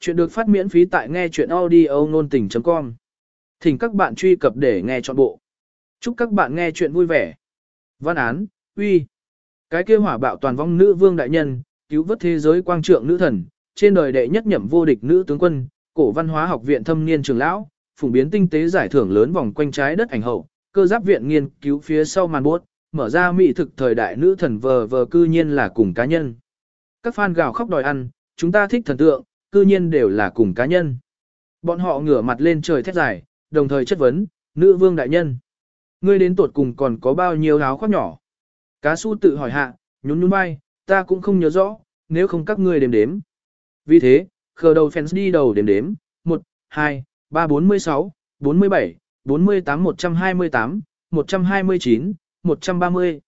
Chuyện được phát miễn phí tại nghe chuyện audio nôn tình.com. Thỉnh các bạn truy cập để nghe trọn bộ. Chúc các bạn nghe chuyện vui vẻ. Văn án, uy. Cái kia hỏa bạo toàn vong nữ vương đại nhân, cứu vớt thế giới quang trượng nữ thần, trên đời đệ nhất nhậm vô địch nữ tướng quân, cổ văn hóa học viện thâm niên trường lão, phùng biến tinh tế giải thưởng lớn vòng quanh trái đất ảnh hậu, cơ giáp viện nghiên cứu phía sau màn bốt, mở ra mỹ thực thời đại nữ thần vờ vờ cư nhiên là cùng cá nhân. Các fan gào khóc đòi ăn, chúng ta thích thần tượng, cư nhiên đều là cùng cá nhân. Bọn họ ngửa mặt lên trời thét dài, đồng thời chất vấn, nữ vương đại nhân. Ngươi đến tuột cùng còn có bao nhiêu áo khoác nhỏ. Cá su tự hỏi hạ, nhún nhún vai, ta cũng không nhớ rõ, nếu không các ngươi đếm đếm. Vì thế, khờ đầu fans đi đầu đếm đếm, 1, 2, 3, 46, 47, 48, 128, 129, 130.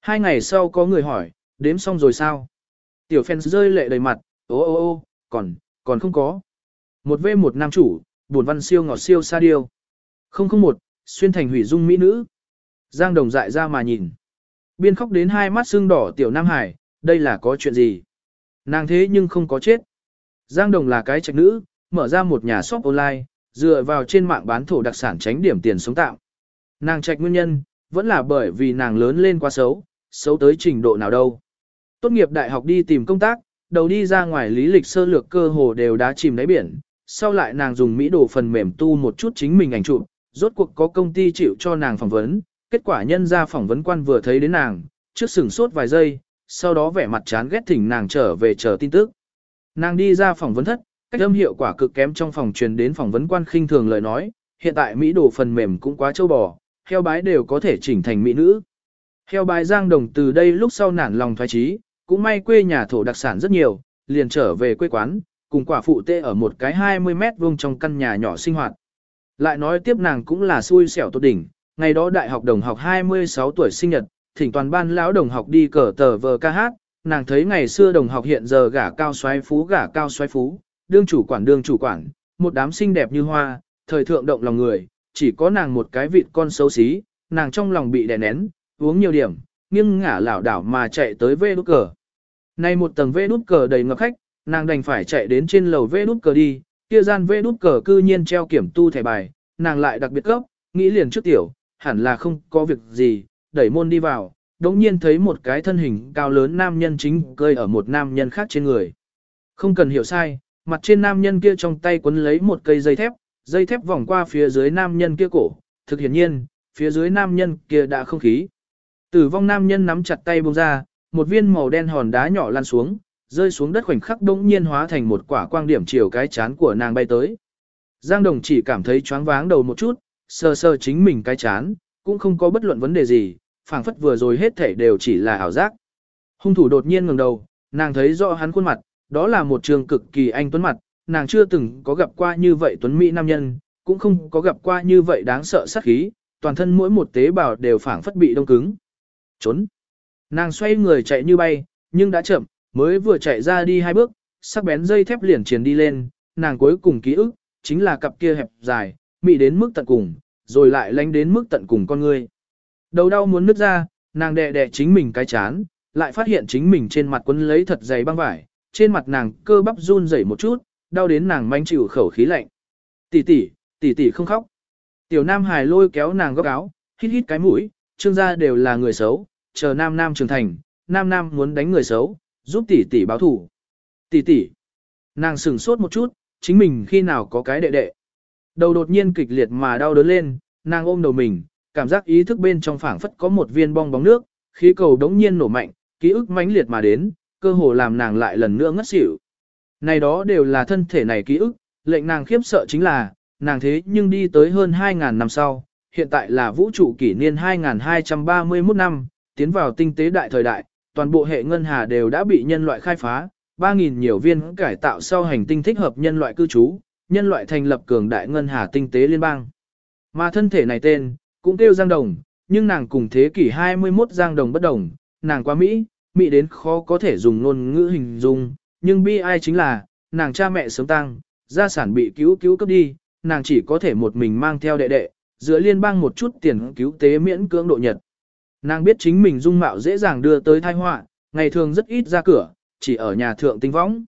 Hai ngày sau có người hỏi, đếm xong rồi sao? Tiểu fans rơi lệ đầy mặt, ô ô ô, còn, còn không có. Một v một nam chủ, buồn văn siêu ngọt siêu sa điêu. 001, xuyên thành hủy dung mỹ nữ. Giang đồng dại ra mà nhìn. Biên khóc đến hai mắt sưng đỏ tiểu Nam Hải, đây là có chuyện gì? Nàng thế nhưng không có chết. Giang đồng là cái trạch nữ, mở ra một nhà shop online, dựa vào trên mạng bán thổ đặc sản tránh điểm tiền sống tạm. Nàng trạch nguyên nhân, vẫn là bởi vì nàng lớn lên quá xấu, xấu tới trình độ nào đâu. Tốt nghiệp đại học đi tìm công tác, đầu đi ra ngoài lý lịch sơ lược cơ hồ đều đã chìm đáy biển, sau lại nàng dùng mỹ đồ phần mềm tu một chút chính mình ảnh chụp, rốt cuộc có công ty chịu cho nàng phỏng vấn, kết quả nhân ra phỏng vấn quan vừa thấy đến nàng, trước sửng sốt vài giây, sau đó vẻ mặt chán ghét thỉnh nàng trở về chờ tin tức. Nàng đi ra phỏng vấn thất, cách âm hiệu quả cực kém trong phòng truyền đến phỏng vấn quan khinh thường lời nói, hiện tại mỹ đồ phần mềm cũng quá châu bò, heo bái đều có thể chỉnh thành mỹ nữ. Heo bái giang đồng từ đây lúc sau nản lòng thoái trí, cũng may quê nhà thổ đặc sản rất nhiều, liền trở về quê quán, cùng quả phụ tê ở một cái 20 mét vuông trong căn nhà nhỏ sinh hoạt. Lại nói tiếp nàng cũng là xui xẻo tốt đỉnh, ngày đó đại học đồng học 26 tuổi sinh nhật, thỉnh toàn ban lão đồng học đi cờ tờ vờ ca hát, nàng thấy ngày xưa đồng học hiện giờ gả cao xoáy phú gả cao xoáy phú, đương chủ quản đương chủ quản, một đám xinh đẹp như hoa, thời thượng động lòng người, chỉ có nàng một cái vịt con xấu xí, nàng trong lòng bị đè nén, uống nhiều điểm, nghiêng ngả lảo đảo mà chạy tới vê đốt cờ. Nay một tầng vê đút cờ đầy ngập khách, nàng đành phải chạy đến trên lầu vê đút cờ đi, kia gian vê đút cờ cư nhiên treo kiểm tu thẻ bài, nàng lại đặc biệt cấp, nghĩ liền trước tiểu, hẳn là không có việc gì, đẩy môn đi vào, đống nhiên thấy một cái thân hình cao lớn nam nhân chính cơi ở một nam nhân khác trên người. Không cần hiểu sai, mặt trên nam nhân kia trong tay quấn lấy một cây dây thép, dây thép vòng qua phía dưới nam nhân kia cổ, thực hiển nhiên, phía dưới nam nhân kia đã không khí. Tử vong nam nhân nắm chặt tay buông ra, một viên màu đen hòn đá nhỏ lăn xuống, rơi xuống đất khoảnh khắc đống nhiên hóa thành một quả quang điểm chiều cái chán của nàng bay tới. Giang Đồng chỉ cảm thấy choáng váng đầu một chút, sờ sờ chính mình cái chán, cũng không có bất luận vấn đề gì, phảng phất vừa rồi hết thảy đều chỉ là ảo giác. Hung thủ đột nhiên ngẩng đầu, nàng thấy rõ hắn khuôn mặt, đó là một trường cực kỳ anh tuấn mặt, nàng chưa từng có gặp qua như vậy tuấn mỹ nam nhân, cũng không có gặp qua như vậy đáng sợ sát khí, toàn thân mỗi một tế bào đều phảng phất bị đông cứng. Trốn. Nàng xoay người chạy như bay, nhưng đã chậm, mới vừa chạy ra đi hai bước, sắc bén dây thép liền truyền đi lên, nàng cuối cùng ký ức, chính là cặp kia hẹp dài, mị đến mức tận cùng, rồi lại lánh đến mức tận cùng con người. Đầu đau muốn nứt ra, nàng đè đè chính mình cái chán, lại phát hiện chính mình trên mặt quấn lấy thật dày băng vải, trên mặt nàng cơ bắp run rẩy một chút, đau đến nàng manh chịu khẩu khí lạnh. Tỷ tỷ, tỷ tỷ không khóc. Tiểu Nam Hải lôi kéo nàng góc áo, hít hít cái mũi, trương gia đều là người xấu, chờ Nam Nam trưởng thành, Nam Nam muốn đánh người xấu, giúp tỷ tỷ báo thủ. Tỷ tỷ. Nàng sửng sốt một chút, chính mình khi nào có cái đệ đệ. Đầu đột nhiên kịch liệt mà đau đớn lên, nàng ôm đầu mình, cảm giác ý thức bên trong phảng phất có một viên bong bóng nước, khí cầu đống nhiên nổ mạnh, ký ức mãnh liệt mà đến, cơ hồ làm nàng lại lần nữa ngất xỉu. Này đó đều là thân thể này ký ức, lệnh nàng khiếp sợ chính là, nàng thế nhưng đi tới hơn 2.000 năm sau, hiện tại là vũ trụ kỷ niên 2231 năm, tiến vào tinh tế đại thời đại, toàn bộ hệ ngân hà đều đã bị nhân loại khai phá, 3.000 nhiều viên cải tạo sau hành tinh thích hợp nhân loại cư trú, nhân loại thành lập cường đại ngân hà tinh tế liên bang. Mà thân thể này tên, cũng kêu Giang Đồng, nhưng nàng cùng thế kỷ 21 Giang Đồng bất đồng, nàng qua Mỹ, Mỹ đến khó có thể dùng ngôn ngữ hình dung, nhưng bi ai chính là, nàng cha mẹ sớm tăng, gia sản bị cứu cứu cấp đi, nàng chỉ có thể một mình mang theo đệ đệ, giữa liên bang một chút tiền cứu tế miễn cưỡng độ nhật. Nàng biết chính mình dung mạo dễ dàng đưa tới tai họa, ngày thường rất ít ra cửa, chỉ ở nhà thượng tinh võng.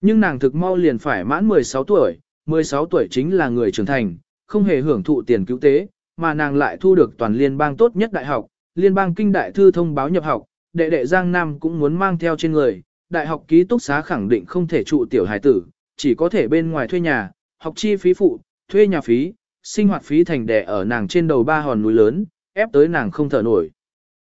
Nhưng nàng thực mau liền phải mãn 16 tuổi, 16 tuổi chính là người trưởng thành, không hề hưởng thụ tiền cứu tế, mà nàng lại thu được toàn liên bang tốt nhất đại học, liên bang kinh đại thư thông báo nhập học, đệ đệ Giang Nam cũng muốn mang theo trên người, đại học ký túc xá khẳng định không thể trụ tiểu hài tử, chỉ có thể bên ngoài thuê nhà, học chi phí phụ, thuê nhà phí, sinh hoạt phí thành đẻ ở nàng trên đầu ba hòn núi lớn, ép tới nàng không thở nổi.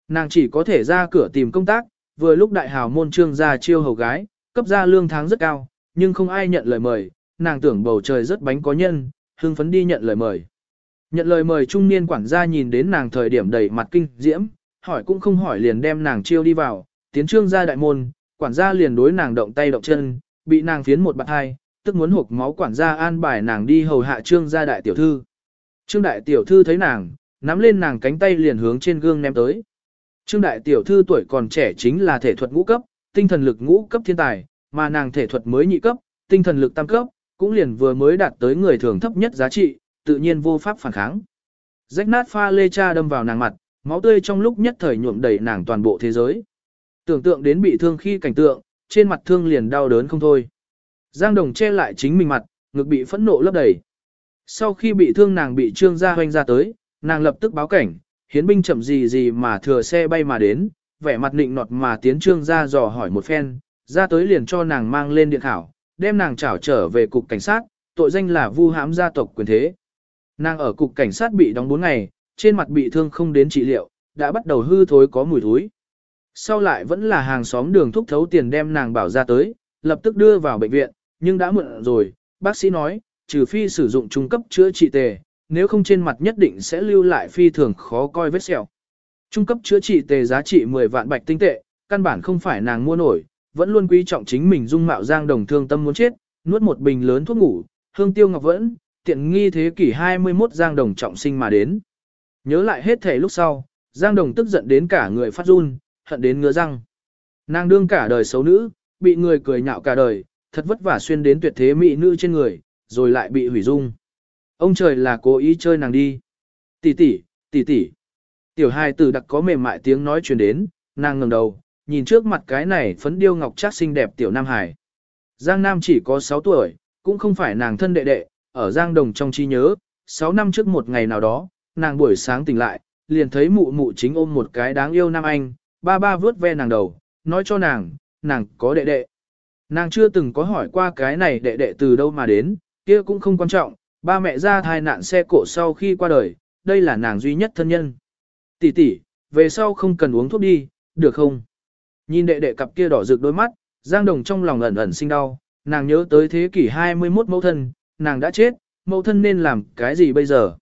Nàng chỉ có thể ra cửa tìm công tác, vừa lúc đại hào môn trương ra chiêu hầu gái, cấp ra lương tháng rất cao, nhưng không ai nhận lời mời, nàng tưởng bầu trời rất bánh có nhân, hưng phấn đi nhận lời mời. Nhận lời mời trung niên quản gia nhìn đến nàng thời điểm đầy mặt kinh diễm, hỏi cũng không hỏi liền đem nàng chiêu đi vào, tiến trương ra đại môn, quản gia liền đối nàng động tay động chân, bị nàng phiến một bạc hai, tức muốn hộp máu quản gia an bài nàng đi hầu hạ trương gia đại tiểu thư. Trương đại tiểu thư thấy nàng, nắm lên nàng cánh tay liền hướng trên gương ném tới. Trương đại tiểu thư tuổi còn trẻ chính là thể thuật ngũ cấp, tinh thần lực ngũ cấp thiên tài, mà nàng thể thuật mới nhị cấp, tinh thần lực tam cấp, cũng liền vừa mới đạt tới người thường thấp nhất giá trị, tự nhiên vô pháp phản kháng. Rách nát pha lê cha đâm vào nàng mặt, máu tươi trong lúc nhất thời nhuộm đầy nàng toàn bộ thế giới. Tưởng tượng đến bị thương khi cảnh tượng, trên mặt thương liền đau đớn không thôi. Giang Đồng che lại chính mình mặt, ngực bị phẫn nộ lấp đầy. Sau khi bị thương nàng bị trương gia hoanh ra tới, nàng lập tức báo cảnh, hiến binh chậm gì gì mà thừa xe bay mà đến, vẻ mặt nịnh nọt mà tiến trương ra dò hỏi một phen, ra tới liền cho nàng mang lên điện thảo, đem nàng trảo trở về cục cảnh sát, tội danh là vu hãm gia tộc quyền thế. Nàng ở cục cảnh sát bị đóng 4 ngày, trên mặt bị thương không đến trị liệu, đã bắt đầu hư thối có mùi thối. Sau lại vẫn là hàng xóm đường thúc thấu tiền đem nàng bảo ra tới, lập tức đưa vào bệnh viện, nhưng đã muộn rồi, bác sĩ nói, trừ phi sử dụng trung cấp chữa trị tề, nếu không trên mặt nhất định sẽ lưu lại phi thường khó coi vết sẹo. Trung cấp chữa trị tề giá trị 10 vạn bạch tinh tệ, căn bản không phải nàng mua nổi, vẫn luôn quý trọng chính mình dung mạo giang đồng thương tâm muốn chết, nuốt một bình lớn thuốc ngủ, hương tiêu ngọc vẫn, tiện nghi thế kỷ 21 giang đồng trọng sinh mà đến. Nhớ lại hết thể lúc sau, giang đồng tức giận đến cả người phát run, hận đến ngứa răng. Nàng đương cả đời xấu nữ, bị người cười nhạo cả đời, thật vất vả xuyên đến tuyệt thế mỹ nữ trên người, rồi lại bị hủy dung. Ông trời là cố ý chơi nàng đi. Tỷ tỷ, tỷ tỷ. Tiểu hài tử đặc có mềm mại tiếng nói truyền đến, nàng ngẩng đầu, nhìn trước mặt cái này phấn điêu ngọc trác xinh đẹp tiểu nam hải. Giang Nam chỉ có 6 tuổi, cũng không phải nàng thân đệ đệ, ở Giang Đồng trong trí nhớ, 6 năm trước một ngày nào đó, nàng buổi sáng tỉnh lại, liền thấy mụ mụ chính ôm một cái đáng yêu nam anh, ba ba vướt ve nàng đầu, nói cho nàng, nàng có đệ đệ. Nàng chưa từng có hỏi qua cái này đệ đệ từ đâu mà đến, kia cũng không quan trọng, ba mẹ ra thai nạn xe cộ sau khi qua đời, đây là nàng duy nhất thân nhân. Tỷ tỷ, về sau không cần uống thuốc đi, được không? Nhìn đệ đệ cặp kia đỏ rực đôi mắt, Giang Đồng trong lòng ẩn ẩn sinh đau, nàng nhớ tới thế kỷ 21 mẫu thân, nàng đã chết, mẫu thân nên làm cái gì bây giờ?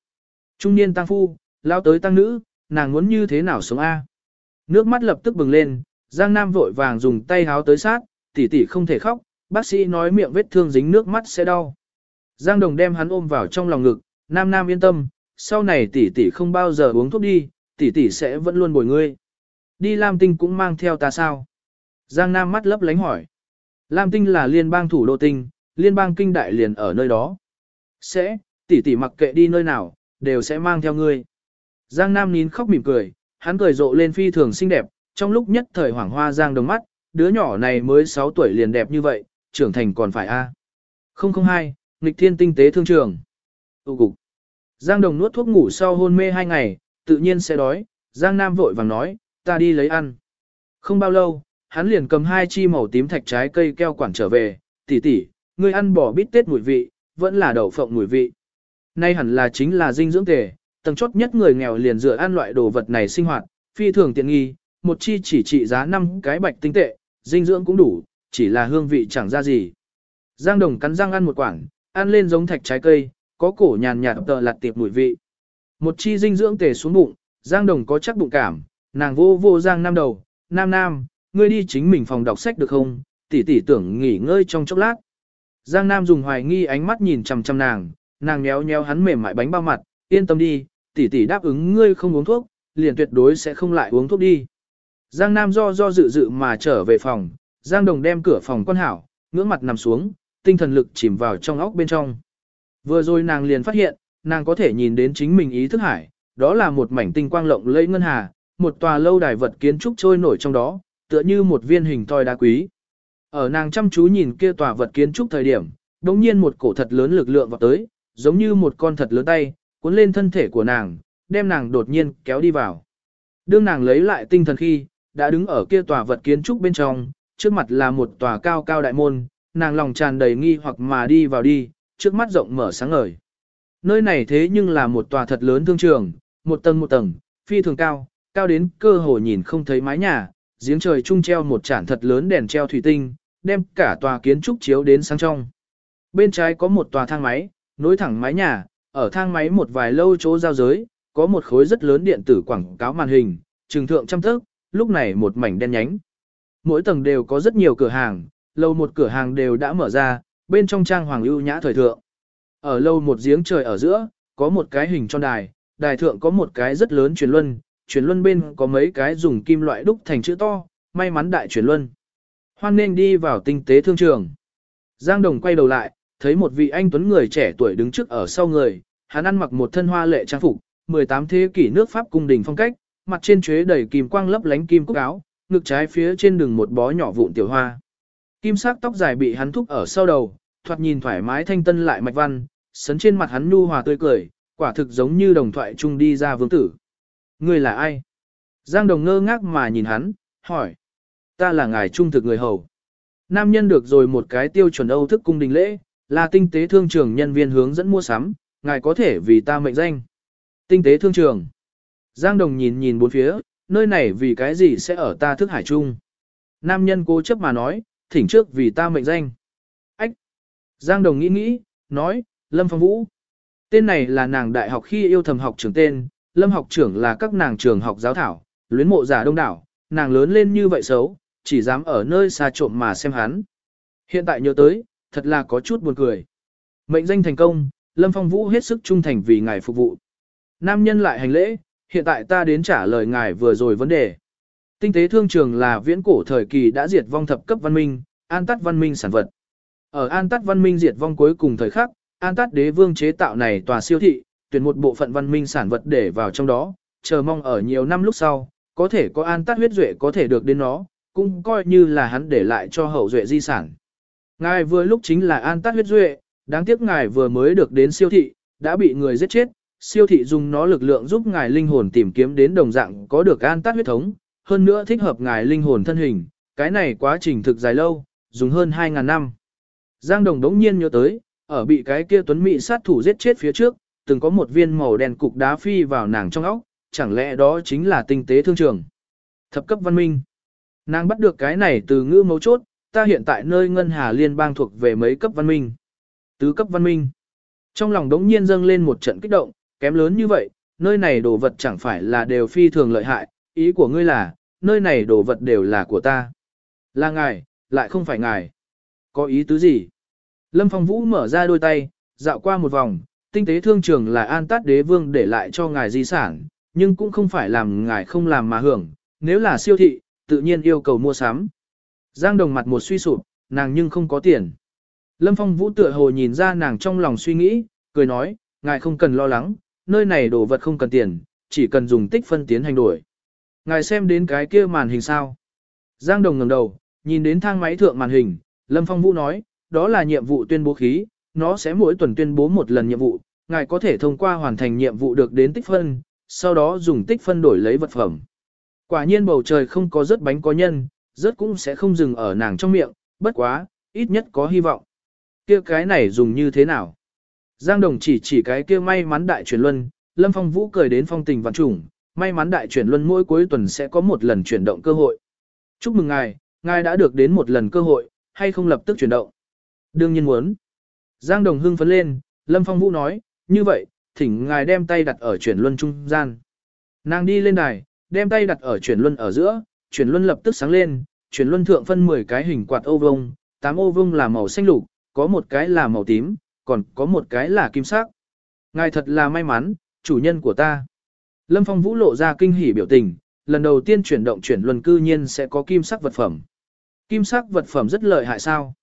Trung niên tăng phu, lao tới tăng nữ, nàng muốn như thế nào sống A? Nước mắt lập tức bừng lên, Giang Nam vội vàng dùng tay háo tới sát, tỷ tỷ không thể khóc, bác sĩ nói miệng vết thương dính nước mắt sẽ đau. Giang Đồng đem hắn ôm vào trong lòng ngực, Nam Nam yên tâm, sau này tỷ tỷ không bao giờ uống thuốc đi, tỷ tỷ sẽ vẫn luôn bồi ngươi. Đi Lam Tinh cũng mang theo ta sao? Giang Nam mắt lấp lánh hỏi. Lam Tinh là liên bang thủ đô tinh, liên bang kinh đại liền ở nơi đó. Sẽ, tỷ tỷ mặc kệ đi nơi nào, đều sẽ mang theo ngươi. Giang Nam nín khóc mỉm cười, hắn cười rộ lên phi thường xinh đẹp, trong lúc nhất thời hoảng hoa Giang đồng mắt, đứa nhỏ này mới 6 tuổi liền đẹp như vậy, trưởng thành còn phải A. 002, nghịch thiên tinh tế thương trường. Tụ cục. Giang đồng nuốt thuốc ngủ sau hôn mê hai ngày, tự nhiên sẽ đói, Giang Nam vội vàng nói, ta đi lấy ăn. Không bao lâu, hắn liền cầm hai chi màu tím thạch trái cây keo quản trở về, tỷ tỷ, ngươi ăn bỏ bít tết mùi vị, vẫn là đậu phộng mùi vị. Nay hẳn là chính là dinh dưỡng tề, tầng chốt nhất người nghèo liền dựa ăn loại đồ vật này sinh hoạt, phi thường tiện nghi, một chi chỉ trị giá 5 cái bạch tinh tệ, dinh dưỡng cũng đủ, chỉ là hương vị chẳng ra gì. Giang Đồng cắn răng ăn một quảng, ăn lên giống thạch trái cây, có cổ nhàn nhạt tợ lạt tiệp mùi vị. Một chi dinh dưỡng tề xuống bụng, Giang Đồng có chắc bụng cảm, nàng vô vô Giang Nam đầu, Nam Nam, ngươi đi chính mình phòng đọc sách được không, tỷ tỷ tưởng nghỉ ngơi trong chốc lát. Giang Nam dùng hoài nghi ánh mắt nhìn chằm chằm nàng, nàng nhéo nhéo hắn mềm mại bánh bao mặt, yên tâm đi, tỷ tỷ đáp ứng ngươi không uống thuốc, liền tuyệt đối sẽ không lại uống thuốc đi. Giang Nam do do dự dự mà trở về phòng, Giang Đồng đem cửa phòng quan hảo, ngưỡng mặt nằm xuống, tinh thần lực chìm vào trong óc bên trong. Vừa rồi nàng liền phát hiện, nàng có thể nhìn đến chính mình ý thức hải, đó là một mảnh tinh quang lộng lẫy ngân hà, một tòa lâu đài vật kiến trúc trôi nổi trong đó, tựa như một viên hình thoi đá quý. Ở nàng chăm chú nhìn kia tòa vật kiến trúc thời điểm, đột nhiên một cổ thật lớn lực lượng vào tới, giống như một con thật lớn tay, cuốn lên thân thể của nàng, đem nàng đột nhiên kéo đi vào. Đương nàng lấy lại tinh thần khi, đã đứng ở kia tòa vật kiến trúc bên trong, trước mặt là một tòa cao cao đại môn, nàng lòng tràn đầy nghi hoặc mà đi vào đi, trước mắt rộng mở sáng ngời. Nơi này thế nhưng là một tòa thật lớn thương trường, một tầng một tầng, phi thường cao, cao đến cơ hồ nhìn không thấy mái nhà, giếng trời trung treo một chản thật lớn đèn treo thủy tinh, đem cả tòa kiến trúc chiếu đến sáng trong. Bên trái có một tòa thang máy, nối thẳng mái nhà, ở thang máy một vài lâu chỗ giao giới, có một khối rất lớn điện tử quảng cáo màn hình, trừng thượng trăm thước, lúc này một mảnh đen nhánh. Mỗi tầng đều có rất nhiều cửa hàng, lâu một cửa hàng đều đã mở ra, bên trong trang hoàng ưu nhã thời thượng. Ở lâu một giếng trời ở giữa, có một cái hình tròn đài, đài thượng có một cái rất lớn truyền luân, truyền luân bên có mấy cái dùng kim loại đúc thành chữ to, may mắn đại truyền luân. Hoan nên đi vào tinh tế thương trường. Giang Đồng quay đầu lại, thấy một vị anh tuấn người trẻ tuổi đứng trước ở sau người, hắn ăn mặc một thân hoa lệ trang phục, 18 thế kỷ nước Pháp cung đình phong cách, mặt trên chuế đầy kim quang lấp lánh kim cúc áo, ngực trái phía trên đường một bó nhỏ vụn tiểu hoa. Kim sắc tóc dài bị hắn thúc ở sau đầu, thoạt nhìn thoải mái thanh tân lại mạch văn, sấn trên mặt hắn nu hòa tươi cười, quả thực giống như đồng thoại chung đi ra vương tử. Người là ai? Giang đồng ngơ ngác mà nhìn hắn, hỏi. Ta là ngài trung thực người hầu. Nam nhân được rồi một cái tiêu chuẩn Âu thức cung đình lễ, là tinh tế thương trường nhân viên hướng dẫn mua sắm, ngài có thể vì ta mệnh danh. Tinh tế thương trường. Giang đồng nhìn nhìn bốn phía, nơi này vì cái gì sẽ ở ta thức hải trung. Nam nhân cố chấp mà nói, thỉnh trước vì ta mệnh danh. Ách! Giang đồng nghĩ nghĩ, nói, Lâm Phong Vũ. Tên này là nàng đại học khi yêu thầm học trưởng tên, Lâm học trưởng là các nàng trường học giáo thảo, luyến mộ giả đông đảo, nàng lớn lên như vậy xấu, chỉ dám ở nơi xa trộm mà xem hắn. Hiện tại nhớ tới, thật là có chút buồn cười. Mệnh danh thành công, Lâm Phong Vũ hết sức trung thành vì ngài phục vụ. Nam nhân lại hành lễ, hiện tại ta đến trả lời ngài vừa rồi vấn đề. Tinh tế thương trường là viễn cổ thời kỳ đã diệt vong thập cấp văn minh, an tắt văn minh sản vật. Ở an tắt văn minh diệt vong cuối cùng thời khắc, an tắt đế vương chế tạo này tòa siêu thị, tuyển một bộ phận văn minh sản vật để vào trong đó, chờ mong ở nhiều năm lúc sau, có thể có an tắt huyết duệ có thể được đến nó, cũng coi như là hắn để lại cho hậu duệ di sản. Ngài vừa lúc chính là an tắt huyết duệ, đáng tiếc ngài vừa mới được đến siêu thị, đã bị người giết chết, siêu thị dùng nó lực lượng giúp ngài linh hồn tìm kiếm đến đồng dạng có được an tát huyết thống, hơn nữa thích hợp ngài linh hồn thân hình, cái này quá trình thực dài lâu, dùng hơn 2.000 năm. Giang Đồng đống nhiên nhớ tới, ở bị cái kia tuấn mỹ sát thủ giết chết phía trước, từng có một viên màu đen cục đá phi vào nàng trong óc, chẳng lẽ đó chính là tinh tế thương trường. Thập cấp văn minh. Nàng bắt được cái này từ ngữ mấu chốt, ta hiện tại nơi ngân hà liên bang thuộc về mấy cấp văn minh. Tứ cấp văn minh. Trong lòng đống nhiên dâng lên một trận kích động, kém lớn như vậy, nơi này đồ vật chẳng phải là đều phi thường lợi hại, ý của ngươi là, nơi này đồ vật đều là của ta. Là ngài, lại không phải ngài. Có ý tứ gì? Lâm Phong Vũ mở ra đôi tay, dạo qua một vòng, tinh tế thương trường là an tát đế vương để lại cho ngài di sản, nhưng cũng không phải làm ngài không làm mà hưởng, nếu là siêu thị, tự nhiên yêu cầu mua sắm. Giang đồng mặt một suy sụp, nàng nhưng không có tiền. Lâm Phong Vũ tựa hồ nhìn ra nàng trong lòng suy nghĩ, cười nói, ngài không cần lo lắng, nơi này đồ vật không cần tiền, chỉ cần dùng tích phân tiến hành đổi. Ngài xem đến cái kia màn hình sao. Giang Đồng ngẩng đầu, nhìn đến thang máy thượng màn hình, Lâm Phong Vũ nói, đó là nhiệm vụ tuyên bố khí, nó sẽ mỗi tuần tuyên bố một lần nhiệm vụ, ngài có thể thông qua hoàn thành nhiệm vụ được đến tích phân, sau đó dùng tích phân đổi lấy vật phẩm. Quả nhiên bầu trời không có rớt bánh có nhân, rớt cũng sẽ không dừng ở nàng trong miệng, bất quá, ít nhất có hy vọng. Kia cái này dùng như thế nào? Giang Đồng chỉ chỉ cái kia may mắn đại chuyển luân, Lâm Phong Vũ cười đến phong tình vạn trùng, may mắn đại chuyển luân mỗi cuối tuần sẽ có một lần chuyển động cơ hội. Chúc mừng ngài, ngài đã được đến một lần cơ hội, hay không lập tức chuyển động? Đương nhiên muốn. Giang Đồng hưng phấn lên, Lâm Phong Vũ nói, như vậy, thỉnh ngài đem tay đặt ở chuyển luân trung gian. Nàng đi lên đài, đem tay đặt ở chuyển luân ở giữa, chuyển luân lập tức sáng lên, chuyển luân thượng phân 10 cái hình quạt ô vông, 8 ô vông là màu xanh lục, có một cái là màu tím, còn có một cái là kim sắc. Ngài thật là may mắn, chủ nhân của ta. Lâm Phong Vũ lộ ra kinh hỉ biểu tình, lần đầu tiên chuyển động chuyển luân cư nhiên sẽ có kim sắc vật phẩm. Kim sắc vật phẩm rất lợi hại sao?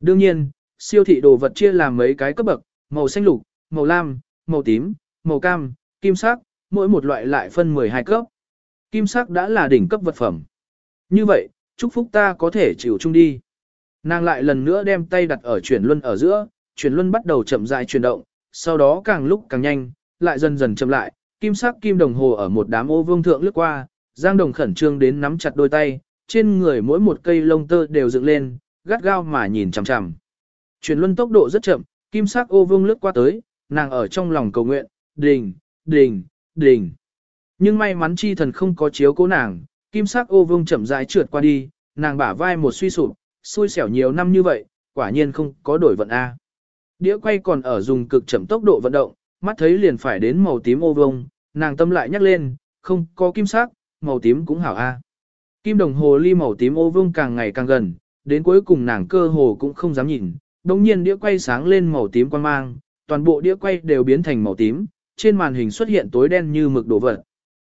Đương nhiên, siêu thị đồ vật chia làm mấy cái cấp bậc, màu xanh lục, màu lam, màu tím, màu cam, kim sắc, mỗi một loại lại phân 12 cấp. Kim sắc đã là đỉnh cấp vật phẩm. Như vậy, chúc phúc ta có thể chịu chung đi. Nàng lại lần nữa đem tay đặt ở chuyển luân ở giữa, chuyển luân bắt đầu chậm rãi chuyển động, sau đó càng lúc càng nhanh, lại dần dần chậm lại, kim sắc kim đồng hồ ở một đám ô vương thượng lướt qua, Giang Đồng khẩn trương đến nắm chặt đôi tay, trên người mỗi một cây lông tơ đều dựng lên, gắt gao mà nhìn chằm chằm. Chuyển luân tốc độ rất chậm, kim sắc ô vương lướt qua tới, nàng ở trong lòng cầu nguyện, đình, đình, đình. Nhưng may mắn chi thần không có chiếu cố nàng, kim sắc ô vương chậm rãi trượt qua đi, nàng bả vai một suy sụp, xui xẻo nhiều năm như vậy, quả nhiên không có đổi vận A. Đĩa quay còn ở dùng cực chậm tốc độ vận động, mắt thấy liền phải đến màu tím ô vông, nàng tâm lại nhắc lên, không có kim sắc, màu tím cũng hảo A. À. Kim đồng hồ ly màu tím ô vông càng ngày càng gần, đến cuối cùng nàng cơ hồ cũng không dám nhìn, đồng nhiên đĩa quay sáng lên màu tím quan mang, toàn bộ đĩa quay đều biến thành màu tím, trên màn hình xuất hiện tối đen như mực đổ vật.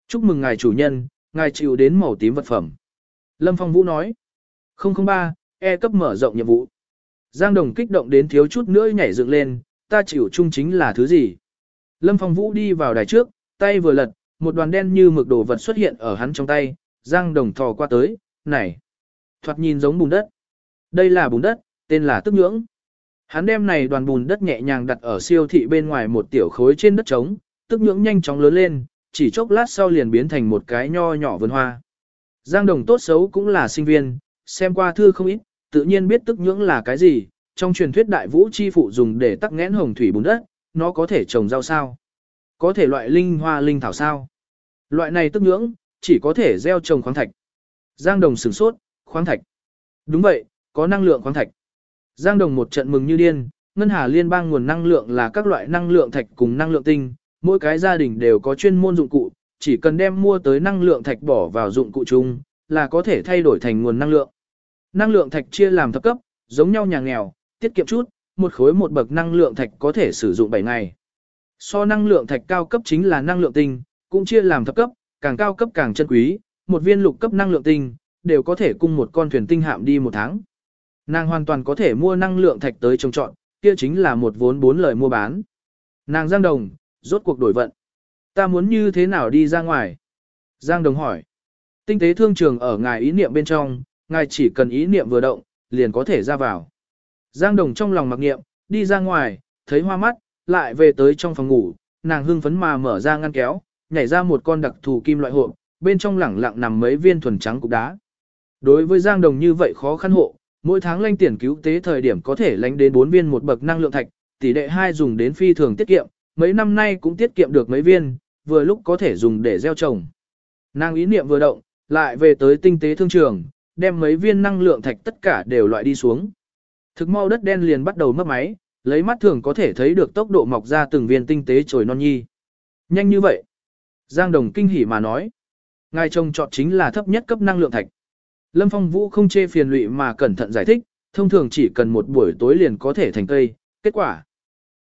Chúc mừng ngài chủ nhân, ngài chịu đến màu tím vật phẩm. Lâm Phong Vũ nói, 003, E cấp mở rộng nhiệm vụ. Giang Đồng kích động đến thiếu chút nữa nhảy dựng lên, ta chịu chung chính là thứ gì. Lâm Phong Vũ đi vào đài trước, tay vừa lật, một đoàn đen như mực đồ vật xuất hiện ở hắn trong tay, Giang Đồng thò qua tới, này. Thoạt nhìn giống bùn đất. Đây là bùn đất, tên là tức nhưỡng. Hắn đem này đoàn bùn đất nhẹ nhàng đặt ở siêu thị bên ngoài một tiểu khối trên đất trống, tức nhưỡng nhanh chóng lớn lên, chỉ chốc lát sau liền biến thành một cái nho nhỏ vườn hoa. Giang Đồng tốt xấu cũng là sinh viên, xem qua thư không ít, tự nhiên biết tức nhưỡng là cái gì, trong truyền thuyết đại vũ chi phụ dùng để tắc nghẽn hồng thủy bùn đất, nó có thể trồng rau sao? Có thể loại linh hoa linh thảo sao? Loại này tức nhưỡng, chỉ có thể gieo trồng khoáng thạch. Giang Đồng sửng sốt, khoáng thạch. Đúng vậy, có năng lượng khoáng thạch. Giang Đồng một trận mừng như điên, ngân hà liên bang nguồn năng lượng là các loại năng lượng thạch cùng năng lượng tinh, mỗi cái gia đình đều có chuyên môn dụng cụ, chỉ cần đem mua tới năng lượng thạch bỏ vào dụng cụ chung, là có thể thay đổi thành nguồn năng lượng. Năng lượng thạch chia làm thấp cấp, giống nhau nhà nghèo, tiết kiệm chút, một khối một bậc năng lượng thạch có thể sử dụng 7 ngày. So năng lượng thạch cao cấp chính là năng lượng tinh, cũng chia làm thấp cấp, càng cao cấp càng chân quý, một viên lục cấp năng lượng tinh, đều có thể cung một con thuyền tinh hạm đi một tháng. Nàng hoàn toàn có thể mua năng lượng thạch tới trồng trọn, kia chính là một vốn bốn lời mua bán. Nàng Giang Đồng, rốt cuộc đổi vận. Ta muốn như thế nào đi ra ngoài? Giang Đồng hỏi. Tinh tế thương trường ở ngài ý niệm bên trong, ngài chỉ cần ý niệm vừa động, liền có thể ra vào. Giang Đồng trong lòng mặc niệm, đi ra ngoài, thấy hoa mắt, lại về tới trong phòng ngủ, nàng hưng phấn mà mở ra ngăn kéo, nhảy ra một con đặc thù kim loại hộp, bên trong lẳng lặng nằm mấy viên thuần trắng cục đá. Đối với Giang Đồng như vậy khó khăn hộ, mỗi tháng lanh tiền cứu tế thời điểm có thể lánh đến 4 viên một bậc năng lượng thạch, tỷ đệ 2 dùng đến phi thường tiết kiệm, mấy năm nay cũng tiết kiệm được mấy viên, vừa lúc có thể dùng để gieo trồng. Nàng ý niệm vừa động, lại về tới tinh tế thương trường, đem mấy viên năng lượng thạch tất cả đều loại đi xuống. Thực mau đất đen liền bắt đầu mất máy, lấy mắt thường có thể thấy được tốc độ mọc ra từng viên tinh tế trồi non nhi. Nhanh như vậy. Giang Đồng kinh hỉ mà nói. Ngài trông chọn chính là thấp nhất cấp năng lượng thạch. Lâm Phong Vũ không chê phiền lụy mà cẩn thận giải thích, thông thường chỉ cần một buổi tối liền có thể thành cây. Kết quả.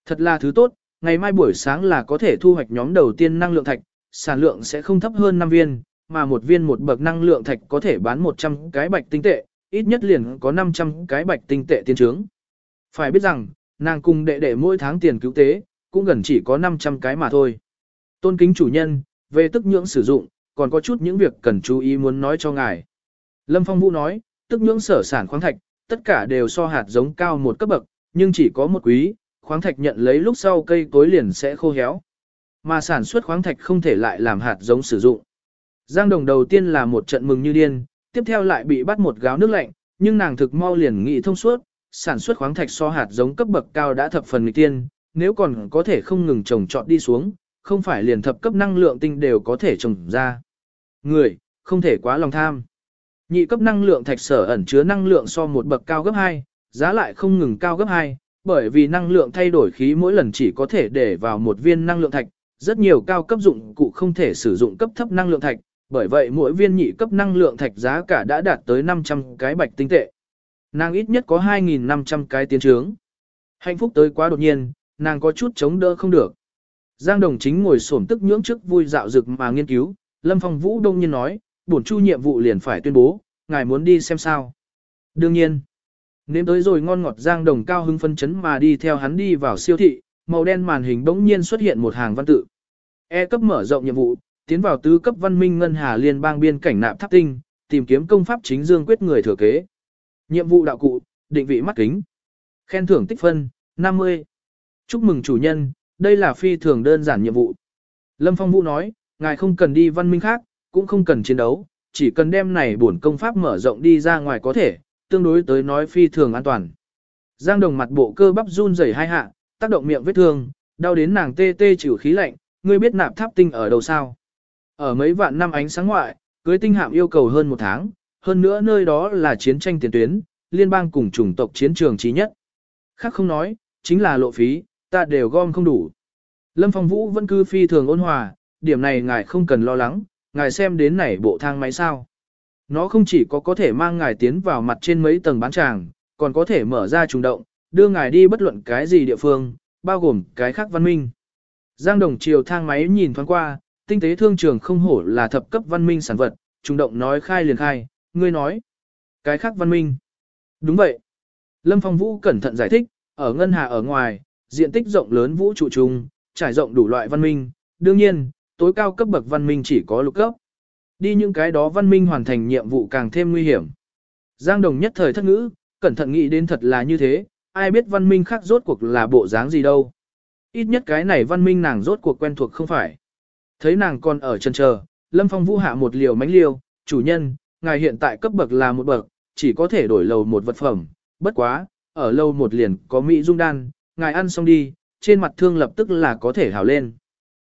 Thật là thứ tốt, ngày mai buổi sáng là có thể thu hoạch nhóm đầu tiên năng lượng thạch, sản lượng sẽ không thấp hơn 5 viên, mà một viên một bậc năng lượng thạch có thể bán 100 cái bạch tinh tệ, ít nhất liền có 500 cái bạch tinh tệ tiến trướng. Phải biết rằng, nàng cùng đệ đệ mỗi tháng tiền cứu tế, cũng gần chỉ có 500 cái mà thôi. Tôn kính chủ nhân, về tức nhưỡng sử dụng, còn có chút những việc cần chú ý muốn nói cho ngài. Lâm Phong Vũ nói, tức nhưỡng sở sản khoáng thạch, tất cả đều so hạt giống cao một cấp bậc, nhưng chỉ có một quý, khoáng thạch nhận lấy lúc sau cây cối liền sẽ khô héo. Mà sản xuất khoáng thạch không thể lại làm hạt giống sử dụng. Giang Đồng đầu tiên là một trận mừng như điên, tiếp theo lại bị bắt một gáo nước lạnh, nhưng nàng thực mau liền nghĩ thông suốt, sản xuất khoáng thạch so hạt giống cấp bậc cao đã thập phần nghịch tiên, nếu còn có thể không ngừng trồng trọt đi xuống, không phải liền thập cấp năng lượng tinh đều có thể trồng ra. Người, không thể quá lòng tham. Nhị cấp năng lượng thạch sở ẩn chứa năng lượng so một bậc cao gấp 2, giá lại không ngừng cao gấp 2, bởi vì năng lượng thay đổi khí mỗi lần chỉ có thể để vào một viên năng lượng thạch, rất nhiều cao cấp dụng cụ không thể sử dụng cấp thấp năng lượng thạch, bởi vậy mỗi viên nhị cấp năng lượng thạch giá cả đã đạt tới 500 cái bạch tinh tệ. Nàng ít nhất có 2.500 cái tiến trướng. Hạnh phúc tới quá đột nhiên, nàng có chút chống đỡ không được. Giang Đồng chính ngồi xổm tức nhưỡng trước vui dạo dực mà nghiên cứu, Lâm Phong Vũ đông nhiên nói, bổn chu nhiệm vụ liền phải tuyên bố, ngài muốn đi xem sao. Đương nhiên, nếm tới rồi ngon ngọt Giang Đồng cao hưng phân chấn mà đi theo hắn đi vào siêu thị, màu đen màn hình bỗng nhiên xuất hiện một hàng văn tự. E cấp mở rộng nhiệm vụ, tiến vào tứ cấp văn minh ngân hà liên bang biên cảnh nạp tháp tinh, tìm kiếm công pháp chính dương quyết người thừa kế. Nhiệm vụ đạo cụ, định vị mắt kính. Khen thưởng tích phân, 50. Chúc mừng chủ nhân, đây là phi thường đơn giản nhiệm vụ. Lâm Phong Vũ nói, ngài không cần đi văn minh khác, cũng không cần chiến đấu, chỉ cần đem này bổn công pháp mở rộng đi ra ngoài có thể, tương đối tới nói phi thường an toàn. Giang Đồng mặt bộ cơ bắp run rẩy hai hạ, tác động miệng vết thương, đau đến nàng tê tê chịu khí lạnh, ngươi biết nạp tháp tinh ở đâu sao? Ở mấy vạn năm ánh sáng ngoại, cưới tinh hạm yêu cầu hơn một tháng, hơn nữa nơi đó là chiến tranh tiền tuyến, liên bang cùng chủng tộc chiến trường trí nhất. Khác không nói, chính là lộ phí, ta đều gom không đủ. Lâm Phong Vũ vẫn cứ phi thường ôn hòa, điểm này ngài không cần lo lắng, ngài xem đến này bộ thang máy sao. Nó không chỉ có có thể mang ngài tiến vào mặt trên mấy tầng bán tràng, còn có thể mở ra trùng động, đưa ngài đi bất luận cái gì địa phương, bao gồm cái khác văn minh. Giang Đồng chiều thang máy nhìn thoáng qua, tinh tế thương trường không hổ là thập cấp văn minh sản vật, trùng động nói khai liền khai, ngươi nói. Cái khác văn minh. Đúng vậy. Lâm Phong Vũ cẩn thận giải thích, ở ngân hà ở ngoài, diện tích rộng lớn vũ trụ trùng, trải rộng đủ loại văn minh, đương nhiên, tối cao cấp bậc văn minh chỉ có lục cấp. Đi những cái đó văn minh hoàn thành nhiệm vụ càng thêm nguy hiểm. Giang Đồng nhất thời thất ngữ, cẩn thận nghĩ đến thật là như thế, ai biết văn minh khác rốt cuộc là bộ dáng gì đâu. Ít nhất cái này văn minh nàng rốt cuộc quen thuộc không phải. Thấy nàng còn ở chân chờ, Lâm Phong vũ hạ một liều mánh liều, chủ nhân, ngài hiện tại cấp bậc là một bậc, chỉ có thể đổi lầu một vật phẩm, bất quá, ở lâu một liền có Mỹ dung đan, ngài ăn xong đi, trên mặt thương lập tức là có thể hào lên.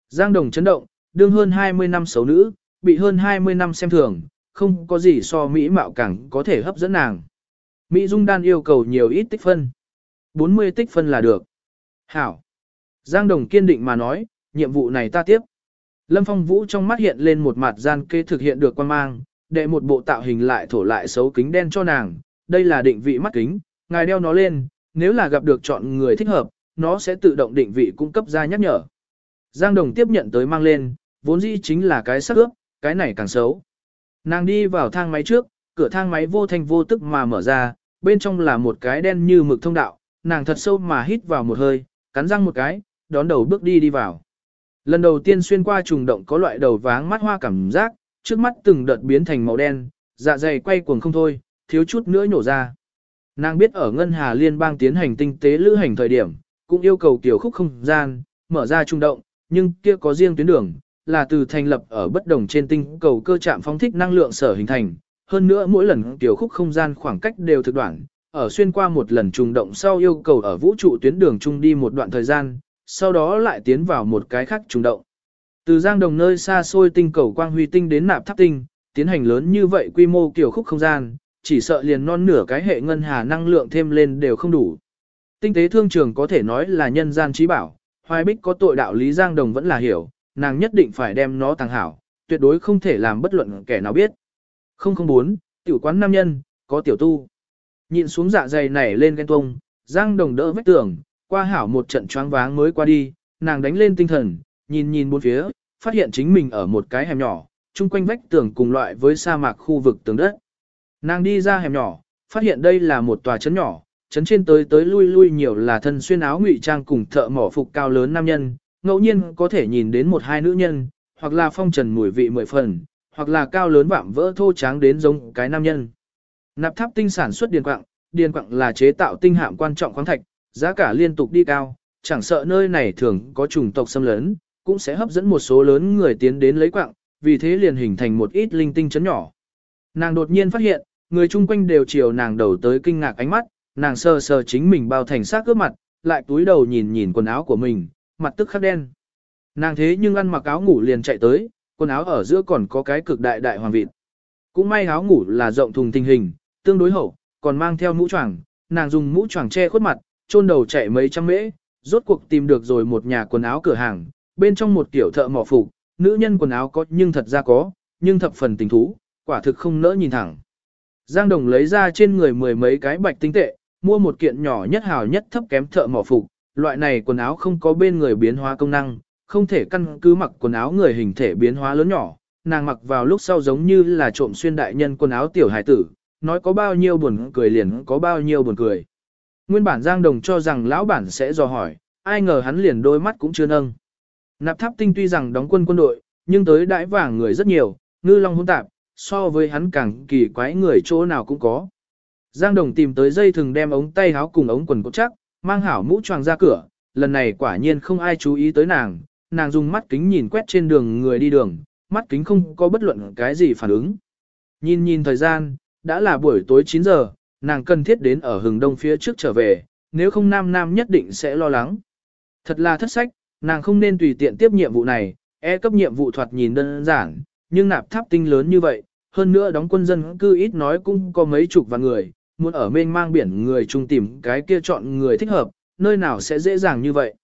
Giang Đồng chấn động, đương hơn 20 năm xấu nữ, bị hơn 20 năm xem thường, không có gì so Mỹ mạo càng có thể hấp dẫn nàng. Mỹ Dung Đan yêu cầu nhiều ít tích phân. 40 tích phân là được. Hảo. Giang Đồng kiên định mà nói, nhiệm vụ này ta tiếp. Lâm Phong Vũ trong mắt hiện lên một mặt gian kê thực hiện được quan mang, đệ một bộ tạo hình lại thổ lại xấu kính đen cho nàng. Đây là định vị mắt kính, ngài đeo nó lên, nếu là gặp được chọn người thích hợp, nó sẽ tự động định vị cung cấp ra nhắc nhở. Giang Đồng tiếp nhận tới mang lên, vốn dĩ chính là cái sắc ướp, cái này càng xấu. Nàng đi vào thang máy trước, cửa thang máy vô thanh vô tức mà mở ra, bên trong là một cái đen như mực thông đạo, nàng thật sâu mà hít vào một hơi, cắn răng một cái, đón đầu bước đi đi vào. Lần đầu tiên xuyên qua trùng động có loại đầu váng mắt hoa cảm giác, trước mắt từng đợt biến thành màu đen, dạ dày quay cuồng không thôi, thiếu chút nữa nhổ ra. Nàng biết ở Ngân Hà Liên bang tiến hành tinh tế lữ hành thời điểm, cũng yêu cầu tiểu khúc không gian, mở ra trung động, nhưng kia có riêng tuyến đường, là từ thành lập ở bất đồng trên tinh cầu cơ trạm phóng thích năng lượng sở hình thành. Hơn nữa mỗi lần tiểu khúc không gian khoảng cách đều thực đoạn, ở xuyên qua một lần trùng động sau yêu cầu ở vũ trụ tuyến đường chung đi một đoạn thời gian, sau đó lại tiến vào một cái khác trùng động. Từ giang đồng nơi xa xôi tinh cầu quang huy tinh đến nạp tháp tinh, tiến hành lớn như vậy quy mô kiểu khúc không gian, chỉ sợ liền non nửa cái hệ ngân hà năng lượng thêm lên đều không đủ. Tinh tế thương trường có thể nói là nhân gian trí bảo, hoài bích có tội đạo lý giang đồng vẫn là hiểu, nàng nhất định phải đem nó tàng hảo, tuyệt đối không thể làm bất luận kẻ nào biết. 004, tiểu quán nam nhân, có tiểu tu. Nhìn xuống dạ dày nảy lên ghen tuông, Giang Đồng đỡ vách tường, qua hảo một trận choáng váng mới qua đi, nàng đánh lên tinh thần, nhìn nhìn bốn phía, phát hiện chính mình ở một cái hẻm nhỏ, chung quanh vách tường cùng loại với sa mạc khu vực tường đất. Nàng đi ra hẻm nhỏ, phát hiện đây là một tòa trấn nhỏ, trấn trên tới tới lui lui nhiều là thân xuyên áo ngụy trang cùng thợ mỏ phục cao lớn nam nhân, ngẫu nhiên có thể nhìn đến một hai nữ nhân, hoặc là phong trần mùi vị mười phần, hoặc là cao lớn vạm vỡ thô tráng đến giống cái nam nhân. Nạp tháp tinh sản xuất điền quặng, điền quặng là chế tạo tinh hạm quan trọng khoáng thạch, giá cả liên tục đi cao, chẳng sợ nơi này thường có chủng tộc xâm lấn, cũng sẽ hấp dẫn một số lớn người tiến đến lấy quặng, vì thế liền hình thành một ít linh tinh chấn nhỏ. Nàng đột nhiên phát hiện, người chung quanh đều chiều nàng đầu tới kinh ngạc ánh mắt, nàng sờ sờ chính mình bao thành xác cướp mặt, lại túi đầu nhìn nhìn quần áo của mình, mặt tức khắc đen. Nàng thế nhưng ăn mặc áo ngủ liền chạy tới, quần áo ở giữa còn có cái cực đại đại hoàng vịt. Cũng may áo ngủ là rộng thùng tình hình, tương đối hậu, còn mang theo mũ choàng, nàng dùng mũ choàng che khuất mặt, chôn đầu chạy mấy trăm mễ, rốt cuộc tìm được rồi một nhà quần áo cửa hàng, bên trong một tiểu thợ mỏ phục, nữ nhân quần áo có nhưng thật ra có, nhưng thập phần tình thú, quả thực không nỡ nhìn thẳng. Giang Đồng lấy ra trên người mười mấy cái bạch tinh tệ, mua một kiện nhỏ nhất hào nhất thấp kém thợ mỏ phục, loại này quần áo không có bên người biến hóa công năng, không thể căn cứ mặc quần áo người hình thể biến hóa lớn nhỏ, nàng mặc vào lúc sau giống như là trộm xuyên đại nhân quần áo tiểu hải tử, nói có bao nhiêu buồn cười liền có bao nhiêu buồn cười. Nguyên bản Giang Đồng cho rằng lão bản sẽ dò hỏi, ai ngờ hắn liền đôi mắt cũng chưa nâng. Nạp tháp tinh tuy rằng đóng quân quân đội, nhưng tới đãi vàng người rất nhiều, ngư long hỗn tạp, so với hắn càng kỳ quái người chỗ nào cũng có. Giang Đồng tìm tới dây thừng đem ống tay áo cùng ống quần cột chắc, mang hảo mũ choàng ra cửa, lần này quả nhiên không ai chú ý tới nàng, nàng dùng mắt kính nhìn quét trên đường người đi đường, mắt kính không có bất luận cái gì phản ứng. Nhìn nhìn thời gian, đã là buổi tối 9 giờ, nàng cần thiết đến ở hừng đông phía trước trở về, nếu không nam nam nhất định sẽ lo lắng. Thật là thất sách, nàng không nên tùy tiện tiếp nhiệm vụ này, e cấp nhiệm vụ thoạt nhìn đơn giản, nhưng nạp tháp tinh lớn như vậy, hơn nữa đóng quân dân cư ít nói cũng có mấy chục vạn người, muốn ở mênh mang biển người chung tìm cái kia chọn người thích hợp, nơi nào sẽ dễ dàng như vậy.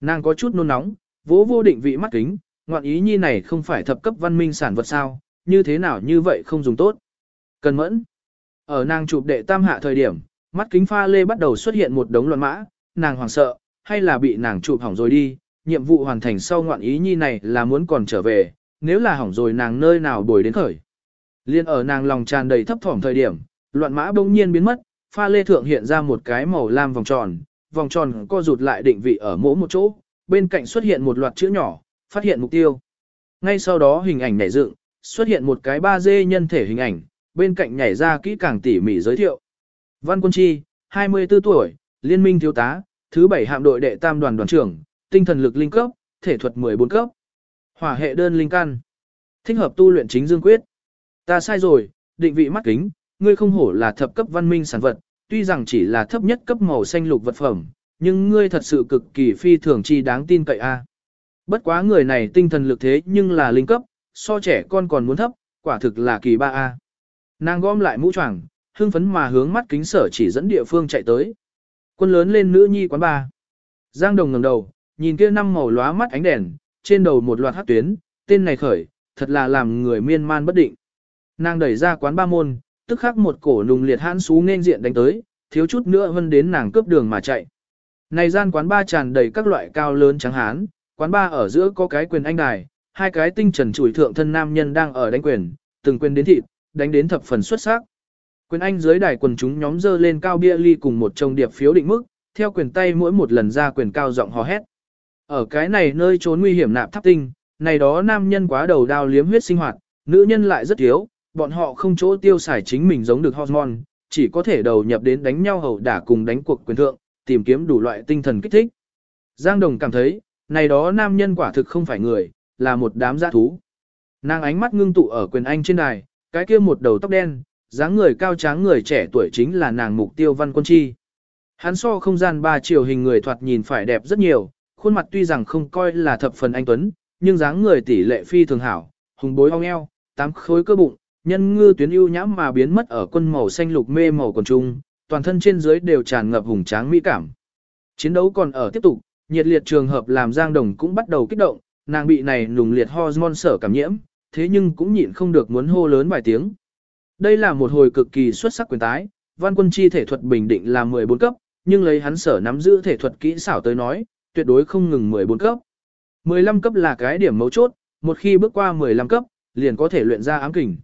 Nàng có chút nôn nóng, vỗ vô định vị mắt kính, ngoạn ý nhi này không phải thập cấp văn minh sản vật sao, như thế nào như vậy không dùng tốt. Cần mẫn. Ở nàng chụp đệ tam hạ thời điểm, mắt kính pha lê bắt đầu xuất hiện một đống loạn mã, nàng hoảng sợ, hay là bị nàng chụp hỏng rồi đi, nhiệm vụ hoàn thành sau ngoạn ý nhi này là muốn còn trở về, nếu là hỏng rồi nàng nơi nào đổi đến khởi. Liên ở nàng lòng tràn đầy thấp thỏm thời điểm, loạn mã bỗng nhiên biến mất, pha lê thượng hiện ra một cái màu lam vòng tròn, vòng tròn co rụt lại định vị ở mỗi một chỗ, bên cạnh xuất hiện một loạt chữ nhỏ, phát hiện mục tiêu. Ngay sau đó hình ảnh nảy dựng, xuất hiện một cái 3D nhân thể hình ảnh, bên cạnh nhảy ra kỹ càng tỉ mỉ giới thiệu. Văn Quân Chi, 24 tuổi, liên minh thiếu tá, thứ 7 hạm đội đệ tam đoàn đoàn trưởng, tinh thần lực linh cấp, thể thuật 14 cấp. Hỏa hệ đơn linh căn. Thích hợp tu luyện chính dương quyết. Ta sai rồi, định vị mắt kính, ngươi không hổ là thập cấp văn minh sản vật, tuy rằng chỉ là thấp nhất cấp màu xanh lục vật phẩm, nhưng ngươi thật sự cực kỳ phi thường chi đáng tin cậy a. Bất quá người này tinh thần lực thế nhưng là linh cấp, so trẻ con còn muốn thấp, quả thực là kỳ ba a. Nàng gom lại mũ choàng, hưng phấn mà hướng mắt kính sở chỉ dẫn địa phương chạy tới. Quân lớn lên nữ nhi quán ba. Giang Đồng ngẩng đầu, nhìn kia năm màu lóa mắt ánh đèn, trên đầu một loạt hắc tuyến, tên này khởi, thật là làm người miên man bất định. Nàng đẩy ra quán ba môn, tức khắc một cổ nùng liệt hãn xú nên diện đánh tới, thiếu chút nữa hơn đến nàng cướp đường mà chạy. Này gian quán ba tràn đầy các loại cao lớn trắng hán, quán ba ở giữa có cái quyền anh đài, hai cái tinh trần chủi thượng thân nam nhân đang ở đánh quyền, từng quyền đến thịt, đánh đến thập phần xuất sắc. Quyền anh dưới đài quần chúng nhóm dơ lên cao bia ly cùng một chồng điệp phiếu định mức, theo quyền tay mỗi một lần ra quyền cao giọng hò hét. Ở cái này nơi trốn nguy hiểm nạp tháp tinh, này đó nam nhân quá đầu đao liếm huyết sinh hoạt, nữ nhân lại rất thiếu, bọn họ không chỗ tiêu xài chính mình giống được hormone, chỉ có thể đầu nhập đến đánh nhau hầu đả cùng đánh cuộc quyền thượng, tìm kiếm đủ loại tinh thần kích thích. Giang Đồng cảm thấy, này đó nam nhân quả thực không phải người, là một đám giã thú. Nàng ánh mắt ngưng tụ ở quyền anh trên đài, cái kia một đầu tóc đen, dáng người cao tráng người trẻ tuổi chính là nàng mục tiêu văn quân chi. Hắn so không gian ba chiều hình người thoạt nhìn phải đẹp rất nhiều, khuôn mặt tuy rằng không coi là thập phần anh tuấn, nhưng dáng người tỷ lệ phi thường hảo, hùng bối ong eo, tám khối cơ bụng, nhân ngư tuyến ưu nhãm mà biến mất ở quân màu xanh lục mê màu còn trung, toàn thân trên dưới đều tràn ngập hùng tráng mỹ cảm. Chiến đấu còn ở tiếp tục, nhiệt liệt trường hợp làm Giang Đồng cũng bắt đầu kích động, nàng bị này nùng liệt hormone sở cảm nhiễm, thế nhưng cũng nhịn không được muốn hô lớn vài tiếng. Đây là một hồi cực kỳ xuất sắc quyền tái, văn quân chi thể thuật bình định là 14 cấp, nhưng lấy hắn sở nắm giữ thể thuật kỹ xảo tới nói, tuyệt đối không ngừng 14 cấp. 15 cấp là cái điểm mấu chốt, một khi bước qua 15 cấp, liền có thể luyện ra ám kình.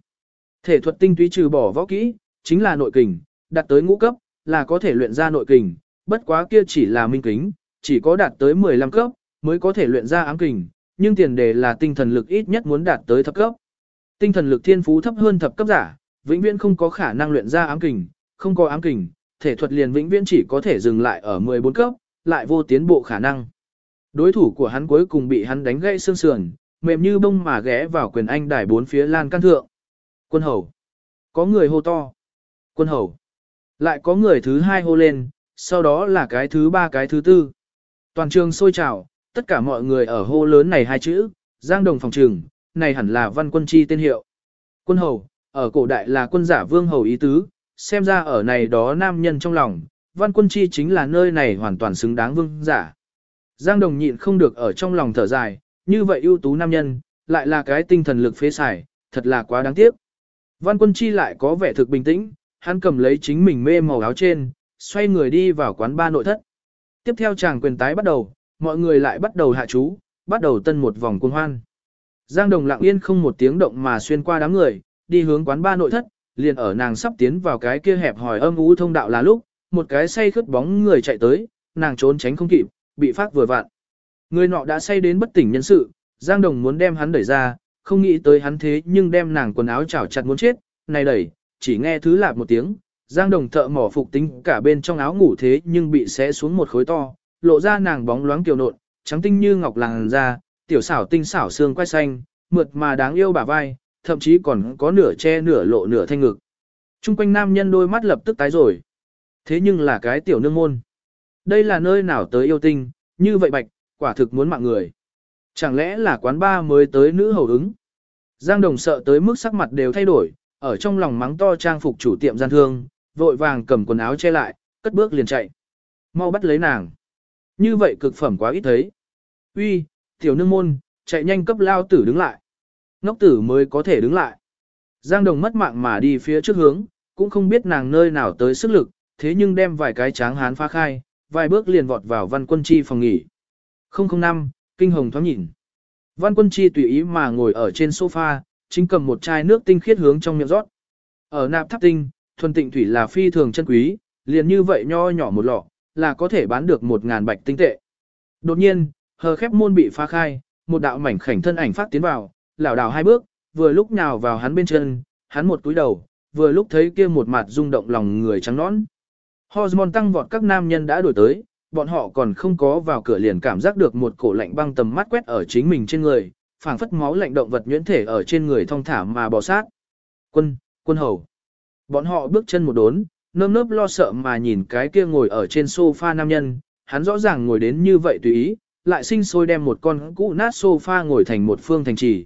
Thể thuật tinh túy trừ bỏ võ kỹ, chính là nội kình, đạt tới ngũ cấp, là có thể luyện ra nội kình, bất quá kia chỉ là minh kính, chỉ có đạt tới 15 cấp, mới có thể luyện ra ám kình, nhưng tiền đề là tinh thần lực ít nhất muốn đạt tới thập cấp. Tinh thần lực thiên phú thấp hơn thập cấp giả, vĩnh viễn không có khả năng luyện ra ám kình, không có ám kình, thể thuật liền vĩnh viễn chỉ có thể dừng lại ở 14 cấp, lại vô tiến bộ khả năng. Đối thủ của hắn cuối cùng bị hắn đánh gãy xương sườn, mềm như bông mà ghé vào quyền anh đài bốn phía lan can thượng. Quân hầu. Có người hô to. Quân hầu. Lại có người thứ hai hô lên, sau đó là cái thứ ba cái thứ tư. Toàn trường sôi trào, tất cả mọi người ở hô lớn này hai chữ, giang đồng phòng trường, này hẳn là văn quân chi tên hiệu. Quân hầu, ở cổ đại là quân giả vương hầu ý tứ, xem ra ở này đó nam nhân trong lòng, văn quân chi chính là nơi này hoàn toàn xứng đáng vương giả. Giang đồng nhịn không được ở trong lòng thở dài, như vậy ưu tú nam nhân, lại là cái tinh thần lực phế xài, thật là quá đáng tiếc. Văn quân chi lại có vẻ thực bình tĩnh, hắn cầm lấy chính mình mê màu áo trên, xoay người đi vào quán ba nội thất. Tiếp theo chàng quyền tái bắt đầu, mọi người lại bắt đầu hạ chú, bắt đầu tân một vòng cuồng hoan. Giang Đồng lặng yên không một tiếng động mà xuyên qua đám người, đi hướng quán ba nội thất, liền ở nàng sắp tiến vào cái kia hẹp hỏi âm u thông đạo là lúc, một cái say khướt bóng người chạy tới, nàng trốn tránh không kịp, bị phát vừa vặn. Người nọ đã say đến bất tỉnh nhân sự, Giang Đồng muốn đem hắn đẩy ra, không nghĩ tới hắn thế nhưng đem nàng quần áo chảo chặt muốn chết, này đẩy, chỉ nghe thứ lạp một tiếng, Giang Đồng thợ mỏ phục tính cả bên trong áo ngủ thế nhưng bị xé xuống một khối to, lộ ra nàng bóng loáng kiều nộn, trắng tinh như ngọc làng da, tiểu xảo tinh xảo xương quai xanh, mượt mà đáng yêu bả vai, thậm chí còn có nửa che nửa lộ nửa thanh ngực. Trung quanh nam nhân đôi mắt lập tức tái rồi. Thế nhưng là cái tiểu nương môn. Đây là nơi nào tới yêu tinh, như vậy bạch, quả thực muốn mạng người. Chẳng lẽ là quán ba mới tới nữ hầu ứng? Giang Đồng sợ tới mức sắc mặt đều thay đổi, ở trong lòng mắng to trang phục chủ tiệm gian thương, vội vàng cầm quần áo che lại, cất bước liền chạy. Mau bắt lấy nàng. Như vậy cực phẩm quá ít thấy. Uy, tiểu nương môn, chạy nhanh cấp lao tử đứng lại. Ngốc tử mới có thể đứng lại. Giang Đồng mất mạng mà đi phía trước hướng, cũng không biết nàng nơi nào tới sức lực, thế nhưng đem vài cái tráng hán phá khai, vài bước liền vọt vào văn quân chi phòng nghỉ. 005, kinh hồng thoáng nhìn. Văn quân chi tùy ý mà ngồi ở trên sofa, chính cầm một chai nước tinh khiết hướng trong miệng rót. Ở nạp tháp tinh, thuần tịnh thủy là phi thường chân quý, liền như vậy nho nhỏ một lọ, là có thể bán được một ngàn bạch tinh tệ. Đột nhiên, hờ khép môn bị phá khai, một đạo mảnh khảnh thân ảnh phát tiến vào, lảo đảo hai bước, vừa lúc nào vào hắn bên chân, hắn một túi đầu, vừa lúc thấy kia một mặt rung động lòng người trắng nõn. Hormone tăng vọt các nam nhân đã đổi tới, bọn họ còn không có vào cửa liền cảm giác được một cổ lạnh băng tầm mắt quét ở chính mình trên người, phảng phất máu lạnh động vật nhuyễn thể ở trên người thong thả mà bò sát. Quân, quân hầu. Bọn họ bước chân một đốn, nơm nớp lo sợ mà nhìn cái kia ngồi ở trên sofa nam nhân, hắn rõ ràng ngồi đến như vậy tùy ý, lại sinh sôi đem một con cũ nát sofa ngồi thành một phương thành trì.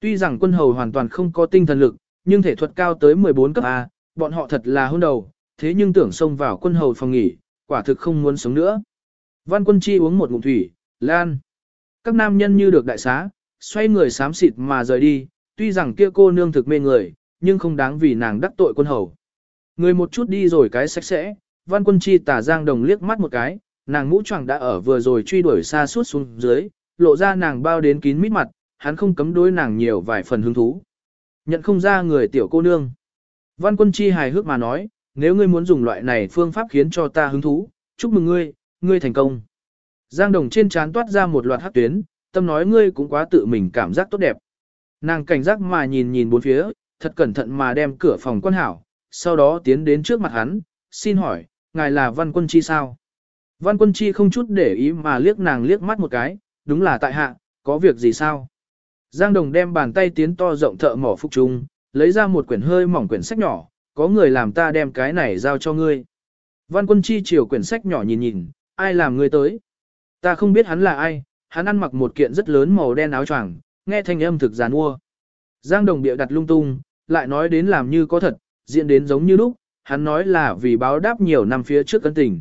Tuy rằng quân hầu hoàn toàn không có tinh thần lực, nhưng thể thuật cao tới 14 cấp A, bọn họ thật là hôn đầu, thế nhưng tưởng xông vào quân hầu phòng nghỉ, quả thực không muốn sống nữa. Văn quân chi uống một ngụm thủy, lan. Các nam nhân như được đại xá, xoay người xám xịt mà rời đi, tuy rằng kia cô nương thực mê người, nhưng không đáng vì nàng đắc tội quân hầu. Người một chút đi rồi cái sạch sẽ, văn quân chi tả giang đồng liếc mắt một cái, nàng mũ choàng đã ở vừa rồi truy đuổi xa suốt xuống dưới, lộ ra nàng bao đến kín mít mặt, hắn không cấm đối nàng nhiều vài phần hứng thú. Nhận không ra người tiểu cô nương. Văn quân chi hài hước mà nói, nếu ngươi muốn dùng loại này phương pháp khiến cho ta hứng thú, chúc mừng ngươi, ngươi thành công. Giang đồng trên trán toát ra một loạt hát tuyến, tâm nói ngươi cũng quá tự mình cảm giác tốt đẹp. Nàng cảnh giác mà nhìn nhìn bốn phía, thật cẩn thận mà đem cửa phòng quan hảo, sau đó tiến đến trước mặt hắn, xin hỏi, ngài là văn quân chi sao? Văn quân chi không chút để ý mà liếc nàng liếc mắt một cái, đúng là tại hạ, có việc gì sao? Giang Đồng đem bàn tay tiến to rộng thợ mỏ phục trung, lấy ra một quyển hơi mỏng quyển sách nhỏ, có người làm ta đem cái này giao cho ngươi. Văn quân chi chiều quyển sách nhỏ nhìn nhìn, ai làm ngươi tới? Ta không biết hắn là ai, hắn ăn mặc một kiện rất lớn màu đen áo choàng, nghe thanh âm thực giàn mua. Giang Đồng bịa đặt lung tung, lại nói đến làm như có thật, diễn đến giống như lúc, hắn nói là vì báo đáp nhiều năm phía trước cân tình.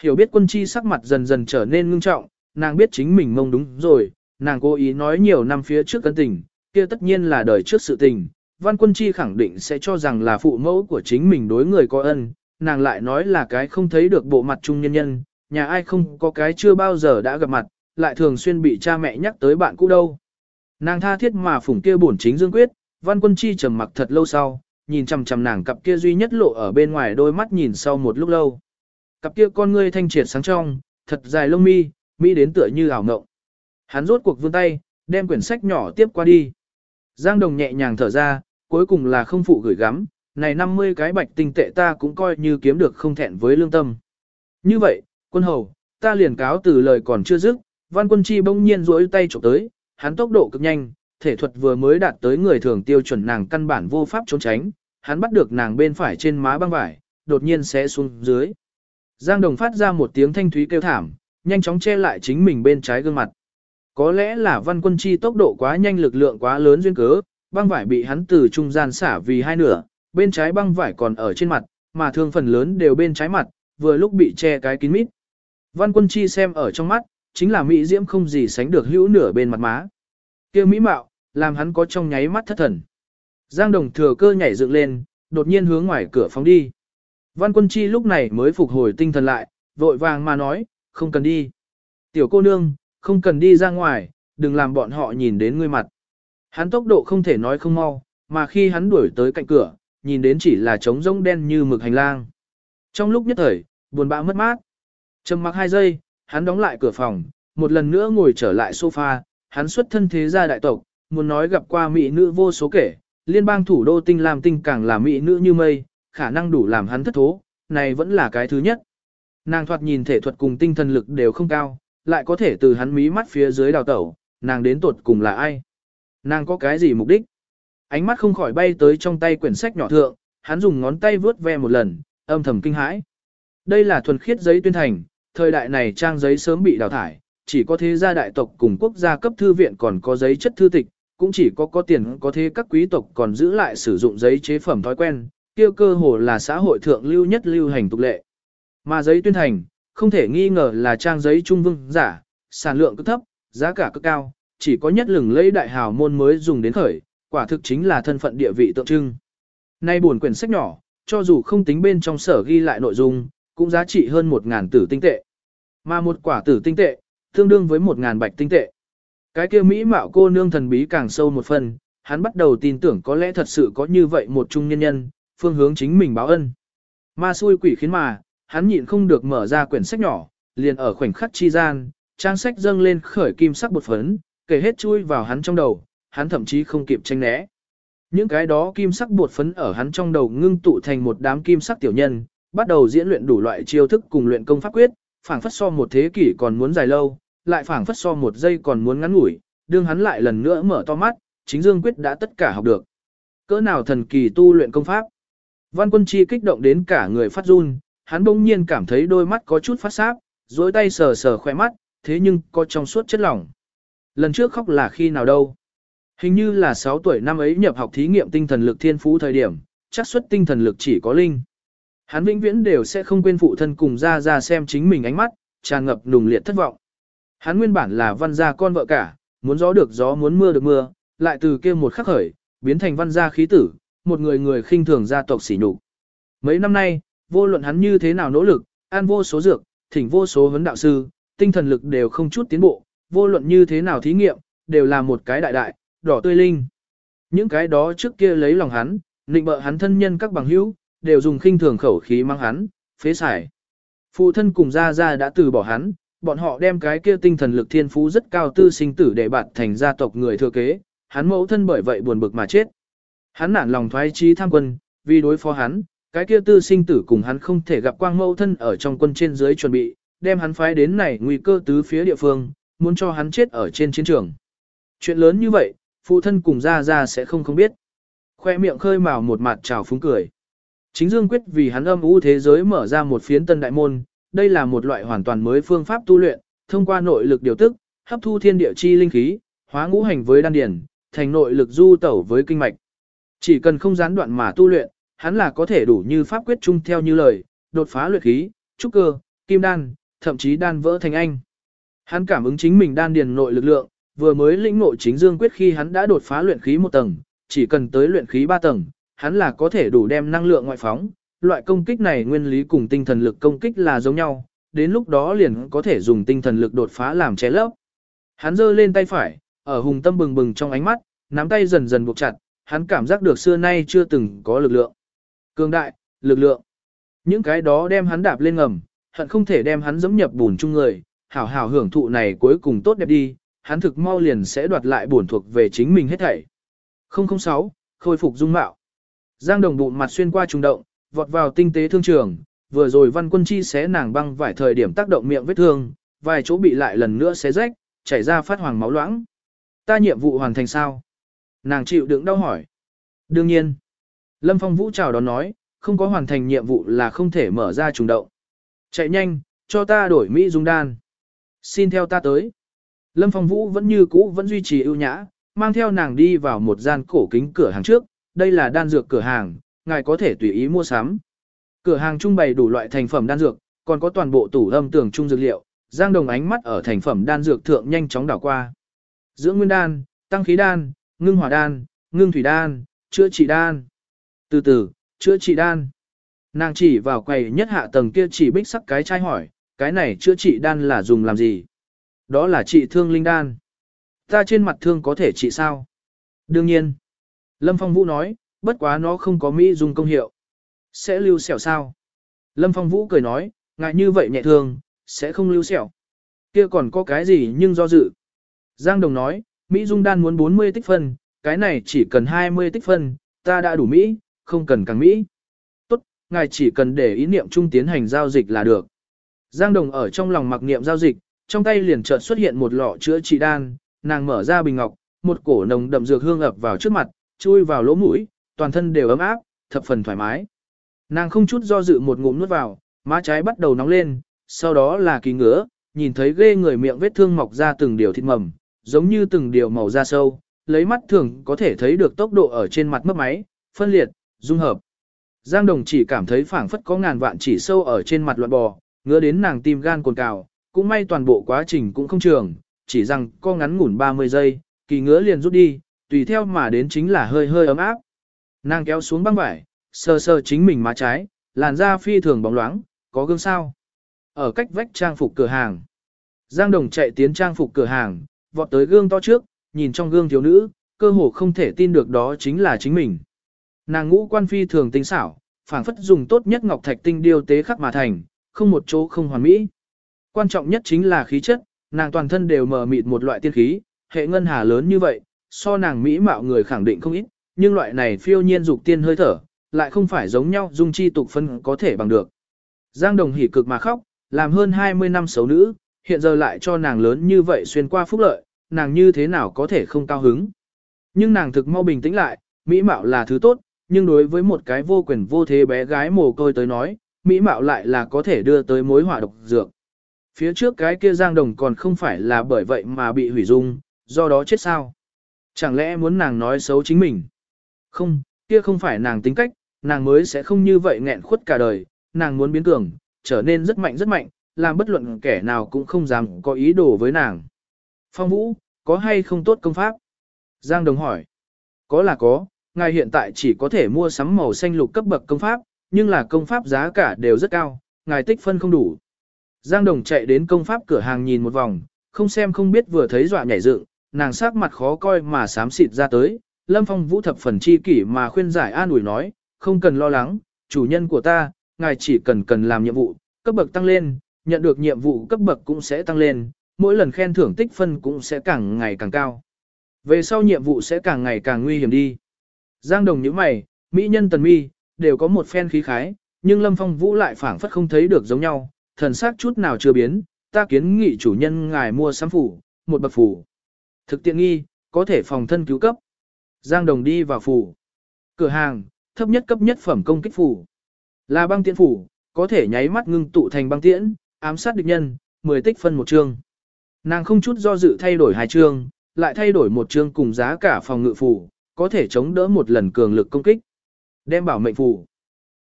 Hiểu biết quân chi sắc mặt dần dần trở nên ngưng trọng, nàng biết chính mình mông đúng rồi, nàng cố ý nói nhiều năm phía trước cân tình, kia tất nhiên là đời trước sự tình. Văn quân chi khẳng định sẽ cho rằng là phụ mẫu của chính mình đối người có ân, nàng lại nói là cái không thấy được bộ mặt chung nhân nhân, nhà ai không có cái chưa bao giờ đã gặp mặt, lại thường xuyên bị cha mẹ nhắc tới bạn cũ đâu. Nàng tha thiết mà phủng kia bổn chính dương quyết, văn quân chi trầm mặc thật lâu sau, nhìn chằm chằm nàng cặp kia duy nhất lộ ở bên ngoài đôi mắt nhìn sau một lúc lâu. Cặp kia con ngươi thanh triệt sáng trong, thật dài lông mi, mỹ đến tựa như ảo ngộng. Hắn rốt cuộc vươn tay, đem quyển sách nhỏ tiếp qua đi. Giang Đồng nhẹ nhàng thở ra, cuối cùng là không phụ gửi gắm, này 50 cái bạch tinh tệ ta cũng coi như kiếm được không thẹn với lương tâm. Như vậy, quân hầu, ta liền cáo từ lời còn chưa dứt, văn quân chi bỗng nhiên rỗi tay chụp tới, hắn tốc độ cực nhanh, thể thuật vừa mới đạt tới người thường tiêu chuẩn nàng căn bản vô pháp trốn tránh, hắn bắt được nàng bên phải trên má băng vải, đột nhiên sẽ xuống dưới. Giang Đồng phát ra một tiếng thanh thúy kêu thảm, nhanh chóng che lại chính mình bên trái gương mặt. Có lẽ là văn quân chi tốc độ quá nhanh lực lượng quá lớn duyên cớ, băng vải bị hắn từ trung gian xả vì hai nửa, bên trái băng vải còn ở trên mặt, mà thương phần lớn đều bên trái mặt, vừa lúc bị che cái kín mít. Văn quân chi xem ở trong mắt, chính là mỹ diễm không gì sánh được hữu nửa bên mặt má. kia mỹ mạo, làm hắn có trong nháy mắt thất thần. Giang đồng thừa cơ nhảy dựng lên, đột nhiên hướng ngoài cửa phóng đi. Văn quân chi lúc này mới phục hồi tinh thần lại, vội vàng mà nói, không cần đi. Tiểu cô nương, không cần đi ra ngoài, đừng làm bọn họ nhìn đến ngươi mặt. Hắn tốc độ không thể nói không mau, mà khi hắn đuổi tới cạnh cửa, nhìn đến chỉ là trống rỗng đen như mực hành lang. Trong lúc nhất thời, buồn bã mất mát. Trầm mặc hai giây, hắn đóng lại cửa phòng, một lần nữa ngồi trở lại sofa, hắn xuất thân thế gia đại tộc, muốn nói gặp qua mỹ nữ vô số kể, liên bang thủ đô tinh làm tinh càng là mỹ nữ như mây, khả năng đủ làm hắn thất thố, này vẫn là cái thứ nhất. Nàng thoạt nhìn thể thuật cùng tinh thần lực đều không cao, lại có thể từ hắn mí mắt phía dưới đào tẩu, nàng đến tuột cùng là ai? Nàng có cái gì mục đích? Ánh mắt không khỏi bay tới trong tay quyển sách nhỏ thượng, hắn dùng ngón tay vướt ve một lần, âm thầm kinh hãi. Đây là thuần khiết giấy tuyên thành, thời đại này trang giấy sớm bị đào thải, chỉ có thế gia đại tộc cùng quốc gia cấp thư viện còn có giấy chất thư tịch, cũng chỉ có có tiền có thế các quý tộc còn giữ lại sử dụng giấy chế phẩm thói quen, tiêu cơ hồ là xã hội thượng lưu nhất lưu hành tục lệ. Mà giấy tuyên thành, không thể nghi ngờ là trang giấy trung vương giả, sản lượng cực thấp, giá cả cực cao, chỉ có nhất lừng lấy đại hào môn mới dùng đến khởi, quả thực chính là thân phận địa vị tượng trưng. Nay buồn quyển sách nhỏ, cho dù không tính bên trong sở ghi lại nội dung, cũng giá trị hơn một ngàn tử tinh tệ. Mà một quả tử tinh tệ, tương đương với một ngàn bạch tinh tệ. Cái kia Mỹ mạo cô nương thần bí càng sâu một phần, hắn bắt đầu tin tưởng có lẽ thật sự có như vậy một trung nhân nhân, phương hướng chính mình báo ân. Ma xui quỷ khiến mà, hắn nhịn không được mở ra quyển sách nhỏ, liền ở khoảnh khắc chi gian, trang sách dâng lên khởi kim sắc bột phấn, kể hết chui vào hắn trong đầu, hắn thậm chí không kịp tranh né. Những cái đó kim sắc bột phấn ở hắn trong đầu ngưng tụ thành một đám kim sắc tiểu nhân, bắt đầu diễn luyện đủ loại chiêu thức cùng luyện công pháp quyết, phảng phất so một thế kỷ còn muốn dài lâu, lại phảng phất so một giây còn muốn ngắn ngủi, đương hắn lại lần nữa mở to mắt, chính Dương Quyết đã tất cả học được. Cỡ nào thần kỳ tu luyện công pháp. Văn quân chi kích động đến cả người phát run, hắn bỗng nhiên cảm thấy đôi mắt có chút phát sáp, dối tay sờ sờ khoe mắt, thế nhưng có trong suốt chất lỏng. Lần trước khóc là khi nào đâu? Hình như là 6 tuổi năm ấy nhập học thí nghiệm tinh thần lực thiên phú thời điểm, chắc suất tinh thần lực chỉ có linh. Hắn vĩnh viễn đều sẽ không quên phụ thân cùng ra ra xem chính mình ánh mắt, tràn ngập nùng liệt thất vọng. Hắn nguyên bản là văn gia con vợ cả, muốn gió được gió muốn mưa được mưa, lại từ kia một khắc khởi, biến thành văn gia khí tử, một người người khinh thường gia tộc sỉ nhục. Mấy năm nay, vô luận hắn như thế nào nỗ lực, an vô số dược, thỉnh vô số vấn đạo sư, tinh thần lực đều không chút tiến bộ, vô luận như thế nào thí nghiệm, đều là một cái đại đại, đỏ tươi linh. Những cái đó trước kia lấy lòng hắn, định bợ hắn thân nhân các bằng hữu, đều dùng khinh thường khẩu khí mang hắn, phế xài. Phụ thân cùng gia gia đã từ bỏ hắn, bọn họ đem cái kia tinh thần lực thiên phú rất cao tư sinh tử để bạn thành gia tộc người thừa kế, hắn mẫu thân bởi vậy buồn bực mà chết. Hắn nản lòng thoái chí tham quân, vì đối phó hắn, cái kia tư sinh tử cùng hắn không thể gặp quang mẫu thân ở trong quân trên dưới chuẩn bị, đem hắn phái đến này nguy cơ tứ phía địa phương, muốn cho hắn chết ở trên chiến trường. Chuyện lớn như vậy, phụ thân cùng gia gia sẽ không không biết. Khoe miệng khơi mào một mặt trào phúng cười. Chính Dương quyết vì hắn âm u thế giới mở ra một phiến tân đại môn, đây là một loại hoàn toàn mới phương pháp tu luyện, thông qua nội lực điều tức, hấp thu thiên địa chi linh khí, hóa ngũ hành với đan điền, thành nội lực du tẩu với kinh mạch. Chỉ cần không gián đoạn mà tu luyện, hắn là có thể đủ như pháp quyết chung theo như lời, đột phá luyện khí, trúc cơ, kim đan, thậm chí đan vỡ thành anh. Hắn cảm ứng chính mình đan điền nội lực lượng, vừa mới lĩnh ngộ chính dương quyết khi hắn đã đột phá luyện khí một tầng, chỉ cần tới luyện khí ba tầng, hắn là có thể đủ đem năng lượng ngoại phóng, loại công kích này nguyên lý cùng tinh thần lực công kích là giống nhau, đến lúc đó liền có thể dùng tinh thần lực đột phá làm che lấp. Hắn giơ lên tay phải, ở hùng tâm bừng bừng trong ánh mắt, nắm tay dần dần buộc chặt, hắn cảm giác được xưa nay chưa từng có lực lượng. Cường đại, lực lượng. Những cái đó đem hắn đạp lên ngầm, hận không thể đem hắn giẫm nhập bùn chung người, hảo hảo hưởng thụ này cuối cùng tốt đẹp đi, hắn thực mau liền sẽ đoạt lại bổn thuộc về chính mình hết thảy. 006, khôi phục dung mạo. Giang đồng bụng mặt xuyên qua trùng động, vọt vào tinh tế thương trường, vừa rồi văn quân chi xé nàng băng vài thời điểm tác động miệng vết thương, vài chỗ bị lại lần nữa xé rách, chảy ra phát hoàng máu loãng. Ta nhiệm vụ hoàn thành sao? Nàng chịu đựng đau hỏi. Đương nhiên. Lâm Phong Vũ chào đón nói, không có hoàn thành nhiệm vụ là không thể mở ra trùng động. Chạy nhanh, cho ta đổi Mỹ dung đan. Xin theo ta tới. Lâm Phong Vũ vẫn như cũ vẫn duy trì ưu nhã, mang theo nàng đi vào một gian cổ kính cửa hàng trước, đây là đan dược cửa hàng, ngài có thể tùy ý mua sắm. Cửa hàng trung bày đủ loại thành phẩm đan dược, còn có toàn bộ tủ âm tường trung dược liệu, Giang Đồng ánh mắt ở thành phẩm đan dược thượng nhanh chóng đảo qua. Dưỡng nguyên đan, tăng khí đan, ngưng hỏa đan, ngưng thủy đan, chữa trị đan. Từ từ, chữa trị đan. Nàng chỉ vào quầy nhất hạ tầng kia chỉ bích sắc cái chai hỏi, cái này chữa trị đan là dùng làm gì? Đó là trị thương linh đan. Ta trên mặt thương có thể trị sao? Đương nhiên. Lâm Phong Vũ nói, bất quá nó không có mỹ dung công hiệu. Sẽ lưu sẹo sao? Lâm Phong Vũ cười nói, ngại như vậy nhẹ thường sẽ không lưu sẹo. Kia còn có cái gì nhưng do dự. Giang Đồng nói, Mỹ Dung Đan muốn 40 tích phân, cái này chỉ cần 20 tích phân, ta đã đủ Mỹ, không cần càng Mỹ. Tốt, ngài chỉ cần để ý niệm trung tiến hành giao dịch là được. Giang Đồng ở trong lòng mặc niệm giao dịch, trong tay liền chợt xuất hiện một lọ chữa trị đan, nàng mở ra bình ngọc, một cổ nồng đậm dược hương ập vào trước mặt, chui vào lỗ mũi, toàn thân đều ấm áp, thập phần thoải mái. Nàng không chút do dự một ngụm nuốt vào, má trái bắt đầu nóng lên, sau đó là kỳ ngứa, nhìn thấy ghê người miệng vết thương mọc ra từng điều thịt mầm, giống như từng điều màu da sâu, lấy mắt thường có thể thấy được tốc độ ở trên mặt mất máy, phân liệt, dung hợp. Giang Đồng chỉ cảm thấy phảng phất có ngàn vạn chỉ sâu ở trên mặt loạn bò, ngứa đến nàng tim gan cồn cào, cũng may toàn bộ quá trình cũng không trường, chỉ rằng co ngắn ngủn 30 giây, kỳ ngứa liền rút đi, tùy theo mà đến chính là hơi hơi ấm áp. Nàng kéo xuống băng vải, sờ sờ chính mình má trái, làn da phi thường bóng loáng, có gương sao. Ở cách vách trang phục cửa hàng. Giang Đồng chạy tiến trang phục cửa hàng, vọt tới gương to trước, nhìn trong gương thiếu nữ, cơ hồ không thể tin được đó chính là chính mình. Nàng ngũ quan phi thường tinh xảo, phảng phất dùng tốt nhất ngọc thạch tinh điêu tế khắc mà thành, không một chỗ không hoàn mỹ. Quan trọng nhất chính là khí chất, nàng toàn thân đều mờ mịt một loại tiên khí, hệ ngân hà lớn như vậy, so nàng mỹ mạo người khẳng định không ít, nhưng loại này phiêu nhiên dục tiên hơi thở, lại không phải giống nhau dung chi tục phân có thể bằng được. Giang Đồng hỉ cực mà khóc, làm hơn 20 năm xấu nữ, hiện giờ lại cho nàng lớn như vậy xuyên qua phúc lợi, nàng như thế nào có thể không cao hứng. Nhưng nàng thực mau bình tĩnh lại, mỹ mạo là thứ tốt, nhưng đối với một cái vô quyền vô thế bé gái mồ côi tới nói, mỹ mạo lại là có thể đưa tới mối hỏa độc dược. Phía trước cái kia Giang Đồng còn không phải là bởi vậy mà bị hủy dung, do đó chết sao? Chẳng lẽ muốn nàng nói xấu chính mình? Không, kia không phải nàng tính cách, nàng mới sẽ không như vậy nghẹn khuất cả đời, nàng muốn biến cường, trở nên rất mạnh rất mạnh, làm bất luận kẻ nào cũng không dám có ý đồ với nàng. Phong Vũ, có hay không tốt công pháp? Giang Đồng hỏi. Có là có, ngài hiện tại chỉ có thể mua sắm màu xanh lục cấp bậc công pháp, nhưng là công pháp giá cả đều rất cao, ngài tích phân không đủ. Giang Đồng chạy đến công pháp cửa hàng nhìn một vòng, không xem không biết vừa thấy dọa nhảy dựng, nàng sắc mặt khó coi mà xám xịt ra tới, Lâm Phong Vũ thập phần chi kỷ mà khuyên giải an ủi nói, không cần lo lắng, chủ nhân của ta, ngài chỉ cần cần làm nhiệm vụ, cấp bậc tăng lên, nhận được nhiệm vụ cấp bậc cũng sẽ tăng lên, mỗi lần khen thưởng tích phân cũng sẽ càng ngày càng cao. Về sau nhiệm vụ sẽ càng ngày càng nguy hiểm đi. Giang Đồng như mày, mỹ nhân tần mi, đều có một phen khí khái, nhưng Lâm Phong Vũ lại phảng phất không thấy được giống nhau, thần sắc chút nào chưa biến, ta kiến nghị chủ nhân ngài mua sắm phủ, một bậc phủ. Thực tiện nghi, có thể phòng thân cứu cấp. Giang Đồng đi vào phủ. Cửa hàng, thấp nhất cấp nhất phẩm công kích phủ. Là băng tiễn phủ, có thể nháy mắt ngưng tụ thành băng tiễn, ám sát địch nhân, 10 tích phân một chương. Nàng không chút do dự thay đổi hai chương, lại thay đổi một chương cùng giá cả phòng ngự phủ, có thể chống đỡ một lần cường lực công kích. Đem bảo mệnh phủ.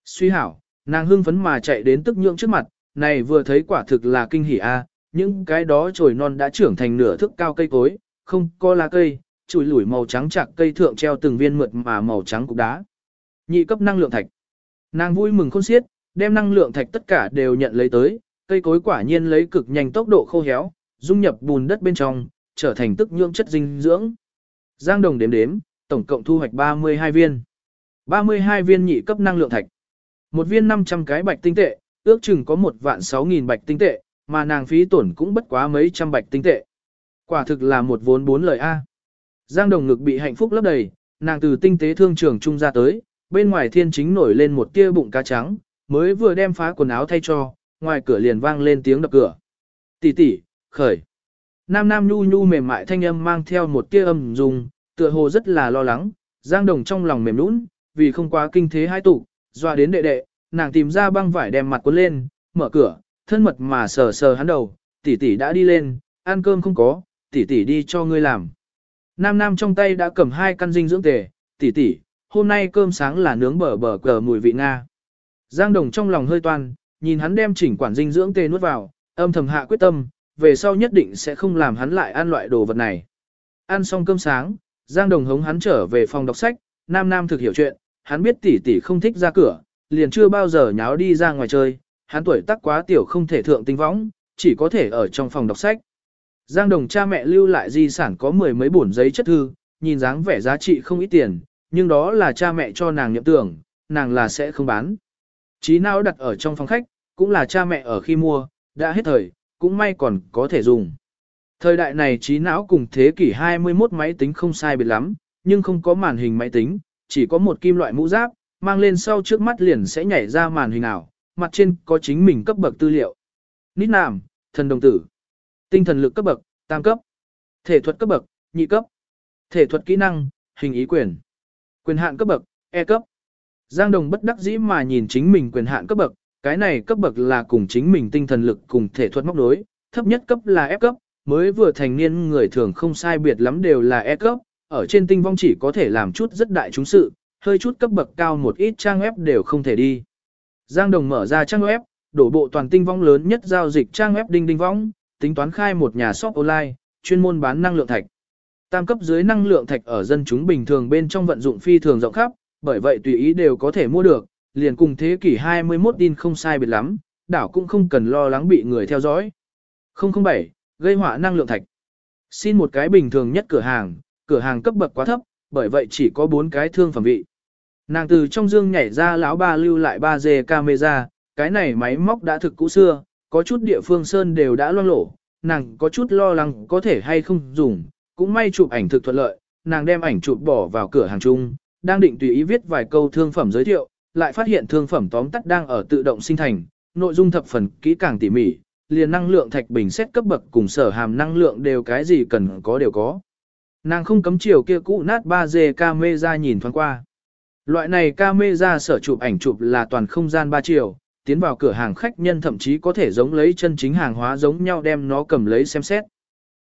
Suy hảo, nàng hưng phấn mà chạy đến tức nhượng trước mặt, này vừa thấy quả thực là kinh hỉ a, à. những cái đó trồi non đã trưởng thành nửa thước cao cây cối, không có lá cây, chùi lủi màu trắng chạc cây thượng treo từng viên mượt mà màu trắng cục đá. Nhị cấp năng lượng thạch. Nàng vui mừng khôn xiết, đem năng lượng thạch tất cả đều nhận lấy tới, cây cối quả nhiên lấy cực nhanh tốc độ khô héo, dung nhập bùn đất bên trong, trở thành tức nhưỡng chất dinh dưỡng. Giang Đồng đếm đếm, tổng cộng thu hoạch 32 viên. 32 viên nhị cấp năng lượng thạch. Một viên 500 cái bạch tinh tệ, ước chừng có một vạn 6.000 bạch tinh tệ, mà nàng phí tổn cũng bất quá mấy trăm bạch tinh tệ. Quả thực là một vốn bốn lời A. Giang Đồng ngực bị hạnh phúc lấp đầy, nàng từ tinh tế thương trường trung ra tới, bên ngoài thiên chính nổi lên một tia bụng cá trắng, mới vừa đem phá quần áo thay cho, ngoài cửa liền vang lên tiếng đập cửa. Tỷ tỷ, khởi. Nam Nam nhu nhu mềm mại thanh âm mang theo một tia âm dùng, tựa hồ rất là lo lắng, Giang Đồng trong lòng mềm nũng, vì không quá kinh thế hai tụ, doa đến đệ đệ, nàng tìm ra băng vải đem mặt cuốn lên, mở cửa, thân mật mà sờ sờ hắn đầu, tỷ tỷ đã đi lên, ăn cơm không có, tỷ tỷ đi cho ngươi làm. Nam Nam trong tay đã cầm hai căn dinh dưỡng tề, tỷ tỷ, hôm nay cơm sáng là nướng bờ bờ cờ mùi vị Nga. Giang Đồng trong lòng hơi toan, nhìn hắn đem chỉnh quản dinh dưỡng tề nuốt vào, âm thầm hạ quyết tâm, về sau nhất định sẽ không làm hắn lại ăn loại đồ vật này. Ăn xong cơm sáng, Giang Đồng hống hắn trở về phòng đọc sách, Nam Nam thực hiểu chuyện, hắn biết tỷ tỷ không thích ra cửa, liền chưa bao giờ nháo đi ra ngoài chơi, hắn tuổi tác quá tiểu không thể thượng tinh võng, chỉ có thể ở trong phòng đọc sách. Giang Đồng cha mẹ lưu lại di sản có mười mấy bổn giấy chất thư, nhìn dáng vẻ giá trị không ít tiền, nhưng đó là cha mẹ cho nàng nhậm tưởng, nàng là sẽ không bán. Chí não đặt ở trong phòng khách, cũng là cha mẹ ở khi mua, đã hết thời, cũng may còn có thể dùng. Thời đại này trí não cùng thế kỷ 21 máy tính không sai biệt lắm, nhưng không có màn hình máy tính, chỉ có một kim loại mũ giáp, mang lên sau trước mắt liền sẽ nhảy ra màn hình ảo, mặt trên có chính mình cấp bậc tư liệu. Nít nàm, thần đồng tử, tinh thần lực cấp bậc, tam cấp, thể thuật cấp bậc, nhị cấp, thể thuật kỹ năng, hình ý quyền, quyền hạn cấp bậc, E cấp. Giang Đồng bất đắc dĩ mà nhìn chính mình quyền hạn cấp bậc, cái này cấp bậc là cùng chính mình tinh thần lực cùng thể thuật móc đối, thấp nhất cấp là F cấp, mới vừa thành niên người thường không sai biệt lắm đều là E cấp, ở trên tinh vong chỉ có thể làm chút rất đại chúng sự, hơi chút cấp bậc cao một ít trang web đều không thể đi. Giang Đồng mở ra trang web, đổ bộ toàn tinh vong lớn nhất giao dịch trang web đinh đinh vong, tính toán khai một nhà shop online, chuyên môn bán năng lượng thạch. Tam cấp dưới năng lượng thạch ở dân chúng bình thường bên trong vận dụng phi thường rộng khắp, bởi vậy tùy ý đều có thể mua được, liền cùng thế kỷ 21 tin không sai biệt lắm, đảo cũng không cần lo lắng bị người theo dõi. 007, gây họa năng lượng thạch. Xin một cái bình thường nhất cửa hàng, cửa hàng cấp bậc quá thấp, bởi vậy chỉ có 4 cái thương phẩm vị. Nàng từ trong dương nhảy ra lão ba lưu lại 3D camera, cái này máy móc đã thực cũ xưa, có chút địa phương sơn đều đã loang lổ, nàng có chút lo lắng có thể hay không dùng, cũng may chụp ảnh thực thuận lợi, nàng đem ảnh chụp bỏ vào cửa hàng chung, đang định tùy ý viết vài câu thương phẩm giới thiệu, lại phát hiện thương phẩm tóm tắt đang ở tự động sinh thành, nội dung thập phần kỹ càng tỉ mỉ, liền năng lượng thạch bình xét cấp bậc cùng sở hàm năng lượng đều cái gì cần có đều có. Nàng không cấm chiều kia cũ nát 3D camera nhìn thoáng qua. Loại này camera sở chụp ảnh chụp là toàn không gian 3 chiều, tiến vào cửa hàng khách nhân thậm chí có thể giống lấy chân chính hàng hóa giống nhau đem nó cầm lấy xem xét.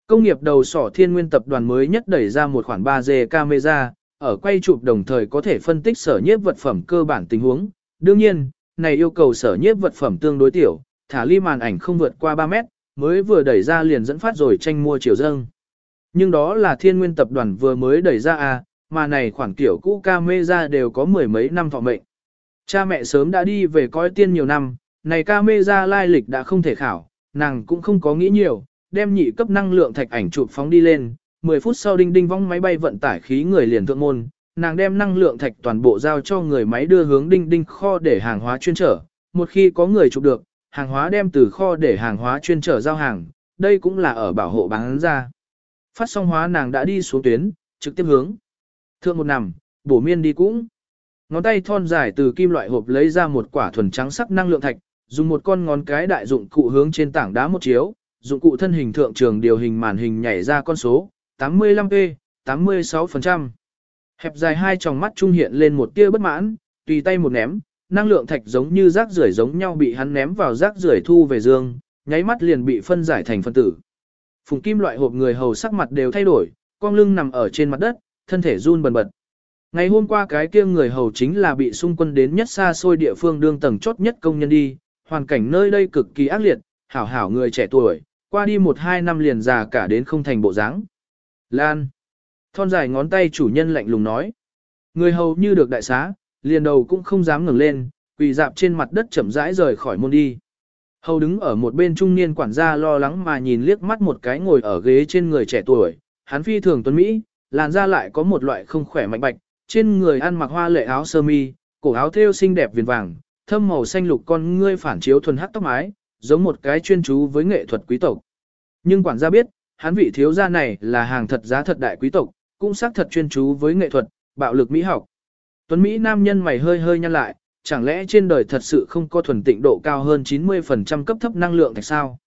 Công nghiệp đầu sỏ thiên nguyên tập đoàn mới nhất đẩy ra một khoản 3D camera, ở quay chụp đồng thời có thể phân tích sở nhiếp vật phẩm cơ bản tình huống. Đương nhiên, này yêu cầu sở nhiếp vật phẩm tương đối tiểu, thả ly màn ảnh không vượt qua 3 mét, mới vừa đẩy ra liền dẫn phát rồi tranh mua chiều dâng. Nhưng đó là thiên nguyên tập đoàn vừa mới đẩy ra à, mà này khoản kiểu cũ camera đều có mười mấy năm thọ mệnh. Cha mẹ sớm đã đi về coi tiên nhiều năm, này ca mê ra lai lịch đã không thể khảo, nàng cũng không có nghĩ nhiều, đem nhị cấp năng lượng thạch ảnh chụp phóng đi lên, 10 phút sau đinh đinh vong máy bay vận tải khí người liền thượng môn, nàng đem năng lượng thạch toàn bộ giao cho người máy đưa hướng đinh đinh kho để hàng hóa chuyên trở, một khi có người chụp được, hàng hóa đem từ kho để hàng hóa chuyên trở giao hàng, đây cũng là ở bảo hộ bán ra. Phát xong hóa nàng đã đi xuống tuyến, trực tiếp hướng. Thượng một nằm, bổ miên đi cũng. Ngón tay thon dài từ kim loại hộp lấy ra một quả thuần trắng sắc năng lượng thạch, dùng một con ngón cái đại dụng cụ hướng trên tảng đá một chiếu, dụng cụ thân hình thượng trường điều hình màn hình nhảy ra con số, 85p, 86%. Hẹp dài hai tròng mắt trung hiện lên một tia bất mãn, tùy tay một ném, năng lượng thạch giống như rác rưởi giống nhau bị hắn ném vào rác rưởi thu về dương, nháy mắt liền bị phân giải thành phân tử. Phùng kim loại hộp người hầu sắc mặt đều thay đổi, con lưng nằm ở trên mặt đất, thân thể run bần bật. Ngày hôm qua cái kia người hầu chính là bị xung quân đến nhất xa xôi địa phương đương tầng chốt nhất công nhân đi, hoàn cảnh nơi đây cực kỳ ác liệt, hảo hảo người trẻ tuổi, qua đi một hai năm liền già cả đến không thành bộ dáng. Lan. Thon dài ngón tay chủ nhân lạnh lùng nói. Người hầu như được đại xá, liền đầu cũng không dám ngẩng lên, quỳ dạp trên mặt đất chậm rãi rời khỏi môn đi. Hầu đứng ở một bên trung niên quản gia lo lắng mà nhìn liếc mắt một cái ngồi ở ghế trên người trẻ tuổi, hắn phi thường tuấn Mỹ, làn da lại có một loại không khỏe mạnh bạch, trên người ăn mặc hoa lệ áo sơ mi, cổ áo thêu xinh đẹp viền vàng, thâm màu xanh lục con ngươi phản chiếu thuần hắc tóc mái, giống một cái chuyên chú với nghệ thuật quý tộc. Nhưng quản gia biết, hắn vị thiếu gia này là hàng thật giá thật đại quý tộc, cũng xác thật chuyên chú với nghệ thuật, bạo lực mỹ học. Tuấn Mỹ nam nhân mày hơi hơi nhăn lại, chẳng lẽ trên đời thật sự không có thuần tịnh độ cao hơn 90% cấp thấp năng lượng thì sao?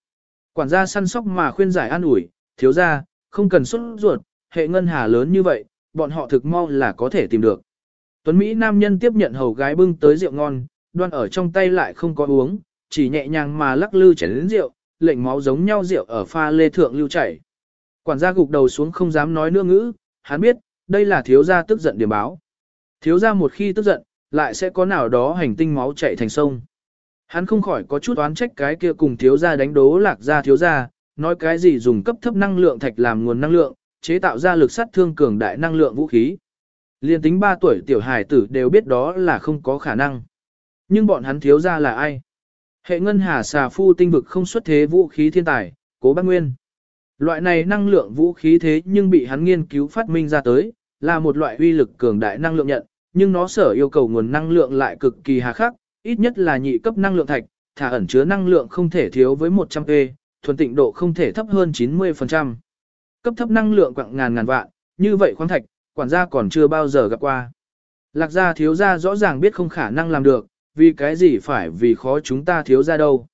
Quản gia săn sóc mà khuyên giải an ủi, thiếu gia, không cần xuất ruột, hệ ngân hà lớn như vậy, bọn họ thực mau là có thể tìm được. Tuấn Mỹ nam nhân tiếp nhận hầu gái bưng tới rượu ngon, đoan ở trong tay lại không có uống, chỉ nhẹ nhàng mà lắc lư chén đến rượu, lệnh máu giống nhau rượu ở pha lê thượng lưu chảy. Quản gia gục đầu xuống không dám nói nữa ngữ, hắn biết, đây là thiếu gia tức giận điểm báo. Thiếu gia một khi tức giận, lại sẽ có nào đó hành tinh máu chảy thành sông. Hắn không khỏi có chút oán trách cái kia cùng thiếu gia đánh đố lạc gia thiếu gia, nói cái gì dùng cấp thấp năng lượng thạch làm nguồn năng lượng, chế tạo ra lực sát thương cường đại năng lượng vũ khí. Liên tính 3 tuổi tiểu hài tử đều biết đó là không có khả năng. Nhưng bọn hắn thiếu gia là ai? Hệ ngân hà xà phu tinh vực không xuất thế vũ khí thiên tài, cố bác nguyên. Loại này năng lượng vũ khí thế nhưng bị hắn nghiên cứu phát minh ra tới, là một loại uy lực cường đại năng lượng nhận, nhưng nó sở yêu cầu nguồn năng lượng lại cực kỳ hà khắc, ít nhất là nhị cấp năng lượng thạch, thả ẩn chứa năng lượng không thể thiếu với 100p, thuần tịnh độ không thể thấp hơn 90%. Cấp thấp năng lượng quặng ngàn ngàn vạn, như vậy khoáng thạch, quản gia còn chưa bao giờ gặp qua. Lạc gia thiếu gia rõ ràng biết không khả năng làm được, vì cái gì phải vì khó chúng ta thiếu gia đâu.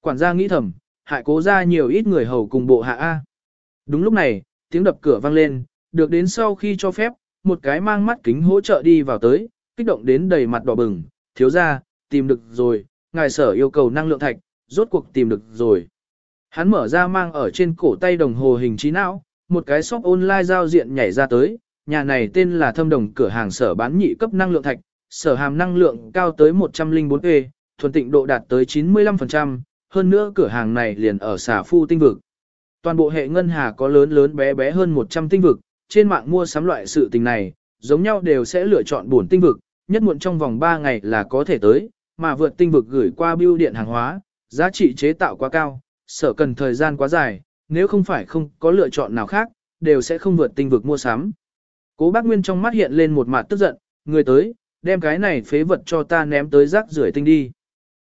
Quản gia nghĩ thầm, hại cố gia nhiều ít người hầu cùng bộ hạ A. Đúng lúc này, tiếng đập cửa vang lên, được đến sau khi cho phép, một cái mang mắt kính hỗ trợ đi vào tới, kích động đến đầy mặt đỏ bừng, thiếu gia, tìm được rồi, ngài sở yêu cầu năng lượng thạch, rốt cuộc tìm được rồi. Hắn mở ra mang ở trên cổ tay đồng hồ hình trí não, một cái shop online giao diện nhảy ra tới, nhà này tên là thâm đồng cửa hàng sở bán nhị cấp năng lượng thạch, sở hàm năng lượng cao tới 104E, thuần tịnh độ đạt tới 95%, hơn nữa cửa hàng này liền ở xà phu tinh vực. Toàn bộ hệ ngân hà có lớn lớn bé bé hơn 100 tinh vực, trên mạng mua sắm loại sự tình này, giống nhau đều sẽ lựa chọn buồn tinh vực, nhất muộn trong vòng 3 ngày là có thể tới, mà vượt tinh vực gửi qua bưu điện hàng hóa, giá trị chế tạo quá cao, sở cần thời gian quá dài, nếu không phải không có lựa chọn nào khác, đều sẽ không vượt tinh vực mua sắm. Cố bác Nguyên trong mắt hiện lên một mặt tức giận, người tới, đem cái này phế vật cho ta ném tới rác rưởi tinh đi.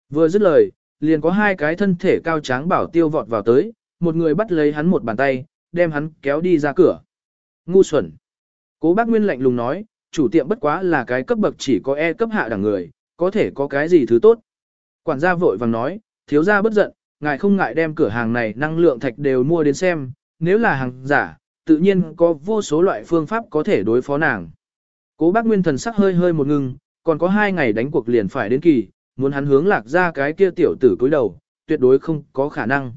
Vừa dứt lời, liền có hai cái thân thể cao tráng bảo tiêu vọt vào tới, một người bắt lấy hắn một bàn tay, đem hắn kéo đi ra cửa. Ngu xuẩn. Cố bác Nguyên lạnh lùng nói, chủ tiệm bất quá là cái cấp bậc chỉ có E cấp hạ đẳng người, có thể có cái gì thứ tốt. Quản gia vội vàng nói, thiếu gia bất giận, ngài không ngại đem cửa hàng này năng lượng thạch đều mua đến xem, nếu là hàng giả, tự nhiên có vô số loại phương pháp có thể đối phó nàng. Cố bác Nguyên thần sắc hơi hơi một ngưng, còn có hai ngày đánh cuộc liền phải đến kỳ, muốn hắn hướng lạc ra cái kia tiểu tử cúi đầu, tuyệt đối không có khả năng.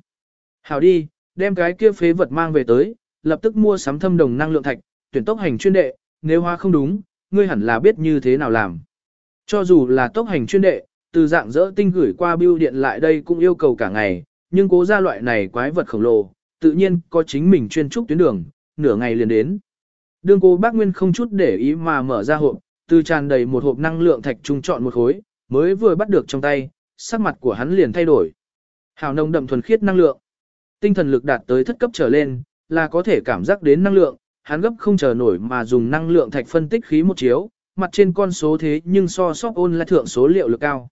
Hảo đi, đem cái kia phế vật mang về tới, lập tức mua sắm thâm đồng năng lượng thạch, tuyển tốc hành chuyên đệ, nếu hóa không đúng, ngươi hẳn là biết như thế nào làm. Cho dù là tốc hành chuyên đệ, từ dạng dỡ tinh gửi qua bưu điện lại đây cũng yêu cầu cả ngày, nhưng cố ra loại này quái vật khổng lồ, tự nhiên có chính mình chuyên trúc tuyến đường, nửa ngày liền đến. Đương cô bác Nguyên không chút để ý mà mở ra hộp, từ tràn đầy một hộp năng lượng thạch trung chọn một khối, mới vừa bắt được trong tay, sắc mặt của hắn liền thay đổi. Hào nồng đậm thuần khiết năng lượng. Tinh thần lực đạt tới thất cấp trở lên, là có thể cảm giác đến năng lượng, hắn gấp không chờ nổi mà dùng năng lượng thạch phân tích khí một chiếu, mặt trên con số thế nhưng so sóc ôn là thượng số liệu lực cao.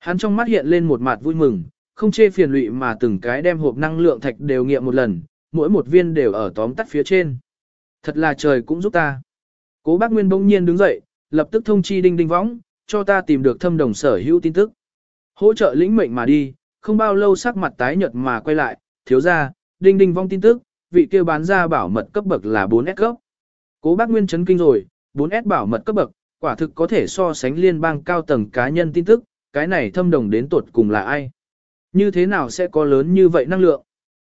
Hắn trong mắt hiện lên một mặt vui mừng, không chê phiền lụy mà từng cái đem hộp năng lượng thạch đều nghiệm một lần, mỗi một viên đều ở tóm tắt phía trên. Thật là trời cũng giúp ta. Cố bác Nguyên bỗng nhiên đứng dậy, lập tức thông chi đinh đinh võng, cho ta tìm được thâm đồng sở hữu tin tức. Hỗ trợ lĩnh mệnh mà đi, không bao lâu sắc mặt tái nhợt mà quay lại, thiếu ra, đinh đinh vong tin tức, vị kia bán ra bảo mật cấp bậc là 4S cấp. Cố bác Nguyên chấn kinh rồi, 4S bảo mật cấp bậc, quả thực có thể so sánh liên bang cao tầng cá nhân tin tức, cái này thâm đồng đến tuột cùng là ai? Như thế nào sẽ có lớn như vậy năng lượng?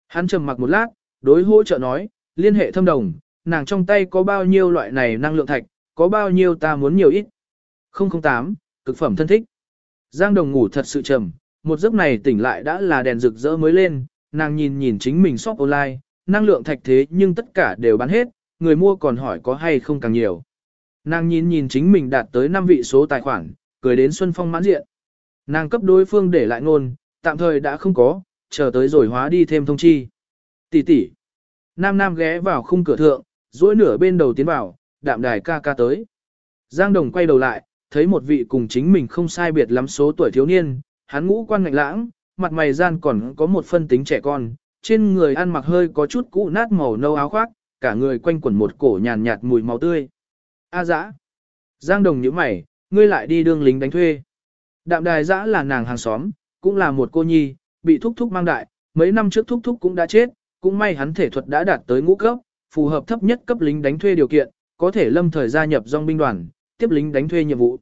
Hắn trầm mặc một lát, đối hỗ trợ nói, liên hệ thâm đồng, nàng trong tay có bao nhiêu loại này năng lượng thạch, có bao nhiêu ta muốn nhiều ít. 008, cực phẩm thân thích. Giang đồng ngủ thật sự trầm, một giấc này tỉnh lại đã là đèn rực rỡ mới lên, nàng nhìn nhìn chính mình shop online, năng lượng thạch thế nhưng tất cả đều bán hết, người mua còn hỏi có hay không càng nhiều. Nàng nhìn nhìn chính mình đạt tới 5 vị số tài khoản, cười đến Xuân Phong mãn diện. Nàng cấp đối phương để lại ngôn, tạm thời đã không có, chờ tới rồi hóa đi thêm thông chi. Tỷ tỷ. Nam Nam ghé vào khung cửa thượng, duỗi nửa bên đầu tiến vào, đạm đài ca ca tới. Giang Đồng quay đầu lại, thấy một vị cùng chính mình không sai biệt lắm số tuổi thiếu niên, hắn ngũ quan ngạnh lãng, mặt mày gian còn có một phân tính trẻ con, trên người ăn mặc hơi có chút cũ nát màu nâu áo khoác, cả người quanh quẩn một cổ nhàn nhạt mùi máu tươi. A dã. Giang Đồng nhíu mày, ngươi lại đi đương lính đánh thuê. Đạm đài dã là nàng hàng xóm, cũng là một cô nhi, bị thúc thúc mang đại, mấy năm trước thúc thúc cũng đã chết, cũng may hắn thể thuật đã đạt tới ngũ cấp, phù hợp thấp nhất cấp lính đánh thuê điều kiện, có thể lâm thời gia nhập dòng binh đoàn, tiếp lính đánh thuê nhiệm vụ.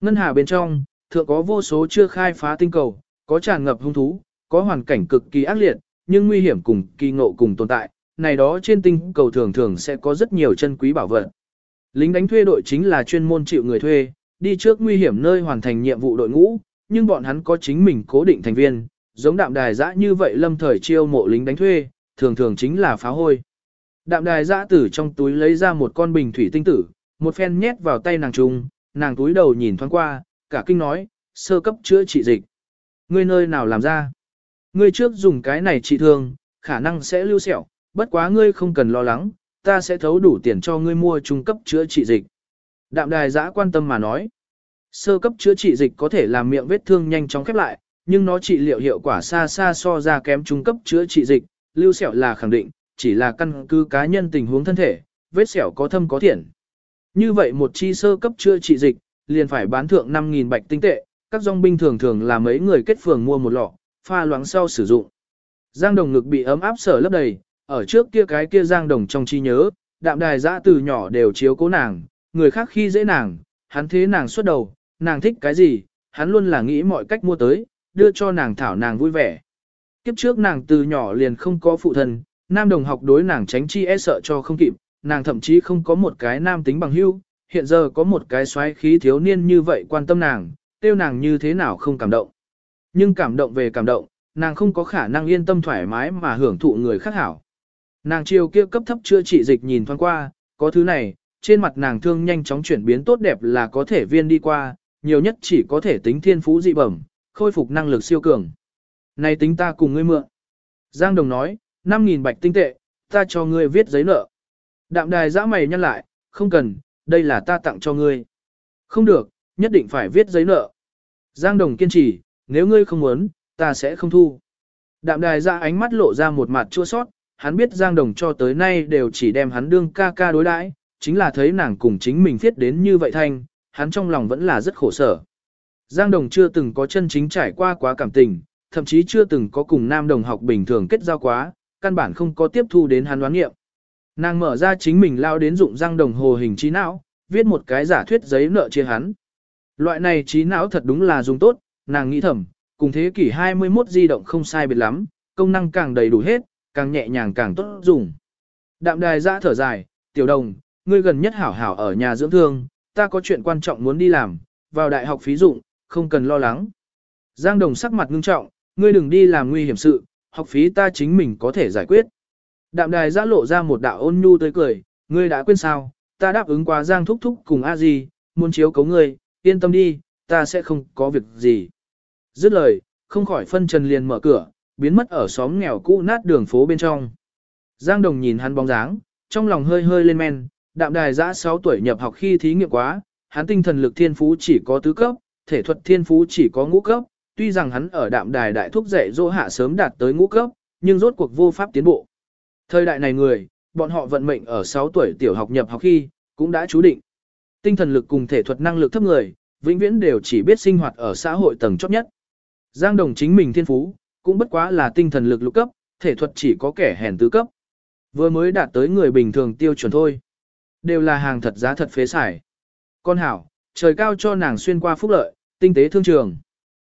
Ngân hà bên trong, thượng có vô số chưa khai phá tinh cầu, có tràn ngập hung thú, có hoàn cảnh cực kỳ ác liệt, nhưng nguy hiểm cùng kỳ ngộ cùng tồn tại, này đó trên tinh cầu thường thường sẽ có rất nhiều chân quý bảo vật. Lính đánh thuê đội chính là chuyên môn chịu người thuê, đi trước nguy hiểm nơi hoàn thành nhiệm vụ đội ngũ, nhưng bọn hắn có chính mình cố định thành viên, giống đạm đài giã như vậy lâm thời chiêu mộ lính đánh thuê, thường thường chính là phá hôi. Đạm đài giã tử trong túi lấy ra một con bình thủy tinh tử, một phen nhét vào tay nàng trung, nàng túi đầu nhìn thoáng qua, cả kinh nói, sơ cấp chữa trị dịch. Ngươi nơi nào làm ra? Ngươi trước dùng cái này trị thương, khả năng sẽ lưu sẹo, bất quá ngươi không cần lo lắng, ta sẽ thấu đủ tiền cho ngươi mua trung cấp chữa trị dịch. Đạm đài giã quan tâm mà nói. Sơ cấp chữa trị dịch có thể làm miệng vết thương nhanh chóng khép lại, nhưng nó trị liệu hiệu quả xa xa so ra kém trung cấp chữa trị dịch, lưu sẹo là khẳng định, chỉ là căn cứ cá nhân tình huống thân thể, vết sẹo có thâm có thiện. Như vậy một chi sơ cấp chữa trị dịch, liền phải bán thượng 5.000 bạch tinh tệ, các dòng binh thường thường là mấy người kết phường mua một lọ, pha loãng sau sử dụng. Giang đồng ngực bị ấm áp sở lấp đầy, ở trước kia cái kia giang đồng trong chi nhớ, đạm đài giã từ nhỏ đều chiếu cố nàng, người khác khi dễ nàng, hắn thế nàng xuất đầu, nàng thích cái gì, hắn luôn là nghĩ mọi cách mua tới, đưa cho nàng thảo nàng vui vẻ. Kiếp trước nàng từ nhỏ liền không có phụ thân, nam đồng học đối nàng tránh chi e sợ cho không kịp, nàng thậm chí không có một cái nam tính bằng hữu. hiện giờ có một cái xoáy khí thiếu niên như vậy quan tâm nàng, tiêu nàng như thế nào không cảm động. Nhưng cảm động về cảm động, nàng không có khả năng yên tâm thoải mái mà hưởng thụ người khác hảo. Nàng chiều kia cấp thấp chưa trị dịch nhìn thoáng qua, có thứ này, trên mặt nàng thương nhanh chóng chuyển biến tốt đẹp là có thể viên đi qua, nhiều nhất chỉ có thể tính thiên phú dị bẩm, khôi phục năng lực siêu cường. Này tính ta cùng ngươi mượn. Giang Đồng nói, 5.000 bạch tinh tệ, ta cho ngươi viết giấy nợ. Đạm đài giã mày nhăn lại, không cần, đây là ta tặng cho ngươi. Không được, nhất định phải viết giấy nợ. Giang Đồng kiên trì, nếu ngươi không muốn, ta sẽ không thu. Đạm đài giã ánh mắt lộ ra một mặt chua sót, hắn biết Giang Đồng cho tới nay đều chỉ đem hắn đương ca ca đối đãi, chính là thấy nàng cùng chính mình thiết đến như vậy thanh, hắn trong lòng vẫn là rất khổ sở. Giang Đồng chưa từng có chân chính trải qua quá cảm tình, thậm chí chưa từng có cùng nam đồng học bình thường kết giao quá, căn bản không có tiếp thu đến hắn đoán nghiệm. Nàng mở ra chính mình lao đến dụng Giang Đồng hồ hình trí não, viết một cái giả thuyết giấy nợ chia hắn. Loại này trí não thật đúng là dùng tốt, nàng nghĩ thầm, cùng thế kỷ 21 di động không sai biệt lắm, công năng càng đầy đủ hết, càng nhẹ nhàng càng tốt dùng. Đạm đài ra thở dài, tiểu đồng, ngươi gần nhất hảo hảo ở nhà dưỡng thương, ta có chuyện quan trọng muốn đi làm, vào đại học phí dụng, không cần lo lắng. Giang đồng sắc mặt ngưng trọng, ngươi đừng đi làm nguy hiểm sự, học phí ta chính mình có thể giải quyết. Đạm đài ra lộ ra một đạo ôn nhu tới cười, ngươi đã quên sao, ta đáp ứng qua Giang thúc thúc cùng a di, muốn chiếu cấu ngươi, yên tâm đi, ta sẽ không có việc gì. Dứt lời, không khỏi phân trần liền mở cửa, biến mất ở xóm nghèo cũ nát đường phố bên trong. Giang Đồng nhìn hắn bóng dáng, trong lòng hơi hơi lên men, đạm đài giã 6 tuổi nhập học khi thí nghiệm quá, hắn tinh thần lực thiên phú chỉ có tứ cấp, thể thuật thiên phú chỉ có ngũ cấp, tuy rằng hắn ở đạm đài đại thúc dạy dỗ hạ sớm đạt tới ngũ cấp, nhưng rốt cuộc vô pháp tiến bộ. Thời đại này người, bọn họ vận mệnh ở 6 tuổi tiểu học nhập học khi, cũng đã chú định. Tinh thần lực cùng thể thuật năng lực thấp người, vĩnh viễn đều chỉ biết sinh hoạt ở xã hội tầng chót nhất. Giang Đồng chính mình thiên phú, cũng bất quá là tinh thần lực lục cấp, thể thuật chỉ có kẻ hèn tứ cấp. Vừa mới đạt tới người bình thường tiêu chuẩn thôi. Đều là hàng thật giá thật phế xài. Con hảo, trời cao cho nàng xuyên qua phúc lợi, tinh tế thương trường.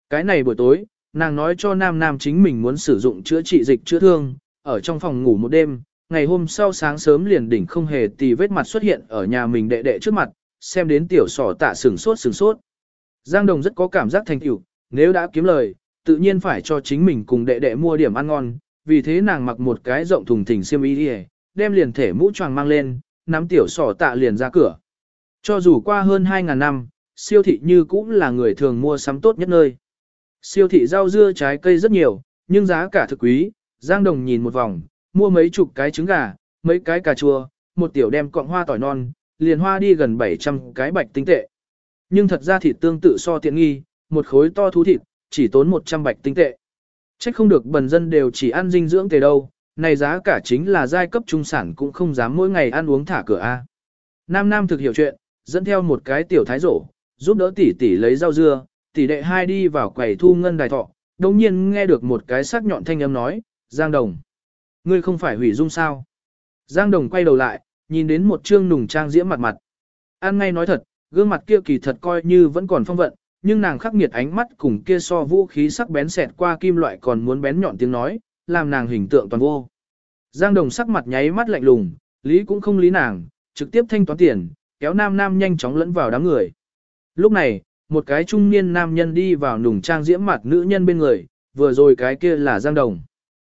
Cái này buổi tối, nàng nói cho nam nam chính mình muốn sử dụng chữa trị dịch chữa thương, ở trong phòng ngủ một đêm, ngày hôm sau sáng sớm liền đỉnh không hề tì vết mặt xuất hiện ở nhà mình đệ đệ trước mặt, xem đến tiểu sỏ tạ sừng sốt sừng sốt. Giang Đồng rất có cảm giác thành tựu, nếu đã kiếm lời, tự nhiên phải cho chính mình cùng đệ đệ mua điểm ăn ngon, vì thế nàng mặc một cái rộng thùng thình xiêm y đi đem liền thể mũ choàng mang lên, nắm tiểu sỏ tạ liền ra cửa. Cho dù qua hơn 2.000 năm, siêu thị như cũng là người thường mua sắm tốt nhất nơi. Siêu thị rau dưa trái cây rất nhiều, nhưng giá cả thực quý, Giang Đồng nhìn một vòng, mua mấy chục cái trứng gà, mấy cái cà chua, một tiểu đem cọng hoa tỏi non, liền hoa đi gần 700 cái bạch tinh tệ. Nhưng thật ra thịt tương tự so tiện nghi, một khối to thú thịt, chỉ tốn 100 bạch tinh tệ. Chắc không được bần dân đều chỉ ăn dinh dưỡng tề đâu, này giá cả chính là giai cấp trung sản cũng không dám mỗi ngày ăn uống thả cửa A. Nam Nam thực hiểu chuyện, dẫn theo một cái tiểu thái rổ, giúp đỡ tỷ tỷ lấy rau dưa, tỷ đệ hai đi vào quầy thu ngân đài thọ, đồng nhiên nghe được một cái sắc nhọn thanh âm nói, Giang Đồng. Ngươi không phải hủy dung sao? Giang Đồng quay đầu lại, nhìn đến một trương nùng trang diễm mặt mặt. An ngay nói thật, gương mặt kia kỳ thật coi như vẫn còn phong vận, nhưng nàng khắc nghiệt ánh mắt cùng kia so vũ khí sắc bén xẹt qua kim loại còn muốn bén nhọn tiếng nói, làm nàng hình tượng toàn vô. Giang Đồng sắc mặt nháy mắt lạnh lùng, lý cũng không lý nàng, trực tiếp thanh toán tiền, kéo nam nam nhanh chóng lẫn vào đám người. Lúc này, một cái trung niên nam nhân đi vào nùng trang diễm mặt nữ nhân bên người, vừa rồi cái kia là Giang Đồng.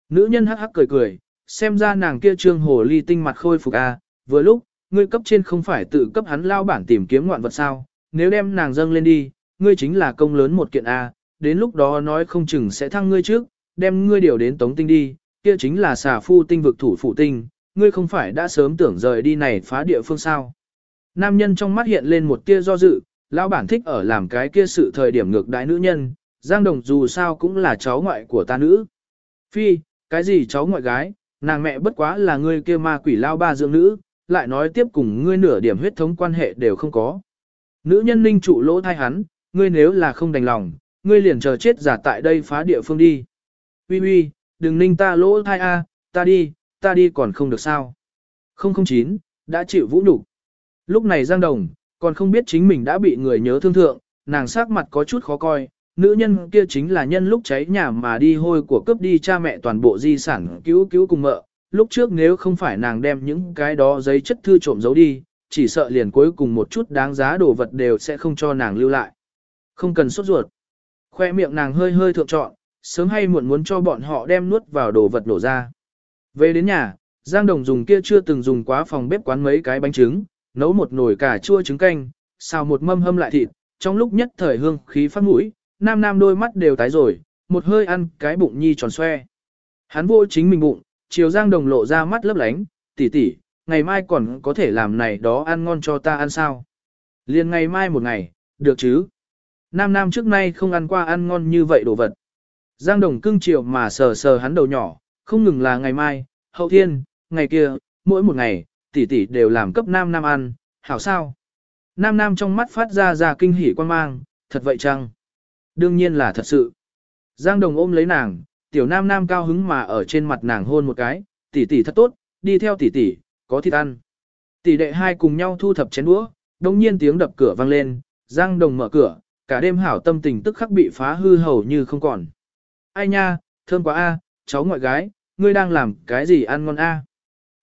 Nữ nhân hắc hắc cười cười, xem ra nàng kia trương hồ ly tinh mặt khôi phục a, vừa lúc, ngươi cấp trên không phải tự cấp hắn lao bản tìm kiếm ngoạn vật sao, nếu đem nàng dâng lên đi, ngươi chính là công lớn một kiện A, đến lúc đó nói không chừng sẽ thăng ngươi trước, đem ngươi điều đến tống tinh đi, kia chính là xà phu tinh vực thủ phụ tinh, ngươi không phải đã sớm tưởng rời đi này phá địa phương sao. Nam nhân trong mắt hiện lên một tia do dự, lão bản thích ở làm cái kia sự thời điểm ngược đái nữ nhân, Giang Đồng dù sao cũng là cháu ngoại của ta nữ. Phi, cái gì cháu ngoại gái, nàng mẹ bất quá là ngươi kia ma quỷ lao ba dưỡng nữ, lại nói tiếp cùng ngươi nửa điểm huyết thống quan hệ đều không có. Nữ nhân ninh trụ lỗ thai hắn, ngươi nếu là không đành lòng, ngươi liền chờ chết giả tại đây phá địa phương đi. Uy uy, đừng ninh ta lỗ thai a, ta đi, ta đi còn không được sao. 009, đã chịu vũ nhục. Lúc này Giang Đồng, còn không biết chính mình đã bị người nhớ thương thượng, nàng sắc mặt có chút khó coi, nữ nhân kia chính là nhân lúc cháy nhà mà đi hôi của cướp đi cha mẹ toàn bộ di sản cứu cứu cùng mợ. Lúc trước nếu không phải nàng đem những cái đó giấy chất thư trộm giấu đi, chỉ sợ liền cuối cùng một chút đáng giá đồ vật đều sẽ không cho nàng lưu lại. Không cần sốt ruột. Khoe miệng nàng hơi hơi thượng trọn, sớm hay muộn muốn cho bọn họ đem nuốt vào đồ vật nổ ra. Về đến nhà, Giang Đồng dùng kia chưa từng dùng quá phòng bếp quán mấy cái bánh trứng, nấu một nồi cà chua trứng canh, xào một mâm hâm lại thịt, trong lúc nhất thời hương khí phát mũi, nam nam đôi mắt đều tái rồi, một hơi ăn cái bụng nhi tròn xoe. Hắn vô chính mình bụng, chiều Giang Đồng lộ ra mắt lấp lánh, tỷ tỷ, ngày mai còn có thể làm này đó ăn ngon cho ta ăn sao. Liền ngày mai một ngày, được chứ. Nam Nam trước nay không ăn qua ăn ngon như vậy đồ vật. Giang Đồng cưng chiều mà sờ sờ hắn đầu nhỏ, không ngừng là ngày mai, hậu thiên, ngày kia, mỗi một ngày, tỷ tỷ đều làm cấp Nam Nam ăn, hảo sao. Nam Nam trong mắt phát ra ra kinh hỉ quan mang, thật vậy chăng? Đương nhiên là thật sự. Giang Đồng ôm lấy nàng, tiểu Nam Nam cao hứng mà ở trên mặt nàng hôn một cái, tỷ tỷ thật tốt, đi theo tỷ tỷ, có thịt ăn. Tỷ đệ hai cùng nhau thu thập chén đũa, đồng nhiên tiếng đập cửa vang lên, Giang Đồng mở cửa, cả đêm hảo tâm tình tức khắc bị phá hư hầu như không còn. Ai nha, thơm quá a, cháu ngoại gái, ngươi đang làm cái gì ăn ngon a?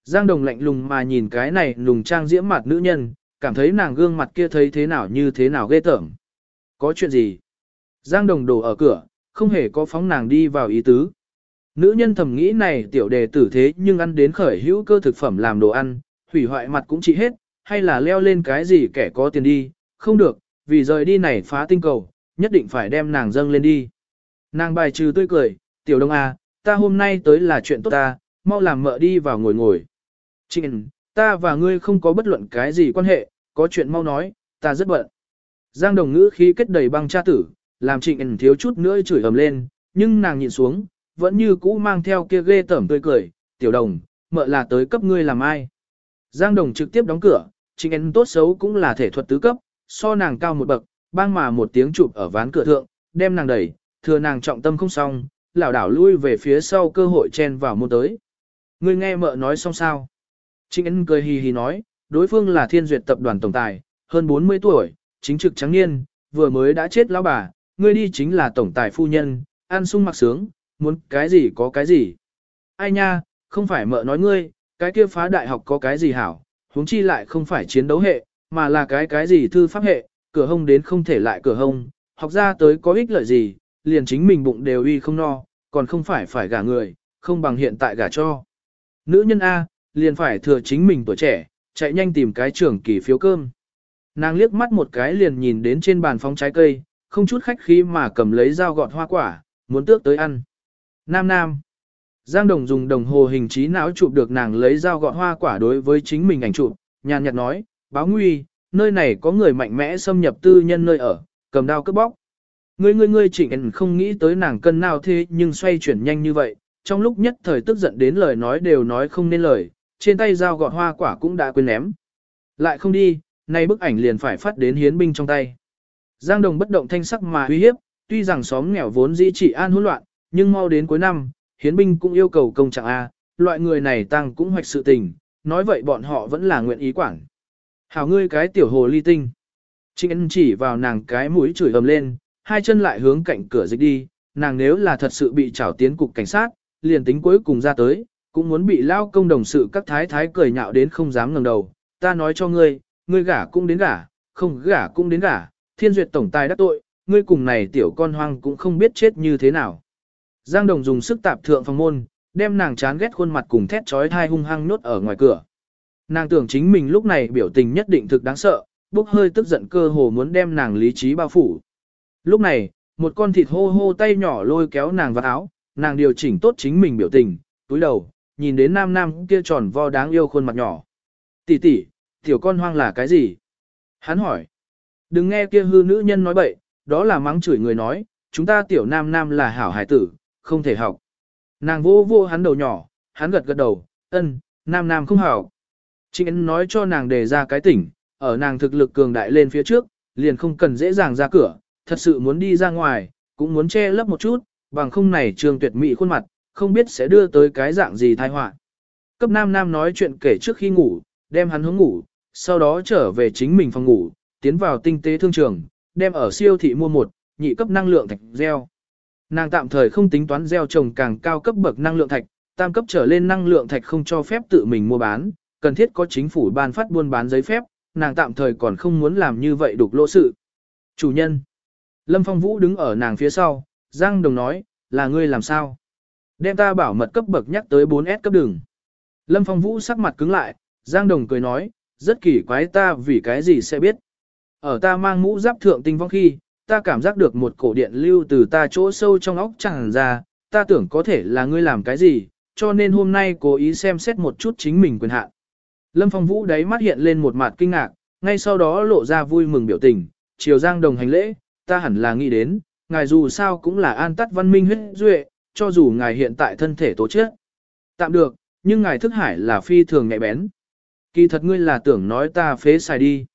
Giang Đồng lạnh lùng mà nhìn cái này lùng trang diễm mặt nữ nhân, cảm thấy nàng gương mặt kia thấy thế nào như thế nào ghê tởm. Có chuyện gì? Giang Đồng đổ ở cửa, không hề có phóng nàng đi vào ý tứ. Nữ nhân thầm nghĩ này tiểu đề tử thế nhưng ăn đến khởi hữu cơ thực phẩm làm đồ ăn, hủy hoại mặt cũng chỉ hết, hay là leo lên cái gì kẻ có tiền đi, không được, vì rời đi này phá tinh cầu, nhất định phải đem nàng dâng lên đi. Nàng bài trừ tươi cười, tiểu đông à, ta hôm nay tới là chuyện tốt ta, mau làm mợ đi vào ngồi ngồi. Trịnh, ta và ngươi không có bất luận cái gì quan hệ, có chuyện mau nói, ta rất bận. Giang đồng ngữ khí kết đầy băng cha tử, làm trịnh thiếu chút nữa chửi ầm lên, nhưng nàng nhìn xuống, vẫn như cũ mang theo kia ghê tởm tươi cười, tiểu đồng, mợ là tới cấp ngươi làm ai. Giang đồng trực tiếp đóng cửa, trịnh ẩn tốt xấu cũng là thể thuật tứ cấp, so nàng cao một bậc, bang mà một tiếng chụp ở ván cửa thượng, đem nàng đẩy, thừa nàng trọng tâm không xong, lảo đảo lui về phía sau cơ hội chen vào môn tới. Ngươi nghe mợ nói xong sao? Trịnh Ấn cười hì hì nói, đối phương là thiên duyệt tập đoàn tổng tài, hơn 40 tuổi, chính trực trắng niên, vừa mới đã chết lão bà, ngươi đi chính là tổng tài phu nhân, ăn sung mặc sướng, muốn cái gì có cái gì. Ai nha, không phải mợ nói ngươi, cái kia phá đại học có cái gì hảo, huống chi lại không phải chiến đấu hệ, mà là cái cái gì thư pháp hệ, cửa hông đến không thể lại cửa hông, học ra tới có ích lợi gì, liền chính mình bụng đều uy không no, còn không phải phải gả người, không bằng hiện tại gả cho. Nữ nhân A, liền phải thừa chính mình tuổi trẻ, chạy nhanh tìm cái trưởng kỳ phiếu cơm. Nàng liếc mắt một cái liền nhìn đến trên bàn phóng trái cây, không chút khách khí mà cầm lấy dao gọt hoa quả, muốn tước tới ăn. Nam Nam. Giang Đồng dùng đồng hồ hình trí não chụp được nàng lấy dao gọt hoa quả đối với chính mình ảnh chụp, nhàn nhạt nói, báo nguy, nơi này có người mạnh mẽ xâm nhập tư nhân nơi ở, cầm đao cướp bóc. Ngươi ngươi ngươi chỉnh không nghĩ tới nàng cân nào thế nhưng xoay chuyển nhanh như vậy, trong lúc nhất thời tức giận đến lời nói đều nói không nên lời, trên tay dao gọt hoa quả cũng đã quên ném. Lại không đi, nay bức ảnh liền phải phát đến hiến binh trong tay. Giang Đồng bất động thanh sắc mà uy hiếp, tuy rằng xóm nghèo vốn dĩ chỉ an hỗn loạn, nhưng mau đến cuối năm, hiến binh cũng yêu cầu công trạng A, loại người này tăng cũng hoạch sự tình, nói vậy bọn họ vẫn là nguyện ý quản. Hảo ngươi cái tiểu hồ ly tinh. Trịnh chỉ vào nàng cái mũi chửi ầm lên, hai chân lại hướng cạnh cửa dịch đi, nàng nếu là thật sự bị trảo tiến cục cảnh sát, liền tính cuối cùng ra tới, cũng muốn bị lao công đồng sự các thái thái cười nhạo đến không dám ngẩng đầu. Ta nói cho ngươi, ngươi gả cũng đến gả, không gả cũng đến gả, thiên duyệt tổng tài đắc tội, ngươi cùng này tiểu con hoang cũng không biết chết như thế nào. Giang Đồng dùng sức tạp thượng phòng môn, đem nàng chán ghét khuôn mặt cùng thét trói thai hung hăng nốt ở ngoài cửa. Nàng tưởng chính mình lúc này biểu tình nhất định thực đáng sợ, bốc hơi tức giận cơ hồ muốn đem nàng lý trí bao phủ. Lúc này, một con thịt hô hô tay nhỏ lôi kéo nàng vào áo, nàng điều chỉnh tốt chính mình biểu tình, túi đầu, nhìn đến nam nam kia tròn vo đáng yêu khuôn mặt nhỏ. Tỷ tỷ, tiểu con hoang là cái gì? Hắn hỏi. Đừng nghe kia hư nữ nhân nói bậy, đó là mắng chửi người nói, chúng ta tiểu nam nam là hảo hải tử, không thể học. Nàng vô vô hắn đầu nhỏ, hắn gật gật đầu, ân, nam nam không hảo. Trịnh Ấn nói cho nàng đề ra cái tỉnh, ở nàng thực lực cường đại lên phía trước, liền không cần dễ dàng ra cửa, thật sự muốn đi ra ngoài, cũng muốn che lấp một chút, bằng không này trường tuyệt mỹ khuôn mặt, không biết sẽ đưa tới cái dạng gì tai họa. Cấp nam nam nói chuyện kể trước khi ngủ, đem hắn hướng ngủ, sau đó trở về chính mình phòng ngủ, tiến vào tinh tế thương trường, đem ở siêu thị mua một, nhị cấp năng lượng thạch gieo. Nàng tạm thời không tính toán gieo trồng càng cao cấp bậc năng lượng thạch, tam cấp trở lên năng lượng thạch không cho phép tự mình mua bán, cần thiết có chính phủ ban phát buôn bán giấy phép, nàng tạm thời còn không muốn làm như vậy đục lỗ sự. Chủ nhân. Lâm Phong Vũ đứng ở nàng phía sau, Giang Đồng nói, là ngươi làm sao? Đem ta bảo mật cấp bậc nhắc tới 4S cấp đường. Lâm Phong Vũ sắc mặt cứng lại, Giang Đồng cười nói, rất kỳ quái ta vì cái gì sẽ biết. Ở ta mang mũ giáp thượng tinh vong khi, ta cảm giác được một cổ điện lưu từ ta chỗ sâu trong óc chẳng ra, ta tưởng có thể là ngươi làm cái gì, cho nên hôm nay cố ý xem xét một chút chính mình quyền hạn. Lâm Phong Vũ đáy mắt hiện lên một mặt kinh ngạc, ngay sau đó lộ ra vui mừng biểu tình, chiều Giang Đồng hành lễ, ta hẳn là nghĩ đến, ngài dù sao cũng là an tắt văn minh huyết duệ, cho dù ngài hiện tại thân thể tố chết. Tạm được, nhưng ngài thức hải là phi thường nhạy bén. Kỳ thật ngươi là tưởng nói ta phế xài đi.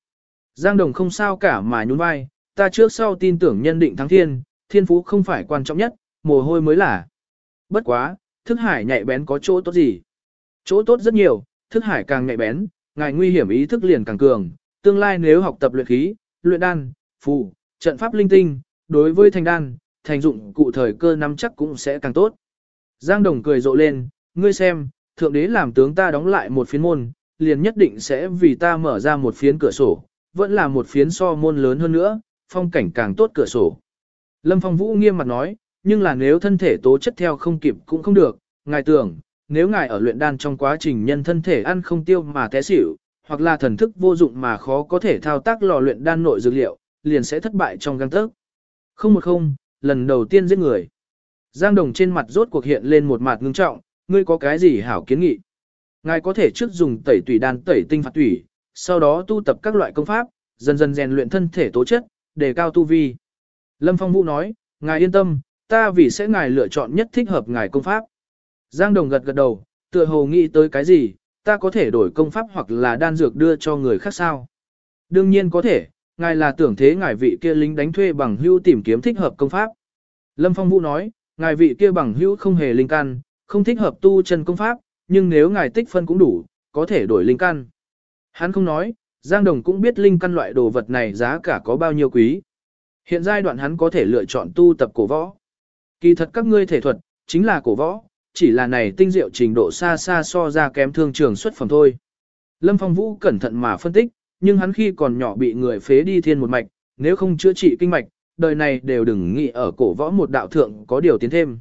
Giang Đồng không sao cả mà nhún vai, ta trước sau tin tưởng nhân định thắng thiên, thiên phú không phải quan trọng nhất, mồ hôi mới là. Bất quá, thức hải nhạy bén có chỗ tốt gì? Chỗ tốt rất nhiều, thức hải càng nhạy bén, ngài nguy hiểm ý thức liền càng cường, tương lai nếu học tập luyện khí, luyện đan, phù, trận pháp linh tinh, đối với thành đan, thành dụng cụ thời cơ nắm chắc cũng sẽ càng tốt. Giang Đồng cười rộ lên, ngươi xem, thượng đế làm tướng ta đóng lại một phiến môn, liền nhất định sẽ vì ta mở ra một phiến cửa sổ, vẫn là một phiến so môn lớn hơn nữa, phong cảnh càng tốt cửa sổ. Lâm Phong Vũ nghiêm mặt nói, nhưng là nếu thân thể tố chất theo không kịp cũng không được, ngài tưởng, nếu ngài ở luyện đan trong quá trình nhân thân thể ăn không tiêu mà té xỉu, hoặc là thần thức vô dụng mà khó có thể thao tác lò luyện đan nội dược liệu, liền sẽ thất bại trong găng tấc. Không một không, lần đầu tiên giết người. Giang Đồng trên mặt rốt cuộc hiện lên một mặt ngưng trọng, ngươi có cái gì hảo kiến nghị? Ngài có thể trước dùng tẩy tủy đan tẩy tinh phạt tủy, sau đó tu tập các loại công pháp, dần dần rèn luyện thân thể tố chất, đề cao tu vi. Lâm Phong Vũ nói, ngài yên tâm, ta vì sẽ ngài lựa chọn nhất thích hợp ngài công pháp. Giang Đồng gật gật đầu, tựa hồ nghĩ tới cái gì, ta có thể đổi công pháp hoặc là đan dược đưa cho người khác sao? Đương nhiên có thể, ngài là tưởng thế ngài vị kia lính đánh thuê bằng hưu tìm kiếm thích hợp công pháp. Lâm Phong Vũ nói, ngài vị kia bằng hưu không hề linh căn, không thích hợp tu chân công pháp, nhưng nếu ngài tích phân cũng đủ, có thể đổi linh căn. Hắn không nói, Giang Đồng cũng biết linh căn loại đồ vật này giá cả có bao nhiêu quý. Hiện giai đoạn hắn có thể lựa chọn tu tập cổ võ. Kỳ thật các ngươi thể thuật, chính là cổ võ, chỉ là này tinh diệu trình độ xa xa so ra kém thương trường xuất phẩm thôi. Lâm Phong Vũ cẩn thận mà phân tích, nhưng hắn khi còn nhỏ bị người phế đi thiên một mạch, nếu không chữa trị kinh mạch, đời này đều đừng nghĩ ở cổ võ một đạo thượng có điều tiến thêm.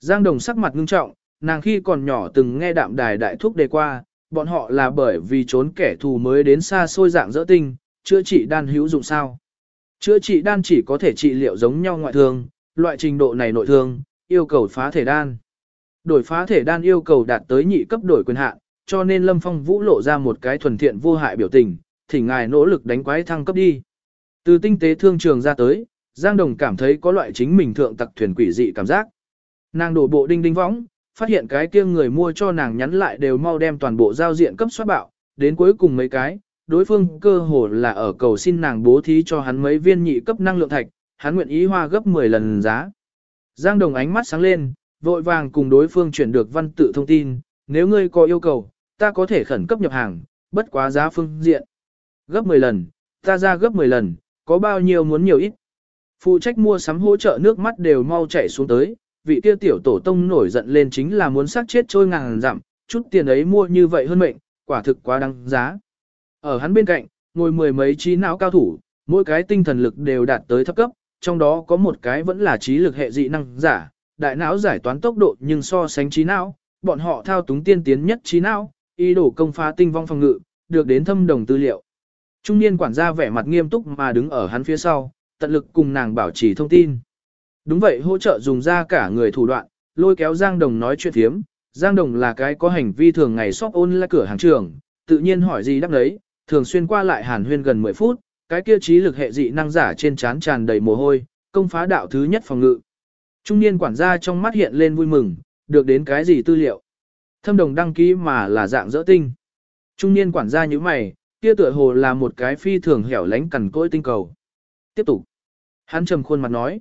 Giang Đồng sắc mặt ngưng trọng, nàng khi còn nhỏ từng nghe đạm đài đại thúc đề qua, bọn họ là bởi vì trốn kẻ thù mới đến xa xôi dạng dỡ tinh, chữa trị đan hữu dụng sao. Chữa trị đan chỉ có thể trị liệu giống nhau ngoại thương, loại trình độ này nội thương, yêu cầu phá thể đan. Đổi phá thể đan yêu cầu đạt tới nhị cấp đổi quyền hạn, cho nên Lâm Phong Vũ lộ ra một cái thuần thiện vô hại biểu tình, thỉnh ngài nỗ lực đánh quái thăng cấp đi. Từ tinh tế thương trường ra tới, Giang Đồng cảm thấy có loại chính mình thượng tặc thuyền quỷ dị cảm giác. Nàng đổ bộ đinh đinh võng, phát hiện cái kia người mua cho nàng nhắn lại đều mau đem toàn bộ giao diện cấp soát bạo, đến cuối cùng mấy cái, đối phương cơ hồ là ở cầu xin nàng bố thí cho hắn mấy viên nhị cấp năng lượng thạch, hắn nguyện ý hoa gấp 10 lần giá. Giang Đồng ánh mắt sáng lên, vội vàng cùng đối phương chuyển được văn tự thông tin, nếu ngươi có yêu cầu, ta có thể khẩn cấp nhập hàng, bất quá giá phương diện. Gấp 10 lần, ta ra gấp 10 lần, có bao nhiêu muốn nhiều ít. Phụ trách mua sắm hỗ trợ nước mắt đều mau chảy xuống tới, vị kia tiểu tổ tông nổi giận lên chính là muốn sát chết trôi ngàn dặm, chút tiền ấy mua như vậy hơn mệnh, quả thực quá đáng giá. Ở hắn bên cạnh, ngồi mười mấy trí não cao thủ, mỗi cái tinh thần lực đều đạt tới thấp cấp, trong đó có một cái vẫn là trí lực hệ dị năng giả, đại não giải toán tốc độ nhưng so sánh trí não, bọn họ thao túng tiên tiến nhất trí não, ý đồ công phá tinh vong phòng ngự, được đến thâm đồng tư liệu. Trung niên quản gia vẻ mặt nghiêm túc mà đứng ở hắn phía sau, tận lực cùng nàng bảo trì thông tin. Đúng vậy hỗ trợ dùng ra cả người thủ đoạn, lôi kéo Giang Đồng nói chuyện thiếm. Giang Đồng là cái có hành vi thường ngày shop ôn là cửa hàng trường, tự nhiên hỏi gì đáp đấy, thường xuyên qua lại hàn huyên gần 10 phút, cái kia trí lực hệ dị năng giả trên trán tràn đầy mồ hôi, công phá đạo thứ nhất phòng ngự. Trung niên quản gia trong mắt hiện lên vui mừng, được đến cái gì tư liệu. Thâm đồng đăng ký mà là dạng dỡ tinh. Trung niên quản gia như mày, kia tựa hồ là một cái phi thường hẻo lánh cằn cỗi tinh cầu. Tiếp tục. Hắn trầm khuôn mặt nói.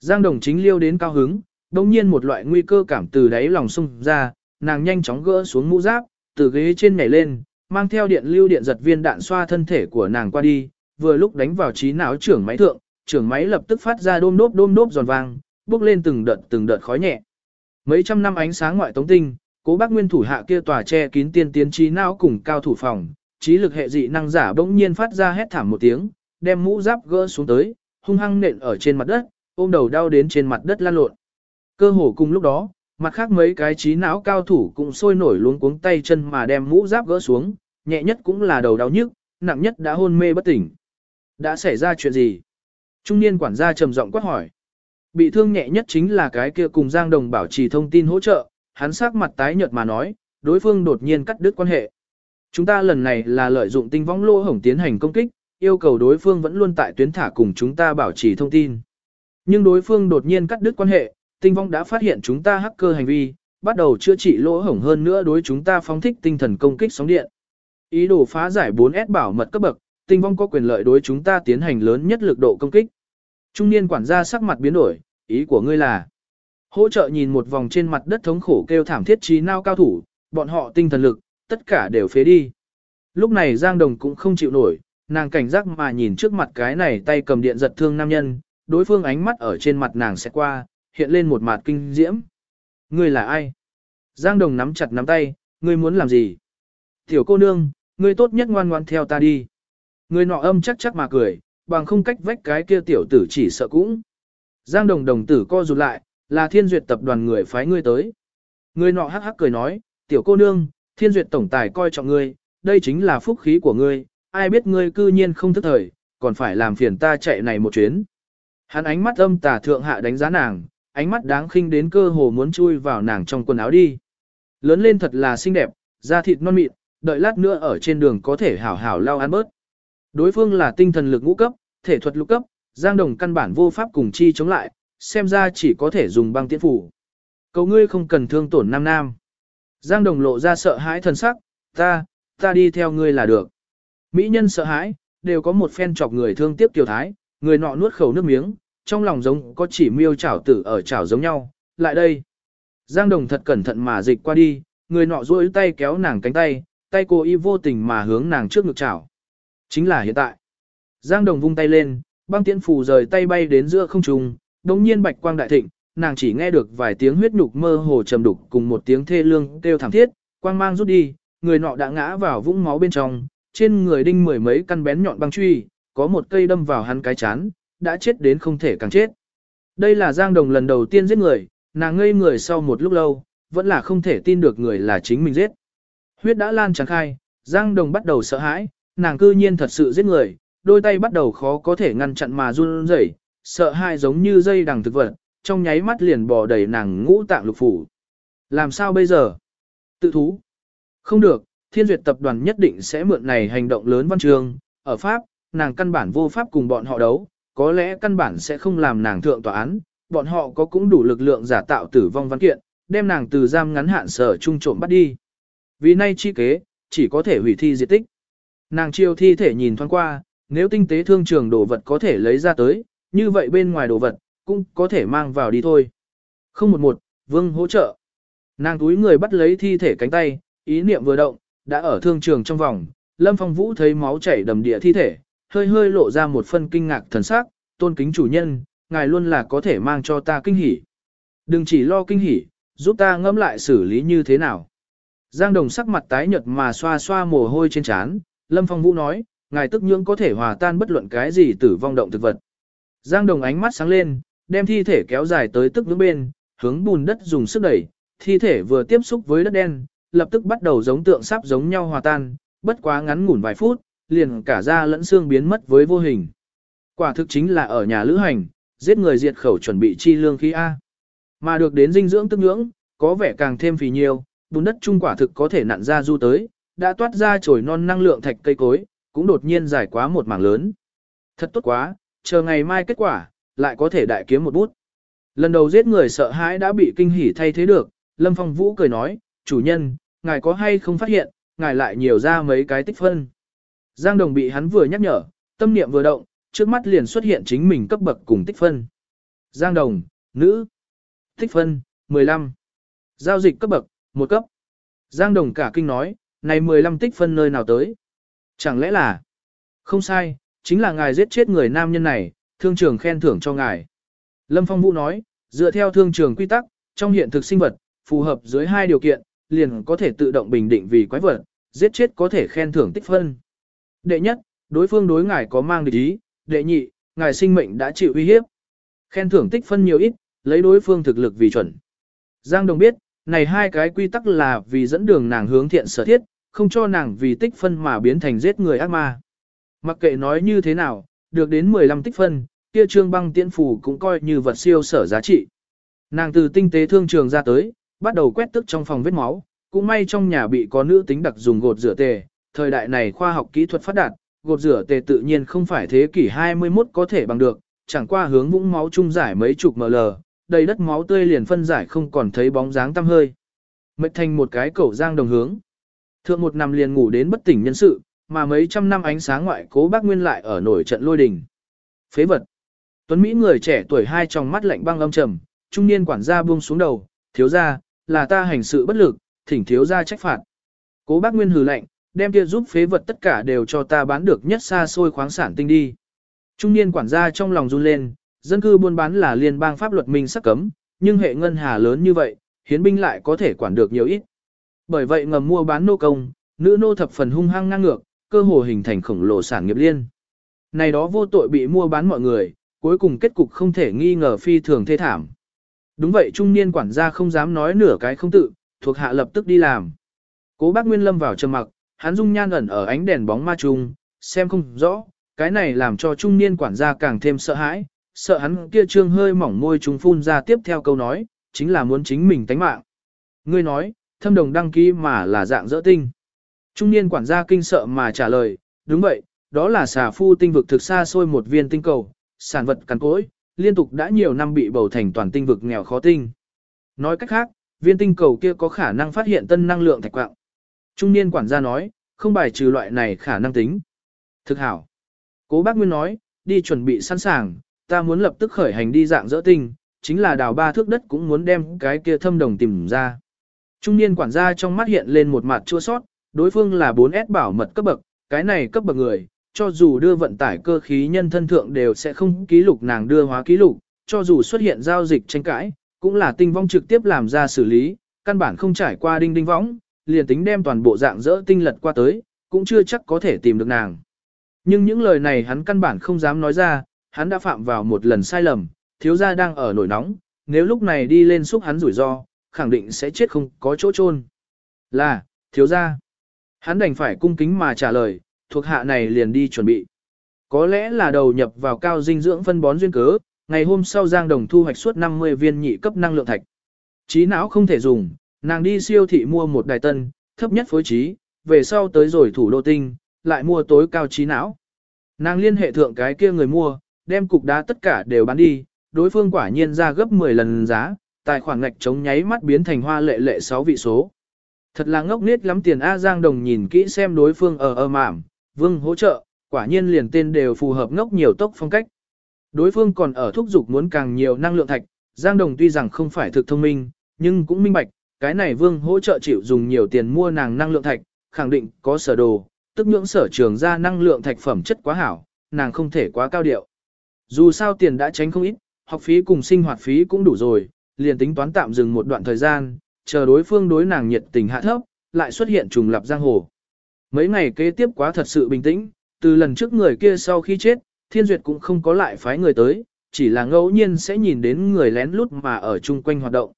Giang đồng chính liêu đến cao hứng, đồng nhiên một loại nguy cơ cảm từ đáy lòng sung ra, nàng nhanh chóng gỡ xuống mũ giáp, từ ghế trên nhảy lên, mang theo điện lưu điện giật viên đạn xoa thân thể của nàng qua đi, vừa lúc đánh vào trí não trưởng máy thượng, trưởng máy lập tức phát ra đôm đốp đôm đốp giòn vang, bước lên từng đợt từng đợt khói nhẹ. Mấy trăm năm ánh sáng ngoại tống tinh, cố bác nguyên thủ hạ kia tòa che kín tiên tiến trí não cùng cao thủ phòng, trí lực hệ dị năng giả bỗng nhiên phát ra hét thảm một tiếng, đem mũ giáp gỡ xuống tới, hung hăng nện ở trên mặt đất, ôm đầu đau đến trên mặt đất lan lộn. Cơ hồ cùng lúc đó, mặt khác mấy cái trí não cao thủ cũng sôi nổi luống cuống tay chân mà đem mũ giáp gỡ xuống, nhẹ nhất cũng là đầu đau nhức, nặng nhất đã hôn mê bất tỉnh. Đã xảy ra chuyện gì? Trung niên quản gia trầm giọng quát hỏi. Bị thương nhẹ nhất chính là cái kia cùng Giang Đồng bảo trì thông tin hỗ trợ, hắn sắc mặt tái nhợt mà nói, đối phương đột nhiên cắt đứt quan hệ. Chúng ta lần này là lợi dụng tinh võng lô hổng tiến hành công kích, yêu cầu đối phương vẫn luôn tại tuyến thả cùng chúng ta bảo trì thông tin. Nhưng đối phương đột nhiên cắt đứt quan hệ, tinh vong đã phát hiện chúng ta hacker hành vi, bắt đầu chữa trị lỗ hổng hơn nữa đối chúng ta phóng thích tinh thần công kích sóng điện. Ý đồ phá giải 4S bảo mật cấp bậc, tinh vong có quyền lợi đối chúng ta tiến hành lớn nhất lực độ công kích. Trung niên quản gia sắc mặt biến đổi, ý của ngươi là hỗ trợ nhìn một vòng trên mặt đất thống khổ kêu thảm thiết trí nao cao thủ, bọn họ tinh thần lực, tất cả đều phế đi. Lúc này Giang Đồng cũng không chịu nổi, nàng cảnh giác mà nhìn trước mặt cái này tay cầm điện giật thương nam nhân, đối phương ánh mắt ở trên mặt nàng sẽ qua, hiện lên một mặt kinh diễm. Ngươi là ai? Giang Đồng nắm chặt nắm tay, ngươi muốn làm gì? Tiểu cô nương, ngươi tốt nhất ngoan ngoan theo ta đi. Ngươi nọ âm chắc chắc mà cười, bằng không cách vách cái kia tiểu tử chỉ sợ cũng. Giang Đồng đồng tử co rụt lại, là thiên duyệt tập đoàn người phái ngươi tới. Ngươi nọ hắc hắc cười nói, tiểu cô nương, thiên duyệt tổng tài coi trọng ngươi, đây chính là phúc khí của ngươi, ai biết ngươi cư nhiên không thức thời, còn phải làm phiền ta chạy này một chuyến. Hắn ánh mắt âm tà thượng hạ đánh giá nàng, ánh mắt đáng khinh đến cơ hồ muốn chui vào nàng trong quần áo đi. Lớn lên thật là xinh đẹp, da thịt non mịn, đợi lát nữa ở trên đường có thể hảo hảo lao ăn bớt. Đối phương là tinh thần lực ngũ cấp, thể thuật lục cấp, Giang Đồng căn bản vô pháp cùng chi chống lại, xem ra chỉ có thể dùng băng tiễn phủ. Cầu ngươi không cần thương tổn nam nam. Giang Đồng lộ ra sợ hãi thần sắc, ta, ta đi theo ngươi là được. Mỹ nhân sợ hãi, đều có một phen chọc người thương tiếp tiểu thái, người nọ nuốt khẩu nước miếng, trong lòng giống có chỉ miêu chảo tử ở chảo giống nhau, lại đây. Giang Đồng thật cẩn thận mà dịch qua đi, người nọ duỗi tay kéo nàng cánh tay, tay cô y vô tình mà hướng nàng trước ngực chảo. Chính là hiện tại. Giang Đồng vung tay lên, băng tiễn phù rời tay bay đến giữa không trung, đồng nhiên bạch quang đại thịnh, nàng chỉ nghe được vài tiếng huyết nhục mơ hồ trầm đục cùng một tiếng thê lương kêu thảm thiết, quang mang rút đi, người nọ đã ngã vào vũng máu bên trong, trên người đinh mười mấy căn bén nhọn băng truy, có một cây đâm vào hắn cái chán, đã chết đến không thể càng chết. Đây là Giang Đồng lần đầu tiên giết người, nàng ngây người sau một lúc lâu, vẫn là không thể tin được người là chính mình giết. Huyết đã lan tràn khai, Giang Đồng bắt đầu sợ hãi, nàng cư nhiên thật sự giết người, đôi tay bắt đầu khó có thể ngăn chặn mà run rẩy, sợ hãi giống như dây đằng thực vật, trong nháy mắt liền bò đầy nàng ngũ tạng lục phủ. Làm sao bây giờ? Tự thú. Không được, thiên duyệt tập đoàn nhất định sẽ mượn này hành động lớn văn trường, ở Pháp, nàng căn bản vô pháp cùng bọn họ đấu, có lẽ căn bản sẽ không làm nàng thượng tòa án, bọn họ có cũng đủ lực lượng giả tạo tử vong văn kiện, đem nàng từ giam ngắn hạn sở trung trộm bắt đi. Vì nay chi kế, chỉ có thể hủy thi diệt tích. Nàng chiêu thi thể nhìn thoáng qua, nếu tinh tế thương trường đồ vật có thể lấy ra tới, như vậy bên ngoài đồ vật, cũng có thể mang vào đi thôi. Không một một, vương hỗ trợ. Nàng túi người bắt lấy thi thể cánh tay, ý niệm vừa động, đã ở thương trường trong vòng, Lâm Phong Vũ thấy máu chảy đầm địa thi thể, hơi hơi lộ ra một phân kinh ngạc thần sắc, tôn kính chủ nhân, ngài luôn là có thể mang cho ta kinh hỉ. Đừng chỉ lo kinh hỉ, giúp ta ngẫm lại xử lý như thế nào. Giang Đồng sắc mặt tái nhợt mà xoa xoa mồ hôi trên trán, Lâm Phong Vũ nói, ngài tức nhưỡng có thể hòa tan bất luận cái gì tử vong động thực vật. Giang Đồng ánh mắt sáng lên, đem thi thể kéo dài tới tức vững bên, hướng bùn đất dùng sức đẩy, thi thể vừa tiếp xúc với đất đen, lập tức bắt đầu giống tượng sắp giống nhau hòa tan, bất quá ngắn ngủn vài phút, liền cả da lẫn xương biến mất với vô hình. Quả thực chính là ở nhà lữ hành, giết người diệt khẩu chuẩn bị chi lương khí A. Mà được đến dinh dưỡng tức nhưỡng, có vẻ càng thêm phì nhiều, bùn đất trung quả thực có thể nặn ra du tới, đã toát ra trồi non năng lượng thạch cây cối, cũng đột nhiên giải quá một mảng lớn. Thật tốt quá, chờ ngày mai kết quả, lại có thể đại kiếm một bút. Lần đầu giết người sợ hãi đã bị kinh hỉ thay thế được, Lâm Phong Vũ cười nói, chủ nhân, ngài có hay không phát hiện, ngài lại nhiều ra mấy cái tích phân. Giang Đồng bị hắn vừa nhắc nhở, tâm niệm vừa động, trước mắt liền xuất hiện chính mình cấp bậc cùng tích phân. Giang Đồng, nữ, tích phân, 15. Giao dịch cấp bậc, một cấp. Giang Đồng cả kinh nói, này 15 tích phân nơi nào tới? Chẳng lẽ là... Không sai, chính là ngài giết chết người nam nhân này, thương trường khen thưởng cho ngài. Lâm Phong Vũ nói, dựa theo thương trường quy tắc, trong hiện thực sinh vật, phù hợp dưới hai điều kiện, liền có thể tự động bình định vì quái vật, giết chết có thể khen thưởng tích phân. Đệ nhất, đối phương đối ngài có mang địch ý, đệ nhị, ngài sinh mệnh đã chịu uy hiếp. Khen thưởng tích phân nhiều ít, lấy đối phương thực lực vì chuẩn. Giang Đồng biết, này hai cái quy tắc là vì dẫn đường nàng hướng thiện sở thiết, không cho nàng vì tích phân mà biến thành giết người ác ma. Mặc kệ nói như thế nào, được đến 15 tích phân, kia trương băng tiễn phù cũng coi như vật siêu sở giá trị. Nàng từ tinh tế thương trường ra tới, bắt đầu quét tức trong phòng vết máu, cũng may trong nhà bị có nữ tính đặc dùng gột rửa tề, thời đại này khoa học kỹ thuật phát đạt, gột rửa tề tự nhiên không phải thế kỷ 21 có thể bằng được, chẳng qua hướng vũng máu trung giải mấy chục ml, đầy đất máu tươi liền phân giải không còn thấy bóng dáng tăm hơi. Mệt thành một cái cẩu giang đồng hướng. Thượng một năm liền ngủ đến bất tỉnh nhân sự, mà mấy trăm năm ánh sáng ngoại cố bác Nguyên lại ở nổi trận lôi đình. Phế vật. Tuấn Mỹ người trẻ tuổi hai tròng mắt lạnh băng âm trầm, trung niên quản gia buông xuống đầu, thiếu gia, là ta hành sự bất lực, thỉnh thiếu gia trách phạt. Cố bác Nguyên hừ lạnh, đem kia giúp phế vật tất cả đều cho ta bán được nhất xa xôi khoáng sản tinh đi. Trung niên quản gia trong lòng run lên, dân cư buôn bán là liên bang pháp luật mình sắc cấm, nhưng hệ ngân hà lớn như vậy, hiến binh lại có thể quản được nhiều ít. Bởi vậy ngầm mua bán nô công, nữ nô thập phần hung hăng ngang ngược, cơ hồ hình thành khổng lồ sản nghiệp liên. Này đó vô tội bị mua bán mọi người, cuối cùng kết cục không thể nghi ngờ phi thường thê thảm. Đúng vậy trung niên quản gia không dám nói nửa cái không tự, thuộc hạ lập tức đi làm. Cố bác Nguyên Lâm vào trầm mặc, hắn dung nhan ẩn ở ánh đèn bóng ma trung, xem không rõ, cái này làm cho trung niên quản gia càng thêm sợ hãi, sợ hắn kia trương hơi mỏng môi trùng phun ra tiếp theo câu nói, chính là muốn chính mình tánh mạng. Ngươi nói, thâm đồng đăng ký mà là dạng dỡ tinh. Trung niên quản gia kinh sợ mà trả lời, đúng vậy, đó là xà phu tinh vực thực xa xôi một viên tinh cầu, sản vật cằn cỗi, liên tục đã nhiều năm bị bầu thành toàn tinh vực nghèo khó tinh. Nói cách khác, viên tinh cầu kia có khả năng phát hiện tân năng lượng thạch quạng. Trung niên quản gia nói, không bài trừ loại này khả năng tính. Thực hảo. Cố bác Nguyên nói, đi chuẩn bị sẵn sàng, ta muốn lập tức khởi hành đi dạng dỡ tinh, chính là đào ba thước đất cũng muốn đem cái kia thâm đồng tìm ra. Trung niên quản gia trong mắt hiện lên một mặt chua sót, đối phương là 4S bảo mật cấp bậc, cái này cấp bậc người, cho dù đưa vận tải cơ khí nhân thân thượng đều sẽ không ký lục nàng đưa hóa ký lục, cho dù xuất hiện giao dịch tranh cãi, cũng là tinh vong trực tiếp làm ra xử lý, căn bản không trải qua đinh đinh võng, liền tính đem toàn bộ dạng dỡ tinh lật qua tới, cũng chưa chắc có thể tìm được nàng. Nhưng những lời này hắn căn bản không dám nói ra, hắn đã phạm vào một lần sai lầm, thiếu gia đang ở nổi nóng, nếu lúc này đi lên xúc hắn rủi ro, khẳng định sẽ chết không có chỗ chôn. Là, thiếu gia. Hắn đành phải cung kính mà trả lời, thuộc hạ này liền đi chuẩn bị. Có lẽ là đầu nhập vào cao dinh dưỡng phân bón duyên cớ, ngày hôm sau Giang Đồng thu hoạch suốt 50 viên nhị cấp năng lượng thạch. Trí não không thể dùng, nàng đi siêu thị mua một đài tân, thấp nhất phối trí, về sau tới rồi thủ đô tinh, lại mua tối cao trí não. Nàng liên hệ thượng cái kia người mua, đem cục đá tất cả đều bán đi, đối phương quả nhiên ra gấp 10 lần giá, tài khoản ngạch chống nháy mắt biến thành hoa lệ lệ 6 vị số. Thật là ngốc nết lắm tiền A Giang Đồng nhìn kỹ xem đối phương ở ở mảm, vương hỗ trợ, quả nhiên liền tên đều phù hợp ngốc nhiều tốc phong cách. Đối phương còn ở thúc giục muốn càng nhiều năng lượng thạch, Giang Đồng tuy rằng không phải thực thông minh, nhưng cũng minh bạch, cái này vương hỗ trợ chịu dùng nhiều tiền mua nàng năng lượng thạch, khẳng định có sở đồ, tức nhưỡng sở trường ra năng lượng thạch phẩm chất quá hảo, nàng không thể quá cao điệu. Dù sao tiền đã tránh không ít, học phí cùng sinh hoạt phí cũng đủ rồi, liền tính toán tạm dừng một đoạn thời gian, chờ đối phương đối nàng nhiệt tình hạ thấp, lại xuất hiện trùng lập giang hồ. Mấy ngày kế tiếp quá thật sự bình tĩnh, từ lần trước người kia sau khi chết, Thiên Duyệt cũng không có lại phái người tới, chỉ là ngẫu nhiên sẽ nhìn đến người lén lút mà ở chung quanh hoạt động.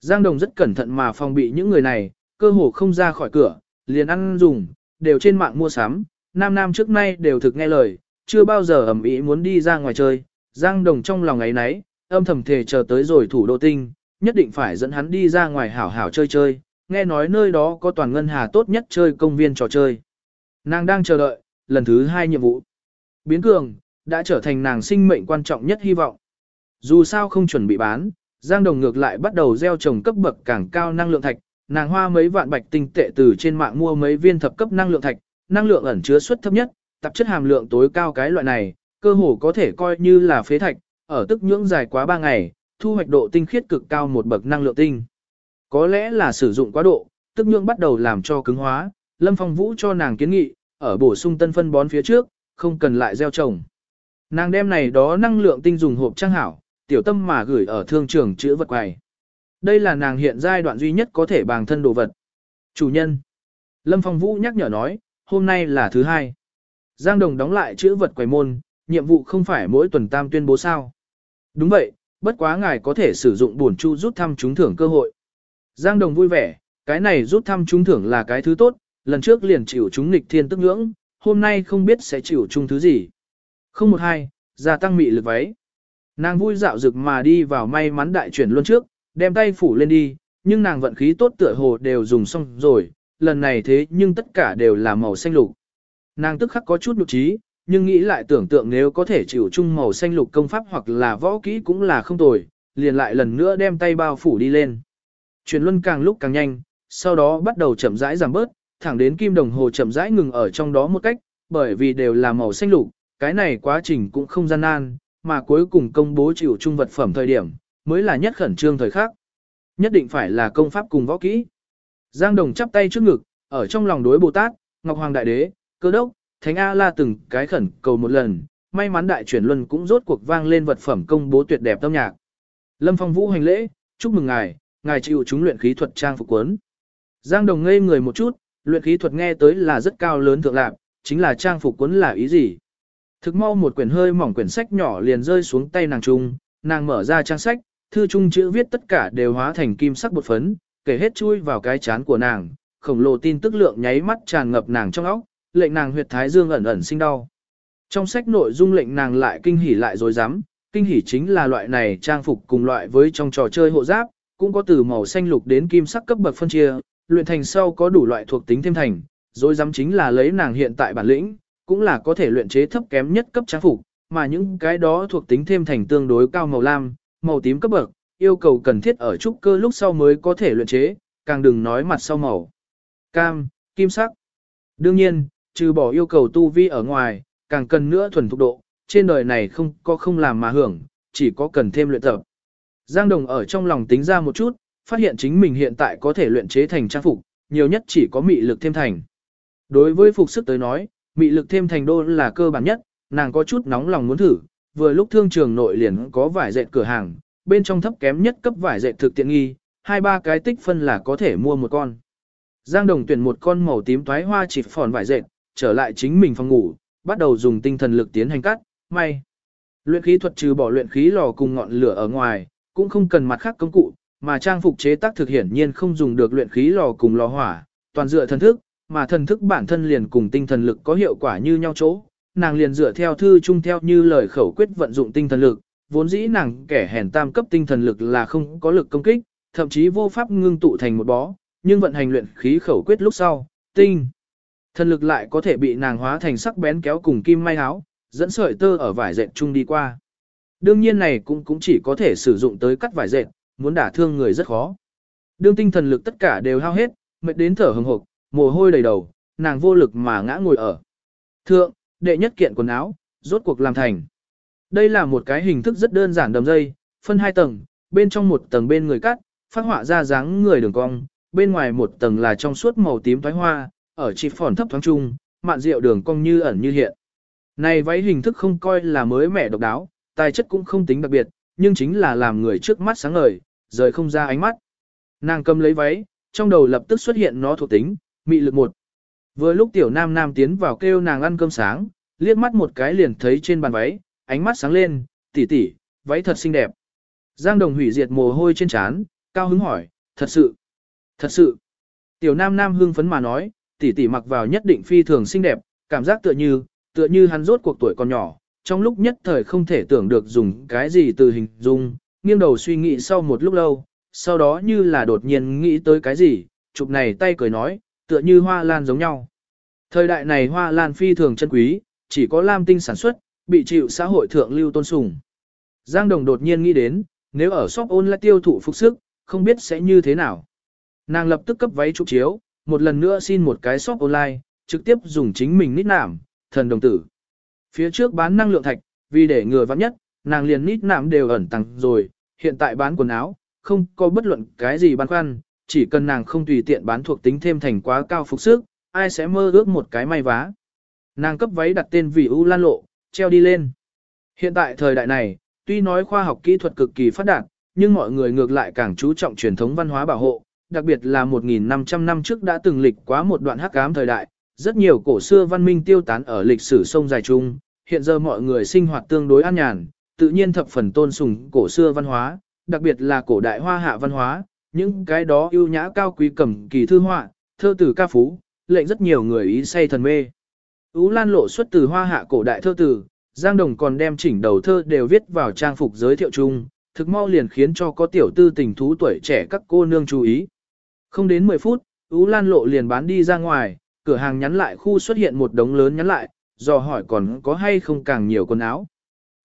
Giang Đồng rất cẩn thận mà phòng bị những người này, cơ hồ không ra khỏi cửa, liền ăn dùng, đều trên mạng mua sắm, nam nam trước nay đều thực nghe lời, chưa bao giờ ẩm ý muốn đi ra ngoài chơi. Giang Đồng trong lòng ấy nấy, âm thầm thề chờ tới rồi thủ đô tinh, nhất định phải dẫn hắn đi ra ngoài hảo hảo chơi chơi, nghe nói nơi đó có toàn ngân hà tốt nhất chơi công viên trò chơi. Nàng đang chờ đợi, lần thứ hai nhiệm vụ. Biến cường, đã trở thành nàng sinh mệnh quan trọng nhất hy vọng. Dù sao không chuẩn bị bán, Giang Đồng ngược lại bắt đầu gieo trồng cấp bậc càng cao năng lượng thạch, nàng hoa mấy vạn bạch tinh tệ từ trên mạng mua mấy viên thập cấp năng lượng thạch, năng lượng ẩn chứa suất thấp nhất, tạp chất hàm lượng tối cao cái loại này, cơ hồ có thể coi như là phế thạch, ở tức nhưỡng dài quá 3 ngày, thu hoạch độ tinh khiết cực cao một bậc năng lượng tinh. Có lẽ là sử dụng quá độ, tức nhượng bắt đầu làm cho cứng hóa, Lâm Phong Vũ cho nàng kiến nghị, ở bổ sung tân phân bón phía trước, không cần lại gieo trồng. Nàng đem này đó năng lượng tinh dùng hộp trang hảo, tiểu tâm mà gửi ở thương trường chữ vật quầy. Đây là nàng hiện giai đoạn duy nhất có thể bằng thân đồ vật. Chủ nhân. Lâm Phong Vũ nhắc nhở nói, hôm nay là thứ hai. Giang Đồng đóng lại chữ vật quầy môn, nhiệm vụ không phải mỗi tuần tam tuyên bố sao. Đúng vậy, bất quá ngài có thể sử dụng bổn chu rút thăm trúng thưởng cơ hội. Giang Đồng vui vẻ, cái này rút thăm trúng thưởng là cái thứ tốt, lần trước liền chịu chúng nghịch thiên tức ngưỡng, hôm nay không biết sẽ chịu chung thứ gì. Không một hai, gia tăng mị lực váy. Nàng vui dạo rực mà đi vào may mắn đại chuyển luôn trước, đem tay phủ lên đi, nhưng nàng vận khí tốt tựa hồ đều dùng xong rồi, lần này thế nhưng tất cả đều là màu xanh lục. Nàng tức khắc có chút nhục trí, nhưng nghĩ lại tưởng tượng nếu có thể chịu chung màu xanh lục công pháp hoặc là võ kỹ cũng là không tồi, liền lại lần nữa đem tay bao phủ đi lên. Chuyển luân càng lúc càng nhanh, sau đó bắt đầu chậm rãi giảm bớt, thẳng đến kim đồng hồ chậm rãi ngừng ở trong đó một cách, bởi vì đều là màu xanh lục, cái này quá trình cũng không gian nan, mà cuối cùng công bố chịu trung vật phẩm thời điểm, mới là nhất khẩn trương thời khắc. Nhất định phải là công pháp cùng võ kỹ. Giang Đồng chắp tay trước ngực, ở trong lòng đối Bồ Tát, Ngọc Hoàng Đại Đế, Cơ Đốc, Thánh A La từng cái khẩn cầu một lần, may mắn đại chuyển luân cũng rốt cuộc vang lên vật phẩm công bố tuyệt đẹp tâm nhạc. Lâm Phong Vũ hành lễ, chúc mừng ngài, ngài chịu chúng luyện khí thuật trang phục quấn. Giang Đồng ngây người một chút, luyện khí thuật nghe tới là rất cao lớn thượng lạc, chính là trang phục quấn là ý gì? Thực mau một quyển hơi mỏng quyển sách nhỏ liền rơi xuống tay nàng trung, nàng mở ra trang sách, thư trung chữ viết tất cả đều hóa thành kim sắc bột phấn, kể hết chui vào cái chán của nàng, khổng lồ tin tức lượng nháy mắt tràn ngập nàng trong óc, lệnh nàng huyệt thái dương ẩn ẩn sinh đau. Trong sách nội dung lệnh nàng lại kinh hỉ lại rồi dám, kinh hỉ chính là loại này trang phục cùng loại với trong trò chơi hộ giáp, cũng có từ màu xanh lục đến kim sắc cấp bậc phân chia, luyện thành sau có đủ loại thuộc tính thêm thành, rồi dám chính là lấy nàng hiện tại bản lĩnh, cũng là có thể luyện chế thấp kém nhất cấp trang phục, mà những cái đó thuộc tính thêm thành tương đối cao màu lam, màu tím cấp bậc, yêu cầu cần thiết ở trúc cơ lúc sau mới có thể luyện chế, càng đừng nói mặt sau màu cam, kim sắc. Đương nhiên, trừ bỏ yêu cầu tu vi ở ngoài, càng cần nữa thuần thục độ, trên đời này không có không làm mà hưởng, chỉ có cần thêm luyện tập. Giang Đồng ở trong lòng tính ra một chút, phát hiện chính mình hiện tại có thể luyện chế thành trang phục, nhiều nhất chỉ có mị lực thêm thành. Đối với phục sức tới nói, mị lực thêm thành đô là cơ bản nhất, nàng có chút nóng lòng muốn thử, vừa lúc thương trường nội liền có vải dệt cửa hàng, bên trong thấp kém nhất cấp vải dệt thực tiện nghi, hai ba cái tích phân là có thể mua một con. Giang Đồng tuyển một con màu tím toái hoa chỉ phòn vải dệt, trở lại chính mình phòng ngủ, bắt đầu dùng tinh thần lực tiến hành cắt, may. Luyện khí thuật trừ bỏ luyện khí lò cùng ngọn lửa ở ngoài, cũng không cần mặt khác công cụ, mà trang phục chế tác thực hiển nhiên không dùng được luyện khí lò cùng lò hỏa, toàn dựa thần thức, mà thần thức bản thân liền cùng tinh thần lực có hiệu quả như nhau chỗ. Nàng liền dựa theo thư chung theo như lời khẩu quyết vận dụng tinh thần lực, vốn dĩ nàng kẻ hèn tam cấp tinh thần lực là không có lực công kích, thậm chí vô pháp ngưng tụ thành một bó, nhưng vận hành luyện khí khẩu quyết lúc sau, tinh thần lực lại có thể bị nàng hóa thành sắc bén kéo cùng kim may áo, dẫn sợi tơ ở vải dệt chung đi qua. Đương nhiên này cũng cũng chỉ có thể sử dụng tới cắt vải dệt, muốn đả thương người rất khó. Đương tinh thần lực tất cả đều hao hết, mệt đến thở hừng hực, mồ hôi đầy đầu, nàng vô lực mà ngã ngồi ở. Thượng, đệ nhất kiện quần áo, rốt cuộc làm thành. Đây là một cái hình thức rất đơn giản đầm dây, phân hai tầng, bên trong một tầng bên người cắt, phát họa ra dáng người đường cong, bên ngoài một tầng là trong suốt màu tím thoái hoa, ở chỉ phòn thấp thoáng trung, mạn rượu đường cong như ẩn như hiện. Này váy hình thức không coi là mới mẻ độc đáo, tài chất cũng không tính đặc biệt, nhưng chính là làm người trước mắt sáng ngời, rời không ra ánh mắt. Nàng cầm lấy váy, trong đầu lập tức xuất hiện nó thuộc tính, mị lực một. Vừa lúc tiểu nam nam tiến vào kêu nàng ăn cơm sáng, liếc mắt một cái liền thấy trên bàn váy, ánh mắt sáng lên, tỷ tỷ, váy thật xinh đẹp. Giang đồng hủy diệt mồ hôi trên trán, cao hứng hỏi, thật sự, thật sự. Tiểu nam nam hưng phấn mà nói, tỷ tỷ mặc vào nhất định phi thường xinh đẹp, cảm giác tựa như, tựa như hắn rốt cuộc tuổi còn nhỏ, trong lúc nhất thời không thể tưởng được dùng cái gì từ hình dung, nghiêng đầu suy nghĩ sau một lúc lâu, sau đó như là đột nhiên nghĩ tới cái gì, chụp này tay cười nói, tựa như hoa lan giống nhau. Thời đại này hoa lan phi thường chân quý, chỉ có lam tinh sản xuất, bị chịu xã hội thượng lưu tôn sùng. Giang Đồng đột nhiên nghĩ đến, nếu ở shop online tiêu thụ phục sức, không biết sẽ như thế nào. Nàng lập tức cấp váy chụp chiếu, một lần nữa xin một cái shop online, trực tiếp dùng chính mình nít nảm, thần đồng tử. Phía trước bán năng lượng thạch, vì để ngừa vắng nhất, nàng liền nít nạm đều ẩn tàng rồi, hiện tại bán quần áo, không có bất luận cái gì băn khoăn, chỉ cần nàng không tùy tiện bán thuộc tính thêm thành quá cao phục sức, ai sẽ mơ ước một cái may vá. Nàng cấp váy đặt tên vì U Lan Lộ, treo đi lên. Hiện tại thời đại này, tuy nói khoa học kỹ thuật cực kỳ phát đạt, nhưng mọi người ngược lại càng chú trọng truyền thống văn hóa bảo hộ, đặc biệt là 1.500 năm trước đã từng lịch quá một đoạn hắc ám thời đại, rất nhiều cổ xưa văn minh tiêu tán ở lịch sử sông dài chung, hiện giờ mọi người sinh hoạt tương đối an nhàn, tự nhiên thập phần tôn sùng cổ xưa văn hóa, đặc biệt là cổ đại hoa hạ văn hóa, những cái đó ưu nhã cao quý cầm kỳ thư họa, thơ tử ca phú, lệnh rất nhiều người ý say thần mê. Ú Lan lộ xuất từ hoa hạ cổ đại thơ tử, Giang Đồng còn đem chỉnh đầu thơ đều viết vào trang phục giới thiệu chung, thực mau liền khiến cho có tiểu tư tình thú tuổi trẻ các cô nương chú ý. Không đến 10 phút, Ú Lan lộ liền bán đi ra ngoài, cửa hàng nhắn lại khu xuất hiện một đống lớn nhắn lại, dò hỏi còn có hay không càng nhiều quần áo.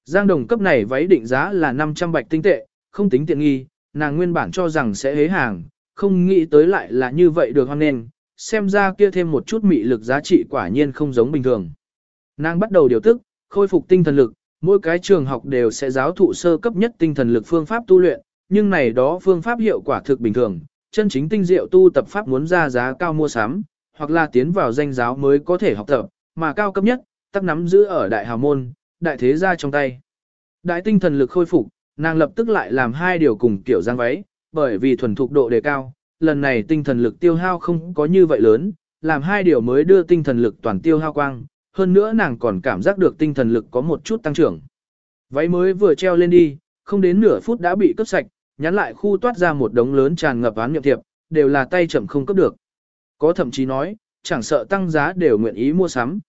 Giang Đồng cấp này váy định giá là 500 bạch tinh tệ, không tính tiện nghi, nàng nguyên bản cho rằng sẽ hế hàng, không nghĩ tới lại là như vậy được hoan nên, xem ra kia thêm một chút mị lực giá trị quả nhiên không giống bình thường. Nàng bắt đầu điều tức, khôi phục tinh thần lực, mỗi cái trường học đều sẽ giáo thụ sơ cấp nhất tinh thần lực phương pháp tu luyện, nhưng này đó phương pháp hiệu quả thực bình thường, chân chính tinh diệu tu tập pháp muốn ra giá cao mua sắm, hoặc là tiến vào danh giáo mới có thể học tập, mà cao cấp nhất, tắc nắm giữ ở đại hào môn, đại thế gia trong tay. Đại tinh thần lực khôi phục, nàng lập tức lại làm hai điều cùng kiểu giang váy, bởi vì thuần thục độ đề cao, lần này tinh thần lực tiêu hao không có như vậy lớn, làm hai điều mới đưa tinh thần lực toàn tiêu hao quang, hơn nữa nàng còn cảm giác được tinh thần lực có một chút tăng trưởng. Váy mới vừa treo lên đi, không đến nửa phút đã bị cướp sạch, nhắn lại khu toát ra một đống lớn tràn ngập án nhậm thiệp, đều là tay chậm không cấp được. Có thậm chí nói, chẳng sợ tăng giá đều nguyện ý mua sắm.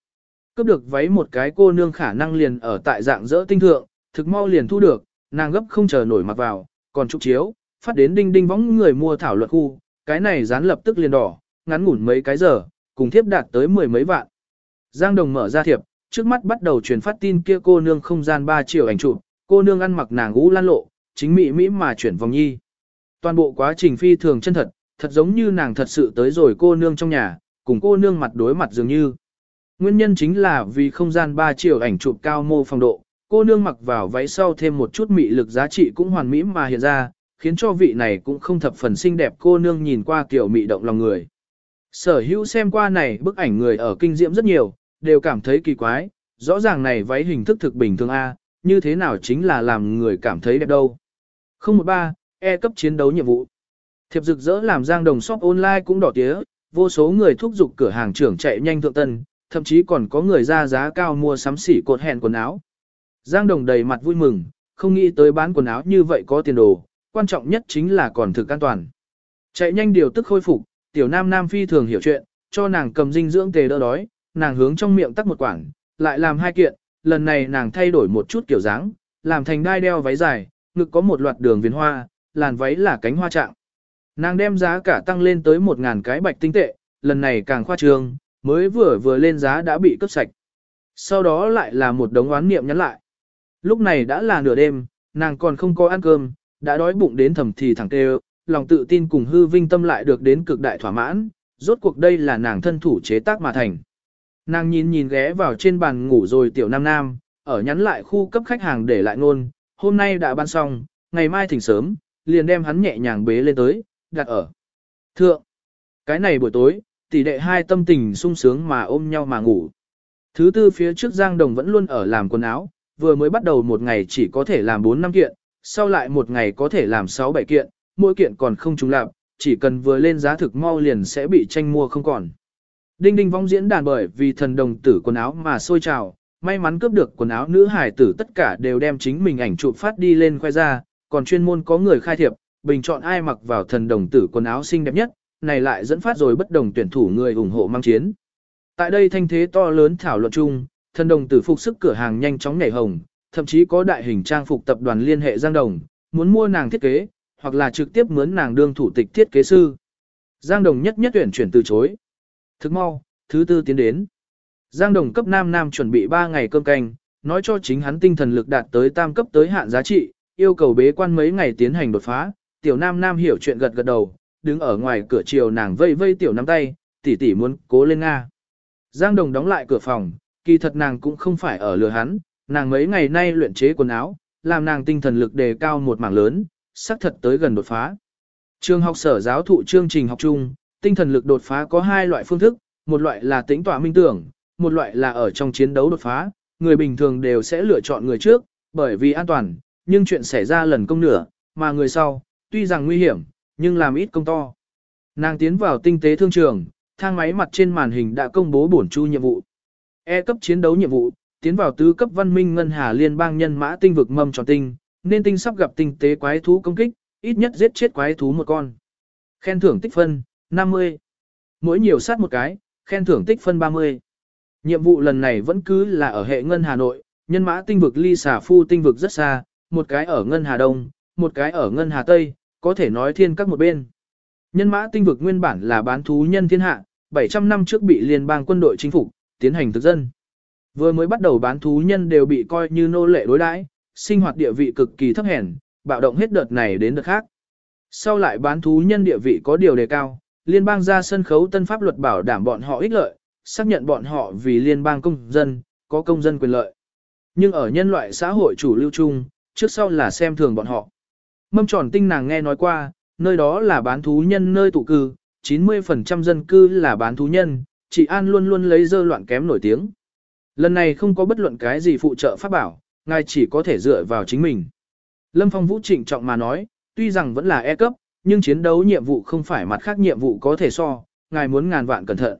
Cấp được váy một cái cô nương khả năng liền ở tại dạng dỡ tinh thượng, thực mau liền thu được, nàng gấp không chờ nổi mặc vào, còn chụp chiếu, phát đến đinh đinh võng người mua thảo luận khu, cái này dán lập tức liền đỏ, ngắn ngủn mấy cái giờ, cùng thiếp đạt tới mười mấy vạn. Giang Đồng mở ra thiệp, trước mắt bắt đầu truyền phát tin kia cô nương không gian 3 triệu ảnh chụp, cô nương ăn mặc nàng ngũ lan lộ, chính mỹ mỹ mà chuyển vòng nhi. Toàn bộ quá trình phi thường chân thật, thật giống như nàng thật sự tới rồi cô nương trong nhà, cùng cô nương mặt đối mặt dường như. Nguyên nhân chính là vì không gian 3 triệu ảnh chụp cao mô phong độ, cô nương mặc vào váy sau thêm một chút mị lực giá trị cũng hoàn mỹ mà hiện ra, khiến cho vị này cũng không thập phần xinh đẹp cô nương nhìn qua kiểu mị động lòng người. Sở hữu xem qua này bức ảnh người ở kinh diễm rất nhiều, đều cảm thấy kỳ quái, rõ ràng này váy hình thức thực bình thường A, như thế nào chính là làm người cảm thấy đẹp đâu. 013, E cấp chiến đấu nhiệm vụ. Thiệp rực rỡ làm giang đồng shop online cũng đỏ tía, vô số người thúc giục cửa hàng trưởng chạy nhanh thượng tân, thậm chí còn có người ra giá cao mua sắm xỉ cột hẹn quần áo. Giang đồng đầy mặt vui mừng, không nghĩ tới bán quần áo như vậy có tiền đồ, quan trọng nhất chính là còn thực an toàn. Chạy nhanh điều tức khôi phục, tiểu nam nam phi thường hiểu chuyện, cho nàng cầm dinh dưỡng tề đỡ đói, nàng hướng trong miệng tắc một quảng, lại làm hai kiện, lần này nàng thay đổi một chút kiểu dáng, làm thành đai đeo váy dài, ngực có một loạt đường viền hoa, làn váy là cánh hoa trạng. Nàng đem giá cả tăng lên tới một ngàn cái bạch tinh tệ, lần này càng khoa trương, mới vừa vừa lên giá đã bị cướp sạch. Sau đó lại là một đống oán niệm nhắn lại. Lúc này đã là nửa đêm, nàng còn không có ăn cơm, đã đói bụng đến thầm thì thẳng tê lòng tự tin cùng hư vinh tâm lại được đến cực đại thỏa mãn, rốt cuộc đây là nàng thân thủ chế tác mà thành. Nàng nhìn nhìn ghé vào trên bàn ngủ rồi tiểu nam nam, ở nhắn lại khu cấp khách hàng để lại ngôn, hôm nay đã ban xong, ngày mai thỉnh sớm, liền đem hắn nhẹ nhàng bế lên tới, đặt ở. Thượng, cái này buổi tối, tỷ đệ hai tâm tình sung sướng mà ôm nhau mà ngủ. Thứ tư phía trước Giang Đồng vẫn luôn ở làm quần áo, vừa mới bắt đầu một ngày chỉ có thể làm 4 năm kiện, sau lại một ngày có thể làm 6 7 kiện, mỗi kiện còn không trùng lạp, chỉ cần vừa lên giá thực mau liền sẽ bị tranh mua không còn. Đinh đinh vong diễn đàn bởi vì thần đồng tử quần áo mà sôi trào, may mắn cướp được quần áo nữ hải tử tất cả đều đem chính mình ảnh chụp phát đi lên khoe ra, còn chuyên môn có người khai thiệp, bình chọn ai mặc vào thần đồng tử quần áo xinh đẹp nhất, này lại dẫn phát rồi bất đồng tuyển thủ người ủng hộ mang chiến. Tại đây thanh thế to lớn thảo luận chung, thần đồng tử phục sức cửa hàng nhanh chóng nhảy hồng, thậm chí có đại hình trang phục tập đoàn liên hệ Giang Đồng, muốn mua nàng thiết kế, hoặc là trực tiếp mướn nàng đương thủ tịch thiết kế sư. Giang Đồng nhất nhất tuyển chuyển từ chối. Thức mau, thứ tư tiến đến. Giang Đồng cấp nam nam chuẩn bị 3 ngày cơm canh, nói cho chính hắn tinh thần lực đạt tới tam cấp tới hạn giá trị, yêu cầu bế quan mấy ngày tiến hành đột phá. Tiểu nam nam hiểu chuyện gật gật đầu, đứng ở ngoài cửa chiều nàng vây vây tiểu nắm tay, tỷ tỷ muốn cố lên Nga. Giang Đồng đóng lại cửa phòng, kỳ thật nàng cũng không phải ở lừa hắn, nàng mấy ngày nay luyện chế quần áo, làm nàng tinh thần lực đề cao một mảng lớn, xác thật tới gần đột phá. Trường học sở giáo thụ chương trình học chung, tinh thần lực đột phá có hai loại phương thức, một loại là tính tỏa minh tưởng, một loại là ở trong chiến đấu đột phá, người bình thường đều sẽ lựa chọn người trước, bởi vì an toàn, nhưng chuyện xảy ra lần công nửa, mà người sau, tuy rằng nguy hiểm, nhưng làm ít công to. Nàng tiến vào tinh tế thương trường, thang máy mặt trên màn hình đã công bố bổn chu nhiệm vụ. E cấp chiến đấu nhiệm vụ, tiến vào tứ cấp văn minh ngân hà liên bang nhân mã tinh vực mâm tròn tinh, nên tinh sắp gặp tinh tế quái thú công kích, ít nhất giết chết quái thú một con. Khen thưởng tích phân, 50. Mỗi nhiều sát một cái, khen thưởng tích phân 30. Nhiệm vụ lần này vẫn cứ là ở hệ ngân Hà Nội, nhân mã tinh vực ly xả phu tinh vực rất xa, một cái ở ngân Hà Đông, một cái ở ngân Hà Tây, có thể nói thiên các một bên. Nhân mã tinh vực nguyên bản là bán thú nhân thiên hạ, 700 năm trước bị liên bang quân đội chính phủ, tiến hành thực dân. Vừa mới bắt đầu bán thú nhân đều bị coi như nô lệ đối đãi, sinh hoạt địa vị cực kỳ thấp hèn, bạo động hết đợt này đến đợt khác. Sau lại bán thú nhân địa vị có điều đề cao, liên bang ra sân khấu tân pháp luật bảo đảm bọn họ ích lợi, xác nhận bọn họ vì liên bang công dân, có công dân quyền lợi. Nhưng ở nhân loại xã hội chủ lưu chung, trước sau là xem thường bọn họ. Mâm tròn tinh nàng nghe nói qua, nơi đó là bán thú nhân nơi tụ cư, 90% dân cư là bán thú nhân, chị An luôn luôn lấy dơ loạn kém nổi tiếng. Lần này không có bất luận cái gì phụ trợ pháp bảo, ngài chỉ có thể dựa vào chính mình. Lâm Phong Vũ trịnh trọng mà nói, tuy rằng vẫn là E cấp, nhưng chiến đấu nhiệm vụ không phải mặt khác nhiệm vụ có thể so, ngài muốn ngàn vạn cẩn thận.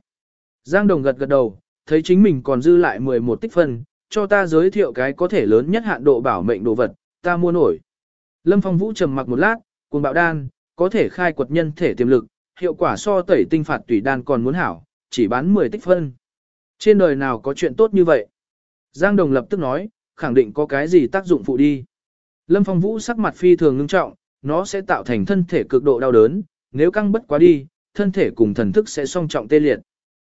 Giang Đồng gật gật đầu, thấy chính mình còn dư lại 11 tích phân, cho ta giới thiệu cái có thể lớn nhất hạn độ bảo mệnh đồ vật, ta mua nổi. Lâm Phong Vũ trầm mặc một lát, cuồng bạo đan, có thể khai quật nhân thể tiềm lực, hiệu quả so tẩy tinh phạt tùy đan còn muốn hảo, chỉ bán 10 tích phân. Trên đời nào có chuyện tốt như vậy? Giang Đồng lập tức nói, khẳng định có cái gì tác dụng phụ đi. Lâm Phong Vũ sắc mặt phi thường ngưng trọng, nó sẽ tạo thành thân thể cực độ đau đớn, nếu căng bất quá đi, thân thể cùng thần thức sẽ song trọng tê liệt.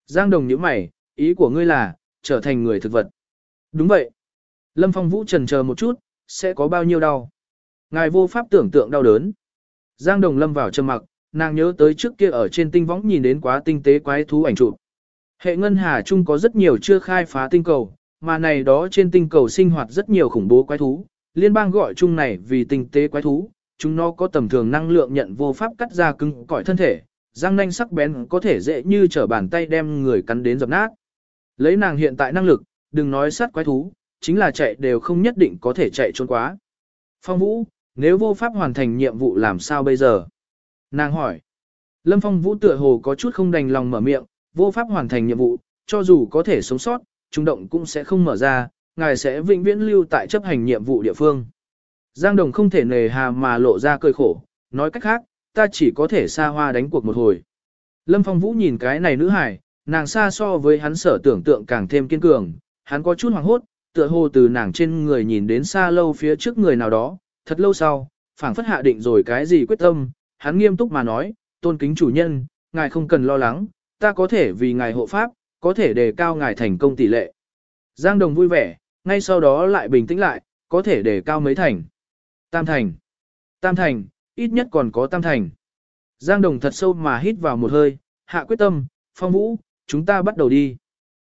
Giang Đồng nhíu mày, ý của ngươi là, trở thành người thực vật. Đúng vậy. Lâm Phong Vũ trần chờ một chút, sẽ có bao nhiêu đau. Ngài vô pháp tưởng tượng đau đớn. Giang Đồng lâm vào trầm mặc, nàng nhớ tới trước kia ở trên tinh võng nhìn đến quá tinh tế quái thú ảnh chụp. Hệ ngân hà chung có rất nhiều chưa khai phá tinh cầu, mà này đó trên tinh cầu sinh hoạt rất nhiều khủng bố quái thú. Liên bang gọi chung này vì tinh tế quái thú, chúng nó có tầm thường năng lượng nhận vô pháp cắt ra cứng cỏi thân thể, răng nanh sắc bén có thể dễ như trở bàn tay đem người cắn đến dập nát. Lấy nàng hiện tại năng lực, đừng nói sát quái thú, chính là chạy đều không nhất định có thể chạy trốn quá. Phong Vũ, nếu vô pháp hoàn thành nhiệm vụ làm sao bây giờ? Nàng hỏi. Lâm Phong Vũ tựa hồ có chút không đành lòng mở miệng, vô pháp hoàn thành nhiệm vụ, cho dù có thể sống sót, trung động cũng sẽ không mở ra, ngài sẽ vĩnh viễn lưu tại chấp hành nhiệm vụ địa phương. Giang Đồng không thể nề hà mà lộ ra cười khổ, nói cách khác, ta chỉ có thể xa hoa đánh cuộc một hồi. Lâm Phong Vũ nhìn cái này nữ hải, nàng xa so với hắn sở tưởng tượng càng thêm kiên cường, hắn có chút hoảng hốt, tựa hồ từ nàng trên người nhìn đến xa lâu phía trước người nào đó, thật lâu sau, phảng phất hạ định rồi cái gì quyết tâm, hắn nghiêm túc mà nói, tôn kính chủ nhân, ngài không cần lo lắng, ta có thể vì ngài hộ pháp, có thể đề cao ngài thành công tỷ lệ. Giang Đồng vui vẻ, ngay sau đó lại bình tĩnh lại, có thể đề cao mấy thành. Tam thành. Tam thành, ít nhất còn có tam thành. Giang Đồng thật sâu mà hít vào một hơi, hạ quyết tâm, phong vũ, chúng ta bắt đầu đi.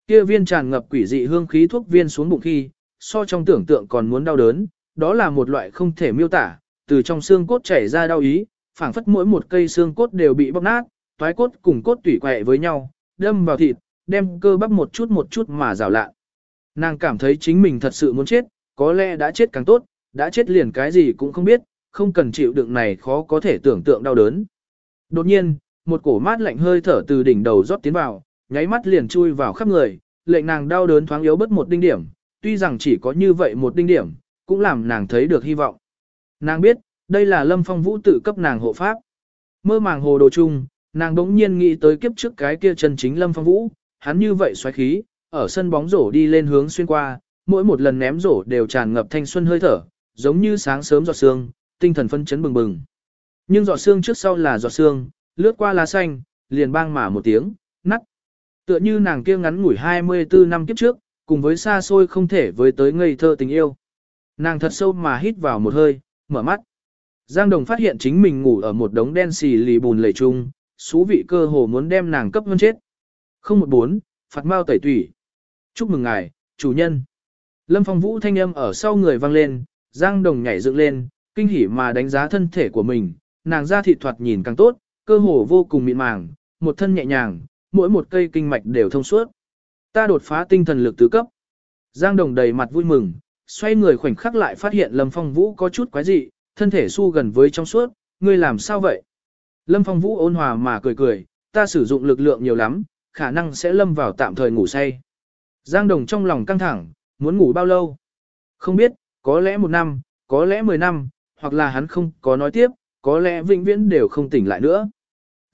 Kia viên tràn ngập quỷ dị hương khí thuốc viên xuống bụng khi, so trong tưởng tượng còn muốn đau đớn, đó là một loại không thể miêu tả, từ trong xương cốt chảy ra đau ý, phảng phất mỗi một cây xương cốt đều bị bóc nát, toái cốt cùng cốt tủy quẹ với nhau, đâm vào thịt, đem cơ bắp một chút một chút mà rào lạ. Nàng cảm thấy chính mình thật sự muốn chết, có lẽ đã chết càng tốt, đã chết liền cái gì cũng không biết, không cần chịu đựng này khó có thể tưởng tượng đau đớn. Đột nhiên, một cổ mát lạnh hơi thở từ đỉnh đầu rót tiến vào, nháy mắt liền chui vào khắp người, lệnh nàng đau đớn thoáng yếu bất một đinh điểm, tuy rằng chỉ có như vậy một đinh điểm, cũng làm nàng thấy được hy vọng. Nàng biết, đây là Lâm Phong Vũ tự cấp nàng hộ pháp. Mơ màng hồ đồ chung, nàng đống nhiên nghĩ tới kiếp trước cái kia chân chính Lâm Phong Vũ, hắn như vậy xoáy khí, ở sân bóng rổ đi lên hướng xuyên qua, mỗi một lần ném rổ đều tràn ngập thanh xuân hơi thở, giống như sáng sớm giọt sương, tinh thần phân chấn bừng bừng. Nhưng giọt sương trước sau là giọt sương, lướt qua lá xanh, liền bang mà một tiếng, nắt. Tựa như nàng kia ngắn ngủi 24 năm kiếp trước, cùng với xa xôi không thể với tới ngây thơ tình yêu. Nàng thật sâu mà hít vào một hơi, mở mắt. Giang Đồng phát hiện chính mình ngủ ở một đống đen xì lì bùn lầy chung, xú vị cơ hồ muốn đem nàng cấp hơn chết. 014, phạt mau tẩy tủy. Chúc mừng ngài, chủ nhân. Lâm Phong Vũ thanh âm ở sau người vang lên, Giang Đồng nhảy dựng lên, kinh hỉ mà đánh giá thân thể của mình, nàng ra thị thoạt nhìn càng tốt, cơ hồ vô cùng mịn màng, một thân nhẹ nhàng, mỗi một cây kinh mạch đều thông suốt. Ta đột phá tinh thần lực tứ cấp. Giang Đồng đầy mặt vui mừng, xoay người khoảnh khắc lại phát hiện Lâm Phong Vũ có chút quái dị, thân thể su gần với trong suốt, ngươi làm sao vậy? Lâm Phong Vũ ôn hòa mà cười cười, ta sử dụng lực lượng nhiều lắm, khả năng sẽ lâm vào tạm thời ngủ say. Giang Đồng trong lòng căng thẳng, muốn ngủ bao lâu? Không biết, có lẽ một năm, có lẽ mười năm, hoặc là hắn không có nói tiếp, có lẽ vĩnh viễn đều không tỉnh lại nữa.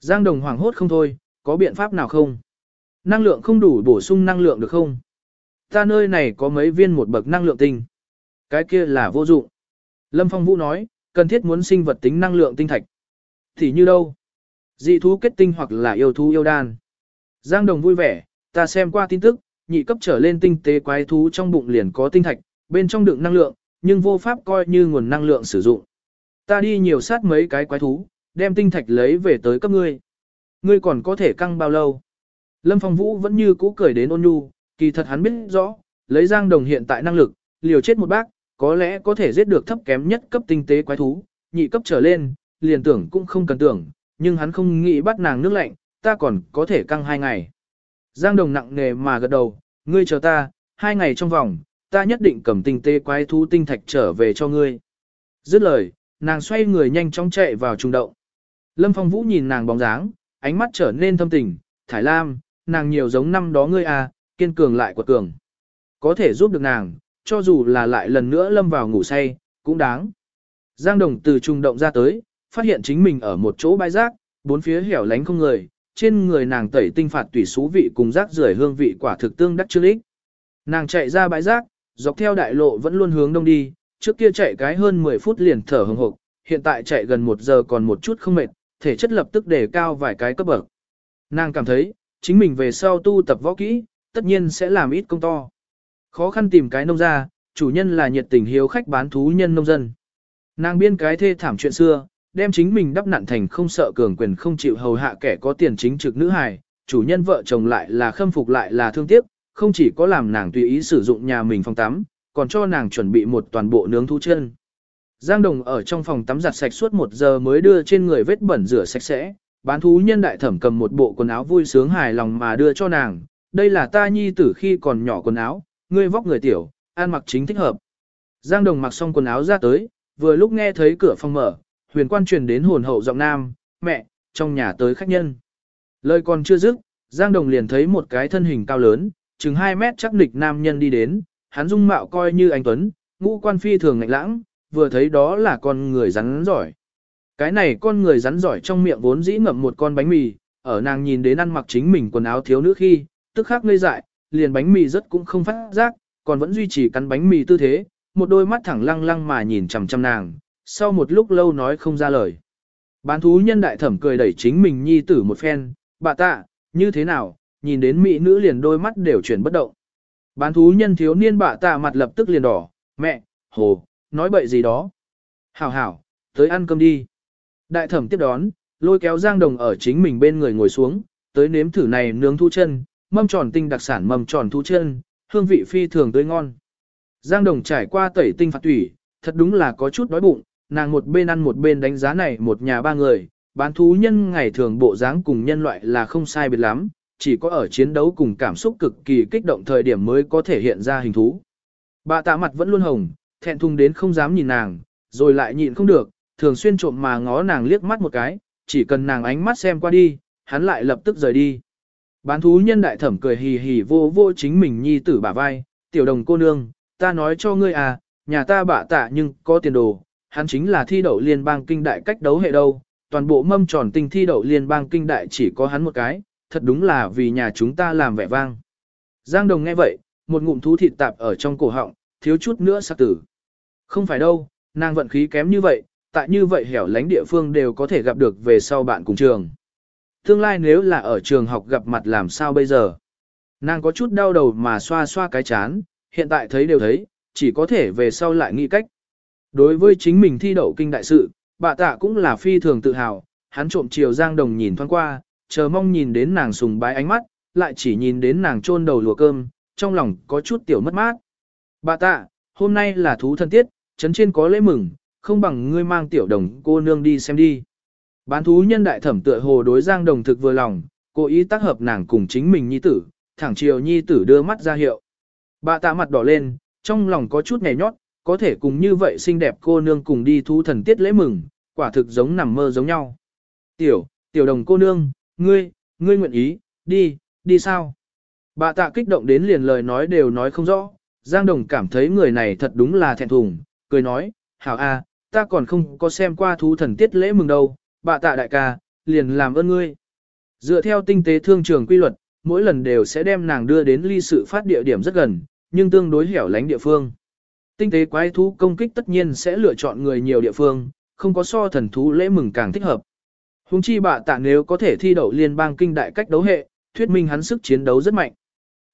Giang Đồng hoảng hốt không thôi, có biện pháp nào không? Năng lượng không đủ bổ sung năng lượng được không? Ta nơi này có mấy viên một bậc năng lượng tinh. Cái kia là vô dụng. Lâm Phong Vũ nói, cần thiết muốn sinh vật tính năng lượng tinh thạch. Thì như đâu? Dị thú kết tinh hoặc là yêu thú yêu đan. Giang Đồng vui vẻ, ta xem qua tin tức, nhị cấp trở lên tinh tế quái thú trong bụng liền có tinh thạch, bên trong đựng năng lượng, nhưng vô pháp coi như nguồn năng lượng sử dụng. Ta đi nhiều sát mấy cái quái thú, đem tinh thạch lấy về tới cấp ngươi. Ngươi còn có thể căng bao lâu? Lâm Phong Vũ vẫn như cũ cười đến ôn nhu, kỳ thật hắn biết rõ, lấy Giang Đồng hiện tại năng lực, liều chết một bác, có lẽ có thể giết được thấp kém nhất cấp tinh tế quái thú, nhị cấp trở lên, liền tưởng cũng không cần tưởng, nhưng hắn không nghĩ bắt nàng nước lạnh, ta còn có thể căng hai ngày. Giang Đồng nặng nề mà gật đầu, ngươi chờ ta, hai ngày trong vòng, ta nhất định cầm tinh tế quái thú tinh thạch trở về cho ngươi. Dứt lời, nàng xoay người nhanh chóng chạy vào trung động. Lâm Phong Vũ nhìn nàng bóng dáng, ánh mắt trở nên thâm tình, Thải Lam, nàng nhiều giống năm đó ngươi à, kiên cường lại quật cường. Có thể giúp được nàng, cho dù là lại lần nữa lâm vào ngủ say, cũng đáng. Giang Đồng từ trung động ra tới, phát hiện chính mình ở một chỗ bãi rác, bốn phía hẻo lánh không người, trên người nàng tẩy tinh phạt tùy xú vị cùng rác rưởi hương vị quả thực tương đắc chưa lích. Nàng chạy ra bãi rác, dọc theo đại lộ vẫn luôn hướng đông đi, trước kia chạy cái hơn 10 phút liền thở hừng hực, hiện tại chạy gần 1 giờ còn một chút không mệt, thể chất lập tức đề cao vài cái cấp bậc. Nàng cảm thấy, chính mình về sau tu tập võ kỹ, tất nhiên sẽ làm ít công to. Khó khăn tìm cái nông ra, chủ nhân là nhiệt tình hiếu khách bán thú nhân nông dân. Nàng biên cái thê thảm chuyện xưa, đem chính mình đắp nặn thành không sợ cường quyền không chịu hầu hạ kẻ có tiền chính trực nữ hài, chủ nhân vợ chồng lại là khâm phục lại là thương tiếc, không chỉ có làm nàng tùy ý sử dụng nhà mình phòng tắm, còn cho nàng chuẩn bị một toàn bộ nướng thú chân. Giang Đồng ở trong phòng tắm giặt sạch suốt một giờ mới đưa trên người vết bẩn rửa sạch sẽ, bán thú nhân đại thẩm cầm một bộ quần áo vui sướng hài lòng mà đưa cho nàng, đây là ta nhi tử khi còn nhỏ quần áo, ngươi vóc người tiểu, ăn mặc chính thích hợp. Giang Đồng mặc xong quần áo ra tới, vừa lúc nghe thấy cửa phòng mở, huyền quan truyền đến hồn hậu giọng nam, mẹ, trong nhà tới khách nhân. Lời còn chưa dứt, Giang Đồng liền thấy một cái thân hình cao lớn, chừng 2 mét chắc nịch nam nhân đi đến, hắn dung mạo coi như anh Tuấn, ngũ quan phi thường ngạnh lãng, vừa thấy đó là con người rắn giỏi. Cái này con người rắn giỏi trong miệng vốn dĩ ngậm một con bánh mì, ở nàng nhìn đến ăn mặc chính mình quần áo thiếu nữ khi, tức khắc ngây dại, liền bánh mì rất cũng không phát giác, còn vẫn duy trì cắn bánh mì tư thế, một đôi mắt thẳng lăng lăng mà nhìn chằm chằm nàng, sau một lúc lâu nói không ra lời. Bán thú nhân đại thẩm cười đẩy chính mình nhi tử một phen, bà tạ, như thế nào, nhìn đến mỹ nữ liền đôi mắt đều chuyển bất động. Bán thú nhân thiếu niên bà tạ mặt lập tức liền đỏ, mẹ, hồ, nói bậy gì đó. Hảo hảo, tới ăn cơm đi. Đại thẩm tiếp đón, lôi kéo Giang Đồng ở chính mình bên người ngồi xuống, tới nếm thử này nướng thu chân, mâm tròn tinh đặc sản mâm tròn thú chân, hương vị phi thường tươi ngon. Giang Đồng trải qua tẩy tinh phạt thủy, thật đúng là có chút đói bụng, nàng một bên ăn một bên đánh giá này một nhà ba người, bán thú nhân ngày thường bộ dáng cùng nhân loại là không sai biệt lắm, chỉ có ở chiến đấu cùng cảm xúc cực kỳ kích động thời điểm mới có thể hiện ra hình thú. Bà tạ mặt vẫn luôn hồng, thẹn thùng đến không dám nhìn nàng, rồi lại nhịn không được, thường xuyên trộm mà ngó nàng liếc mắt một cái, chỉ cần nàng ánh mắt xem qua đi, hắn lại lập tức rời đi. Bán thú nhân đại thẩm cười hì hì vô vô chính mình nhi tử bả vai, tiểu đồng cô nương, ta nói cho ngươi à, nhà ta bạ tạ nhưng có tiền đồ, hắn chính là thi đậu liên bang kinh đại cách đấu hệ đâu, toàn bộ mâm tròn tinh thi đậu liên bang kinh đại chỉ có hắn một cái, thật đúng là vì nhà chúng ta làm vẻ vang. Giang Đồng nghe vậy, một ngụm thú thịt tạp ở trong cổ họng, thiếu chút nữa sát tử. Không phải đâu, nàng vận khí kém như vậy, tại như vậy hẻo lánh địa phương đều có thể gặp được về sau bạn cùng trường. Tương lai nếu là ở trường học gặp mặt làm sao bây giờ? Nàng có chút đau đầu mà xoa xoa cái chán, hiện tại thấy đều thấy, chỉ có thể về sau lại nghĩ cách. Đối với chính mình thi đậu kinh đại sự, bà tạ cũng là phi thường tự hào, hắn trộm chiều Giang Đồng nhìn thoáng qua, chờ mong nhìn đến nàng sùng bái ánh mắt, lại chỉ nhìn đến nàng chôn đầu lùa cơm, trong lòng có chút tiểu mất mát. Bà tạ, hôm nay là thú thân tiết, trấn trên có lễ mừng, không bằng ngươi mang tiểu đồng cô nương đi xem đi. Bán thú nhân đại thẩm tựa hồ đối Giang Đồng thực vừa lòng, cố ý tác hợp nàng cùng chính mình nhi tử, thẳng chiều nhi tử đưa mắt ra hiệu. Bà tạ mặt đỏ lên, trong lòng có chút nhẹ nhót, có thể cùng như vậy xinh đẹp cô nương cùng đi thú thần tiết lễ mừng, quả thực giống nằm mơ giống nhau. Tiểu, tiểu đồng cô nương, ngươi, ngươi nguyện ý, đi, đi sao? Bà tạ kích động đến liền lời nói đều nói không rõ, Giang Đồng cảm thấy người này thật đúng là thẹn thùng, cười nói, hảo a, ta còn không có xem qua thú thần tiết lễ mừng đâu, bà tạ đại ca, liền làm ơn ngươi. Dựa theo tinh tế thương trường quy luật, mỗi lần đều sẽ đem nàng đưa đến ly sự phát địa điểm rất gần, nhưng tương đối hẻo lánh địa phương. Tinh tế quái thú công kích tất nhiên sẽ lựa chọn người nhiều địa phương, không có so thần thú lễ mừng càng thích hợp. Hùng chi bạ tạ nếu có thể thi đậu liên bang kinh đại cách đấu hệ, thuyết minh hắn sức chiến đấu rất mạnh.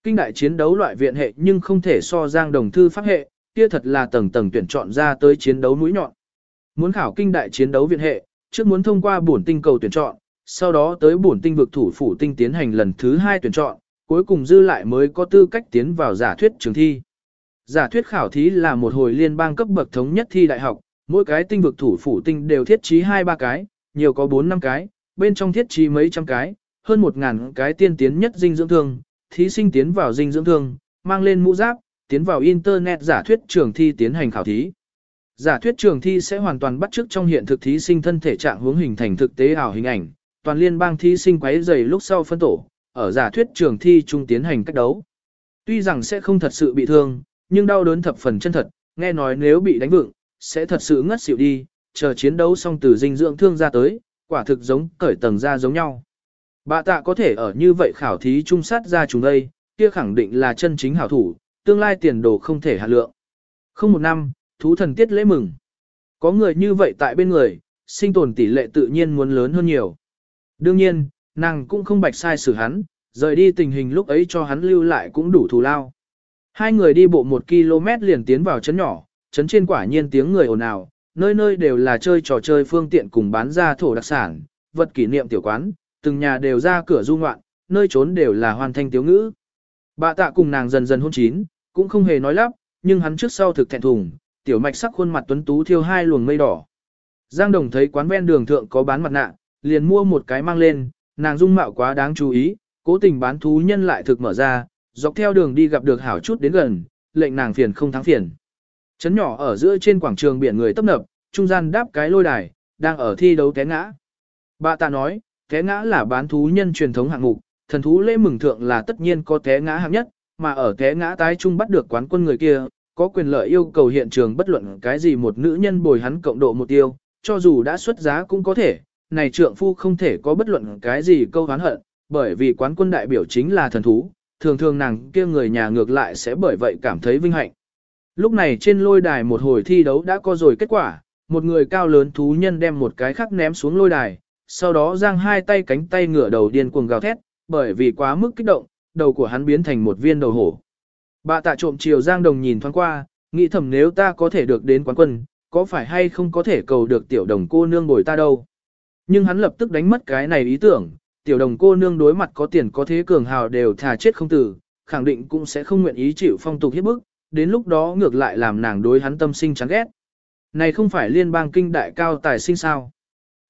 Kinh đại chiến đấu loại viện hệ nhưng không thể so giang đồng thư pháp hệ, kia thật là tầng tầng tuyển chọn ra tới chiến đấu mũi nhọn. Muốn khảo kinh đại chiến đấu viện hệ, trước muốn thông qua bổn tinh cầu tuyển chọn, sau đó tới bổn tinh vực thủ phủ tinh tiến hành lần thứ hai tuyển chọn, cuối cùng dư lại mới có tư cách tiến vào giả thuyết trường thi. Giả thuyết khảo thí là một hồi liên bang cấp bậc thống nhất thi đại học, mỗi cái tinh vực thủ phủ tinh đều thiết trí 2-3 cái, nhiều có 4-5 cái, bên trong thiết trí mấy trăm cái, hơn 1.000 cái tiên tiến nhất dinh dưỡng thương, thí sinh tiến vào dinh dưỡng thương, mang lên mũ giáp, tiến vào Internet giả thuyết trường thi tiến hành khảo thí. Giả thuyết trường thi sẽ hoàn toàn bắt chước trong hiện thực thí sinh thân thể trạng hướng hình thành thực tế ảo hình ảnh, toàn liên bang thí sinh quấy dày lúc sau phân tổ, ở giả thuyết trường thi trung tiến hành cách đấu. Tuy rằng sẽ không thật sự bị thương, nhưng đau đớn thập phần chân thật, nghe nói nếu bị đánh vựng, sẽ thật sự ngất xỉu đi, chờ chiến đấu xong từ dinh dưỡng thương ra tới, quả thực giống cởi tầng ra giống nhau. Bà tạ có thể ở như vậy khảo thí trung sát ra chúng đây, kia khẳng định là chân chính hảo thủ, tương lai tiền đồ không thể hạ lượng. Không một năm, thú thần tiết lễ mừng. Có người như vậy tại bên người, sinh tồn tỷ lệ tự nhiên muốn lớn hơn nhiều. Đương nhiên, nàng cũng không bạch sai xử hắn, rời đi tình hình lúc ấy cho hắn lưu lại cũng đủ thù lao. Hai người đi bộ một km liền tiến vào chấn nhỏ, chấn trên quả nhiên tiếng người ồn ào, nơi nơi đều là chơi trò chơi phương tiện cùng bán ra thổ đặc sản, vật kỷ niệm tiểu quán, từng nhà đều ra cửa du ngoạn, nơi trốn đều là hoàn thanh tiếu ngữ. Bà tạ cùng nàng dần dần hôn chín, cũng không hề nói lắp, nhưng hắn trước sau thực thẹn thùng, tiểu mạch sắc khuôn mặt tuấn tú thiêu hai luồng mây đỏ. Giang Đồng thấy quán ven đường thượng có bán mặt nạ, liền mua một cái mang lên, nàng dung mạo quá đáng chú ý, cố tình bán thú nhân lại thực mở ra, dọc theo đường đi gặp được hảo chút đến gần, lệnh nàng phiền không thắng phiền. Chấn nhỏ ở giữa trên quảng trường biển người tấp nập, trung gian đáp cái lôi đài, đang ở thi đấu té ngã. Bà ta nói, té ngã là bán thú nhân truyền thống hạng mục, thần thú lễ mừng thượng là tất nhiên có té ngã hạng nhất, mà ở té ngã tái trung bắt được quán quân người kia, có quyền lợi yêu cầu hiện trường bất luận cái gì một nữ nhân bồi hắn cộng độ một tiêu, cho dù đã xuất giá cũng có thể, này trượng phu không thể có bất luận cái gì câu hán hận, bởi vì quán quân đại biểu chính là thần thú, thường thường nàng kia người nhà ngược lại sẽ bởi vậy cảm thấy vinh hạnh. Lúc này trên lôi đài một hồi thi đấu đã có rồi kết quả, một người cao lớn thú nhân đem một cái khác ném xuống lôi đài, sau đó giang hai tay cánh tay ngửa đầu điên cuồng gào thét, bởi vì quá mức kích động, đầu của hắn biến thành một viên đầu hổ. Bà tạ trộm chiều giang đồng nhìn thoáng qua, nghĩ thầm nếu ta có thể được đến quán quân, có phải hay không có thể cầu được tiểu đồng cô nương bồi ta đâu. Nhưng hắn lập tức đánh mất cái này ý tưởng, tiểu đồng cô nương đối mặt có tiền có thế cường hào đều thà chết không tử, khẳng định cũng sẽ không nguyện ý chịu phong tục hiếp bức, đến lúc đó ngược lại làm nàng đối hắn tâm sinh chán ghét. Này không phải liên bang kinh đại cao tài sinh sao.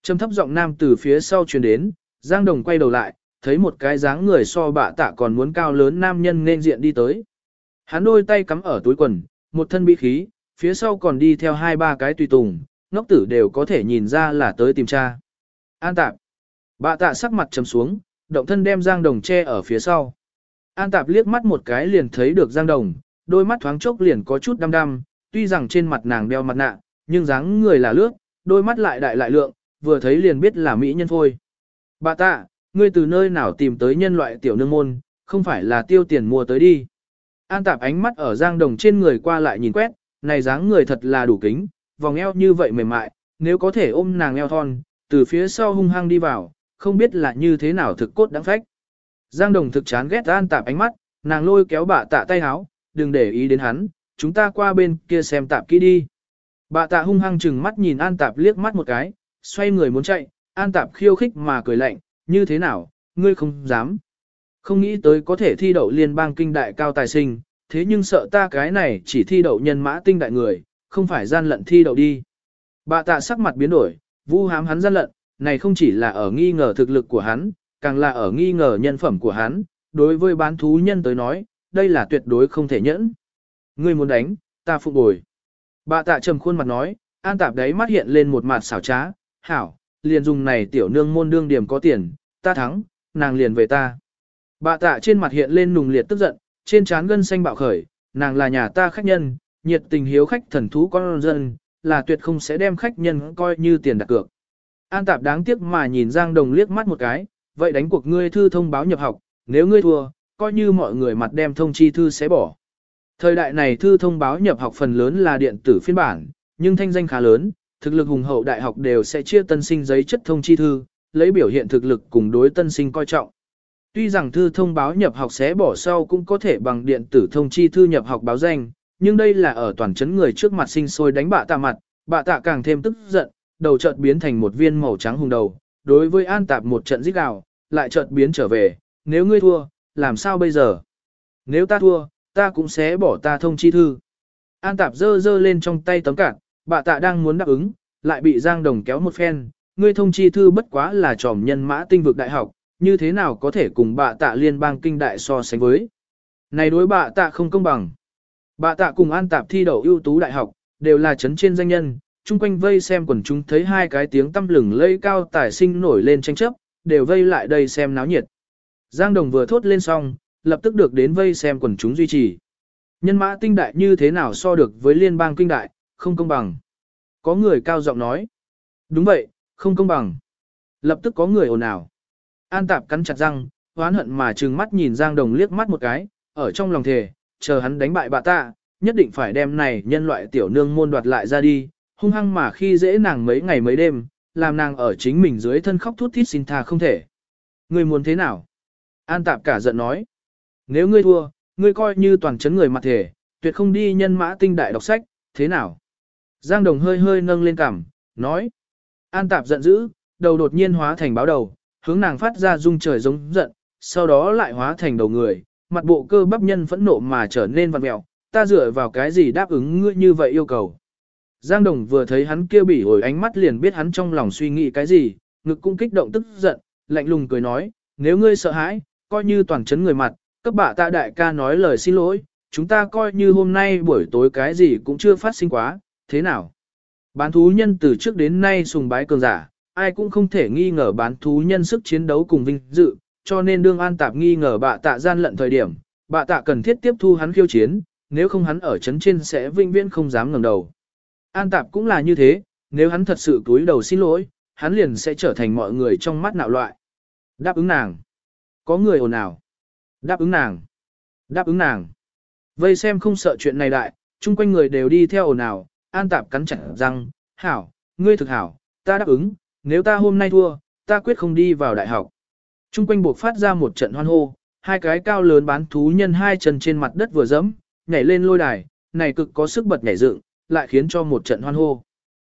Trầm thấp giọng nam từ phía sau truyền đến, Giang Đồng quay đầu lại, thấy một cái dáng người so bạ tạ còn muốn cao lớn nam nhân nên diện đi tới. Hắn đôi tay cắm ở túi quần, một thân bí khí, phía sau còn đi theo hai ba cái tùy tùng, ngốc tử đều có thể nhìn ra là tới tìm cha. An tạp. Bạ tạ sắc mặt trầm xuống, động thân đem Giang Đồng che ở phía sau. An tạp liếc mắt một cái liền thấy được Giang Đồng, đôi mắt thoáng chốc liền có chút đăm đăm, tuy rằng trên mặt nàng đeo mặt nạ, nhưng dáng người là lướt, đôi mắt lại đại lại lượng, vừa thấy liền biết là mỹ nhân thôi. Bà tạ, ngươi từ nơi nào tìm tới nhân loại tiểu nương môn, không phải là tiêu tiền mua tới đi. An tạp ánh mắt ở giang đồng trên người qua lại nhìn quét, này dáng người thật là đủ kính, vòng eo như vậy mềm mại, nếu có thể ôm nàng eo thon, từ phía sau hung hăng đi vào, không biết là như thế nào thực cốt đáng phách. Giang đồng thực chán ghét an tạp ánh mắt, nàng lôi kéo bà tạ tay háo, đừng để ý đến hắn, chúng ta qua bên kia xem tạp kỹ đi. Bà tạ hung hăng chừng mắt nhìn An Tạp liếc mắt một cái, xoay người muốn chạy, An Tạp khiêu khích mà cười lạnh, như thế nào, ngươi không dám. Không nghĩ tới có thể thi đậu liên bang kinh đại cao tài sinh, thế nhưng sợ ta cái này chỉ thi đậu nhân mã tinh đại người, không phải gian lận thi đậu đi. Bà tạ sắc mặt biến đổi, vu hám hắn gian lận, này không chỉ là ở nghi ngờ thực lực của hắn, càng là ở nghi ngờ nhân phẩm của hắn, đối với bán thú nhân tới nói, đây là tuyệt đối không thể nhẫn. Ngươi muốn đánh, ta phục bồi. Bà tạ trầm khuôn mặt nói, an tạp đấy mắt hiện lên một mặt xảo trá, hảo, liền dùng này tiểu nương môn đương điểm có tiền, ta thắng, nàng liền về ta. Bà tạ trên mặt hiện lên nùng liệt tức giận, trên trán gân xanh bạo khởi, nàng là nhà ta khách nhân, nhiệt tình hiếu khách thần thú con dân, là tuyệt không sẽ đem khách nhân coi như tiền đặt cược. An tạp đáng tiếc mà nhìn Giang Đồng liếc mắt một cái, vậy đánh cuộc ngươi thư thông báo nhập học, nếu ngươi thua, coi như mọi người mặt đem thông chi thư sẽ bỏ. Thời đại này thư thông báo nhập học phần lớn là điện tử phiên bản, nhưng thanh danh khá lớn, thực lực hùng hậu đại học đều sẽ chia tân sinh giấy chất thông chi thư, lấy biểu hiện thực lực cùng đối tân sinh coi trọng. Tuy rằng thư thông báo nhập học sẽ bỏ sau cũng có thể bằng điện tử thông chi thư nhập học báo danh, nhưng đây là ở toàn chấn người trước mặt sinh sôi đánh bạ tạ mặt, bạ tạ càng thêm tức giận, đầu chợt biến thành một viên màu trắng hùng đầu, đối với an tạp một trận giết gào, lại chợt biến trở về, nếu ngươi thua, làm sao bây giờ? Nếu ta thua, ta cũng sẽ bỏ ta thông chi thư. An tạp dơ dơ lên trong tay tấm cản, bạ tạ đang muốn đáp ứng, lại bị Giang Đồng kéo một phen, ngươi thông chi thư bất quá là tròm nhân mã tinh vực đại học, như thế nào có thể cùng bạ tạ liên bang kinh đại so sánh với. Này đối bạ tạ không công bằng. Bạ tạ cùng an tạp thi đậu ưu tú đại học, đều là chấn trên danh nhân, chung quanh vây xem quần chúng thấy hai cái tiếng tâm lừng lây cao tài sinh nổi lên tranh chấp, đều vây lại đây xem náo nhiệt. Giang Đồng vừa thốt lên xong, lập tức được đến vây xem quần chúng duy trì. Nhân mã tinh đại như thế nào so được với liên bang kinh đại, không công bằng. Có người cao giọng nói. Đúng vậy, không công bằng. Lập tức có người ồn ào. An tạp cắn chặt răng, hoán hận mà trừng mắt nhìn Giang Đồng liếc mắt một cái, ở trong lòng thề, chờ hắn đánh bại bà ta, nhất định phải đem này nhân loại tiểu nương môn đoạt lại ra đi, hung hăng mà khi dễ nàng mấy ngày mấy đêm, làm nàng ở chính mình dưới thân khóc thút thít xin tha không thể. Ngươi muốn thế nào? An tạp cả giận nói. Nếu ngươi thua, ngươi coi như toàn chấn người mặt thể, tuyệt không đi nhân mã tinh đại đọc sách, thế nào? Giang Đồng hơi hơi nâng lên cằm, nói. An tạp giận dữ, đầu đột nhiên hóa thành báo đầu, hướng nàng phát ra rung trời giống giận, sau đó lại hóa thành đầu người, mặt bộ cơ bắp nhân phẫn nộ mà trở nên vặn mẹo, ta dựa vào cái gì đáp ứng ngươi như vậy yêu cầu. Giang Đồng vừa thấy hắn kia bỉ ổi ánh mắt liền biết hắn trong lòng suy nghĩ cái gì, ngực cũng kích động tức giận, lạnh lùng cười nói, nếu ngươi sợ hãi, coi như toàn chấn người mặt, cấp bạ tạ đại ca nói lời xin lỗi, chúng ta coi như hôm nay buổi tối cái gì cũng chưa phát sinh quá, thế nào? Bán thú nhân từ trước đến nay sùng bái cường giả, ai cũng không thể nghi ngờ bán thú nhân sức chiến đấu cùng vinh dự, cho nên đương an tạp nghi ngờ bạ tạ gian lận thời điểm, bạ tạ cần thiết tiếp thu hắn khiêu chiến, nếu không hắn ở chấn trên sẽ vinh viễn không dám ngẩng đầu. An tạp cũng là như thế, nếu hắn thật sự túi đầu xin lỗi, hắn liền sẽ trở thành mọi người trong mắt nạo loại. Đáp ứng nàng. Có người ồn ào. Đáp ứng nàng. Đáp ứng nàng. Vây xem không sợ chuyện này đại, chung quanh người đều đi theo ồn ào, an tạp cắn chặt răng, hảo, ngươi thực hảo, ta đáp ứng, nếu ta hôm nay thua, ta quyết không đi vào đại học. Trung quanh buộc phát ra một trận hoan hô, hai cái cao lớn bán thú nhân hai chân trên mặt đất vừa dẫm, nhảy lên lôi đài, này cực có sức bật nhảy dựng, lại khiến cho một trận hoan hô.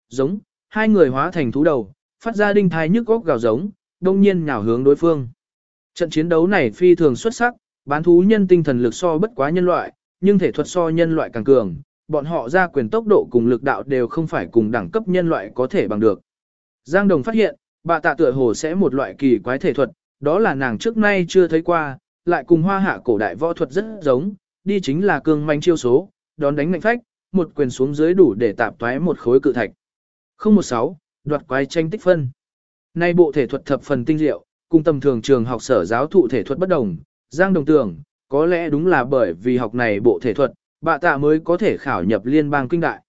Giống, hai người hóa thành thú đầu, phát ra đinh thai nhức góc gào giống, đông nhiên nhào hướng đối phương. Trận chiến đấu này phi thường xuất sắc, bán thú nhân tinh thần lực so bất quá nhân loại, nhưng thể thuật so nhân loại càng cường, bọn họ ra quyền tốc độ cùng lực đạo đều không phải cùng đẳng cấp nhân loại có thể bằng được. Giang Đồng phát hiện, bà tạ tựa hồ sẽ một loại kỳ quái thể thuật, đó là nàng trước nay chưa thấy qua, lại cùng hoa hạ cổ đại võ thuật rất giống, đi chính là cương manh chiêu số, đón đánh mạnh phách, một quyền xuống dưới đủ để tạp toái một khối cự thạch. 016, đoạt quái tranh tích phân. Nay bộ thể thuật thập phần tinh diệu, cùng tầm thường trường học sở giáo thụ thể thuật bất đồng, Giang Đồng tưởng, có lẽ đúng là bởi vì học này bộ thể thuật, bà tạ mới có thể khảo nhập liên bang kinh đại.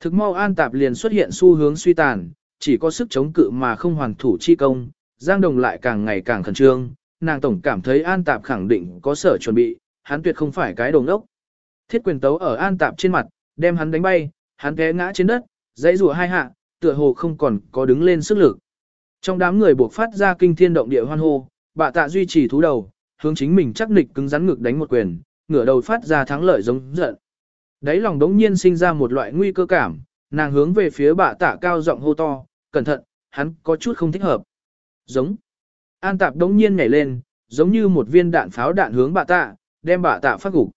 Thực mau an tạp liền xuất hiện xu hướng suy tàn, chỉ có sức chống cự mà không hoàn thủ chi công, Giang Đồng lại càng ngày càng khẩn trương, nàng tổng cảm thấy an tạp khẳng định có sở chuẩn bị, hắn tuyệt không phải cái đồng ốc. Thiết quyền tấu ở an tạp trên mặt, đem hắn đánh bay, hắn té ngã trên đất, dãy rùa hai hạ, tựa hồ không còn có đứng lên sức lực. Trong đám người buộc phát ra kinh thiên động địa hoan hô, bà tạ duy trì thú đầu, hướng chính mình chắc nịch cứng rắn ngực đánh một quyền, ngửa đầu phát ra thắng lợi giống giận. Đấy lòng đống nhiên sinh ra một loại nguy cơ cảm, nàng hướng về phía bà tạ cao giọng hô to, cẩn thận, hắn có chút không thích hợp. Giống. An tạp đống nhiên nhảy lên, giống như một viên đạn pháo đạn hướng bà tạ, đem bà tạ phát gục.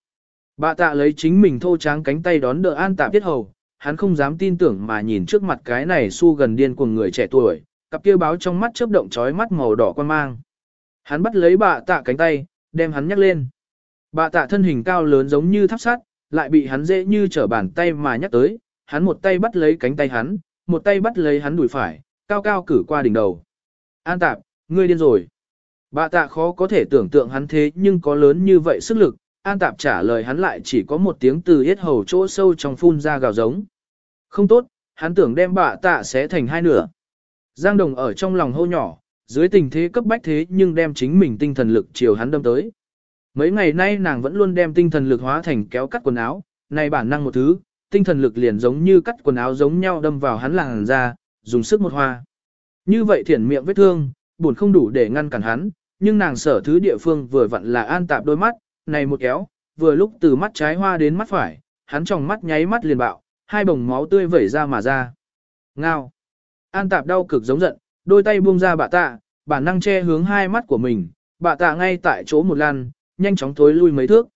bà tạ lấy chính mình thô tráng cánh tay đón đỡ an tạp tiết hầu, hắn không dám tin tưởng mà nhìn trước mặt cái này su gần điên của người trẻ tuổi, cặp kia báo trong mắt chớp động trói mắt màu đỏ quan mang. Hắn bắt lấy bà tạ cánh tay, đem hắn nhắc lên. bà tạ thân hình cao lớn giống như tháp sắt, lại bị hắn dễ như trở bàn tay mà nhắc tới, hắn một tay bắt lấy cánh tay hắn, một tay bắt lấy hắn đùi phải, cao cao cử qua đỉnh đầu. An tạp, ngươi điên rồi. Bạ tạ khó có thể tưởng tượng hắn thế nhưng có lớn như vậy sức lực, an tạp trả lời hắn lại chỉ có một tiếng từ hết hầu chỗ sâu trong phun ra gào giống. Không tốt, hắn tưởng đem bạ tạ sẽ thành hai nửa. Giang đồng ở trong lòng hô nhỏ, dưới tình thế cấp bách thế nhưng đem chính mình tinh thần lực chiều hắn đâm tới. Mấy ngày nay nàng vẫn luôn đem tinh thần lực hóa thành kéo cắt quần áo, này bản năng một thứ, tinh thần lực liền giống như cắt quần áo giống nhau đâm vào hắn làn da, dùng sức một hoa. Như vậy thiển miệng vết thương, buồn không đủ để ngăn cản hắn, nhưng nàng sở thứ địa phương vừa vặn là an tạp đôi mắt, này một kéo, vừa lúc từ mắt trái hoa đến mắt phải, hắn trong mắt nháy mắt liền bạo, hai bồng máu tươi vẩy ra mà ra. Ngao. An tạp đau cực giống giận, đôi tay buông ra bà tạ, bản năng che hướng hai mắt của mình, bà tạ ngay tại chỗ một lần, nhanh chóng thối lui mấy thước.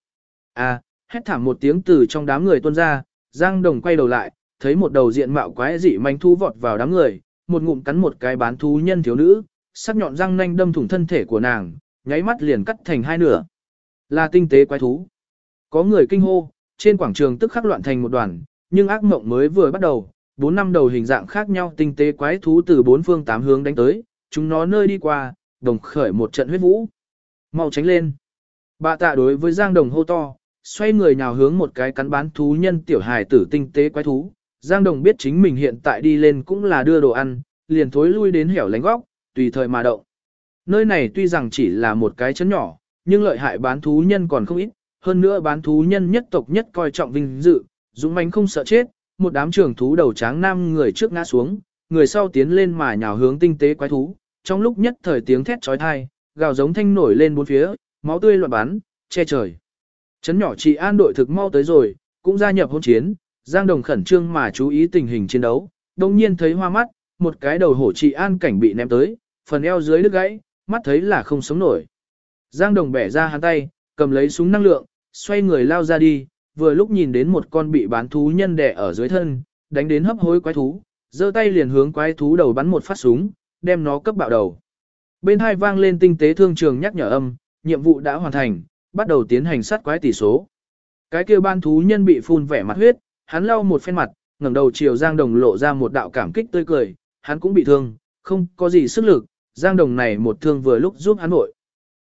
À, hét thảm một tiếng từ trong đám người tuôn ra, Giang Đồng quay đầu lại, thấy một đầu diện mạo quái dị manh thú vọt vào đám người, một ngụm cắn một cái bán thú nhân thiếu nữ, sắc nhọn răng nanh đâm thủng thân thể của nàng, nháy mắt liền cắt thành hai nửa. Là tinh tế quái thú. Có người kinh hô, trên quảng trường tức khắc loạn thành một đoàn, nhưng ác mộng mới vừa bắt đầu, bốn năm đầu hình dạng khác nhau tinh tế quái thú từ bốn phương tám hướng đánh tới, chúng nó nơi đi qua, đồng khởi một trận huyết vũ. Mau tránh lên. Bà tạ đối với Giang Đồng hô to, xoay người nhào hướng một cái cắn bán thú nhân tiểu hài tử tinh tế quái thú. Giang Đồng biết chính mình hiện tại đi lên cũng là đưa đồ ăn, liền thối lui đến hẻo lánh góc, tùy thời mà động. Nơi này tuy rằng chỉ là một cái chấn nhỏ, nhưng lợi hại bán thú nhân còn không ít, hơn nữa bán thú nhân nhất tộc nhất coi trọng vinh dự, dũng mãnh không sợ chết, một đám trưởng thú đầu tráng nam người trước ngã xuống, người sau tiến lên mà nhào hướng tinh tế quái thú, trong lúc nhất thời tiếng thét chói tai, gào giống thanh nổi lên bốn phía, máu tươi loạn bắn, che trời. Chấn nhỏ trị an đội thực mau tới rồi, cũng gia nhập hôn chiến, Giang Đồng khẩn trương mà chú ý tình hình chiến đấu, đồng nhiên thấy hoa mắt, một cái đầu hổ trị an cảnh bị ném tới, phần eo dưới đứt gãy, mắt thấy là không sống nổi. Giang Đồng bẻ ra hắn tay, cầm lấy súng năng lượng, xoay người lao ra đi, vừa lúc nhìn đến một con bị bán thú nhân đẻ ở dưới thân, đánh đến hấp hối quái thú, giơ tay liền hướng quái thú đầu bắn một phát súng, đem nó cấp bạo đầu. Bên hai vang lên tinh tế thương trường nhắc nhở âm, nhiệm vụ đã hoàn thành, bắt đầu tiến hành sát quái tỷ số. Cái kia ban thú nhân bị phun vẻ mặt huyết, hắn lau một phen mặt, ngẩng đầu chiều Giang Đồng lộ ra một đạo cảm kích tươi cười, hắn cũng bị thương, không có gì sức lực, Giang Đồng này một thương vừa lúc giúp hắn nội.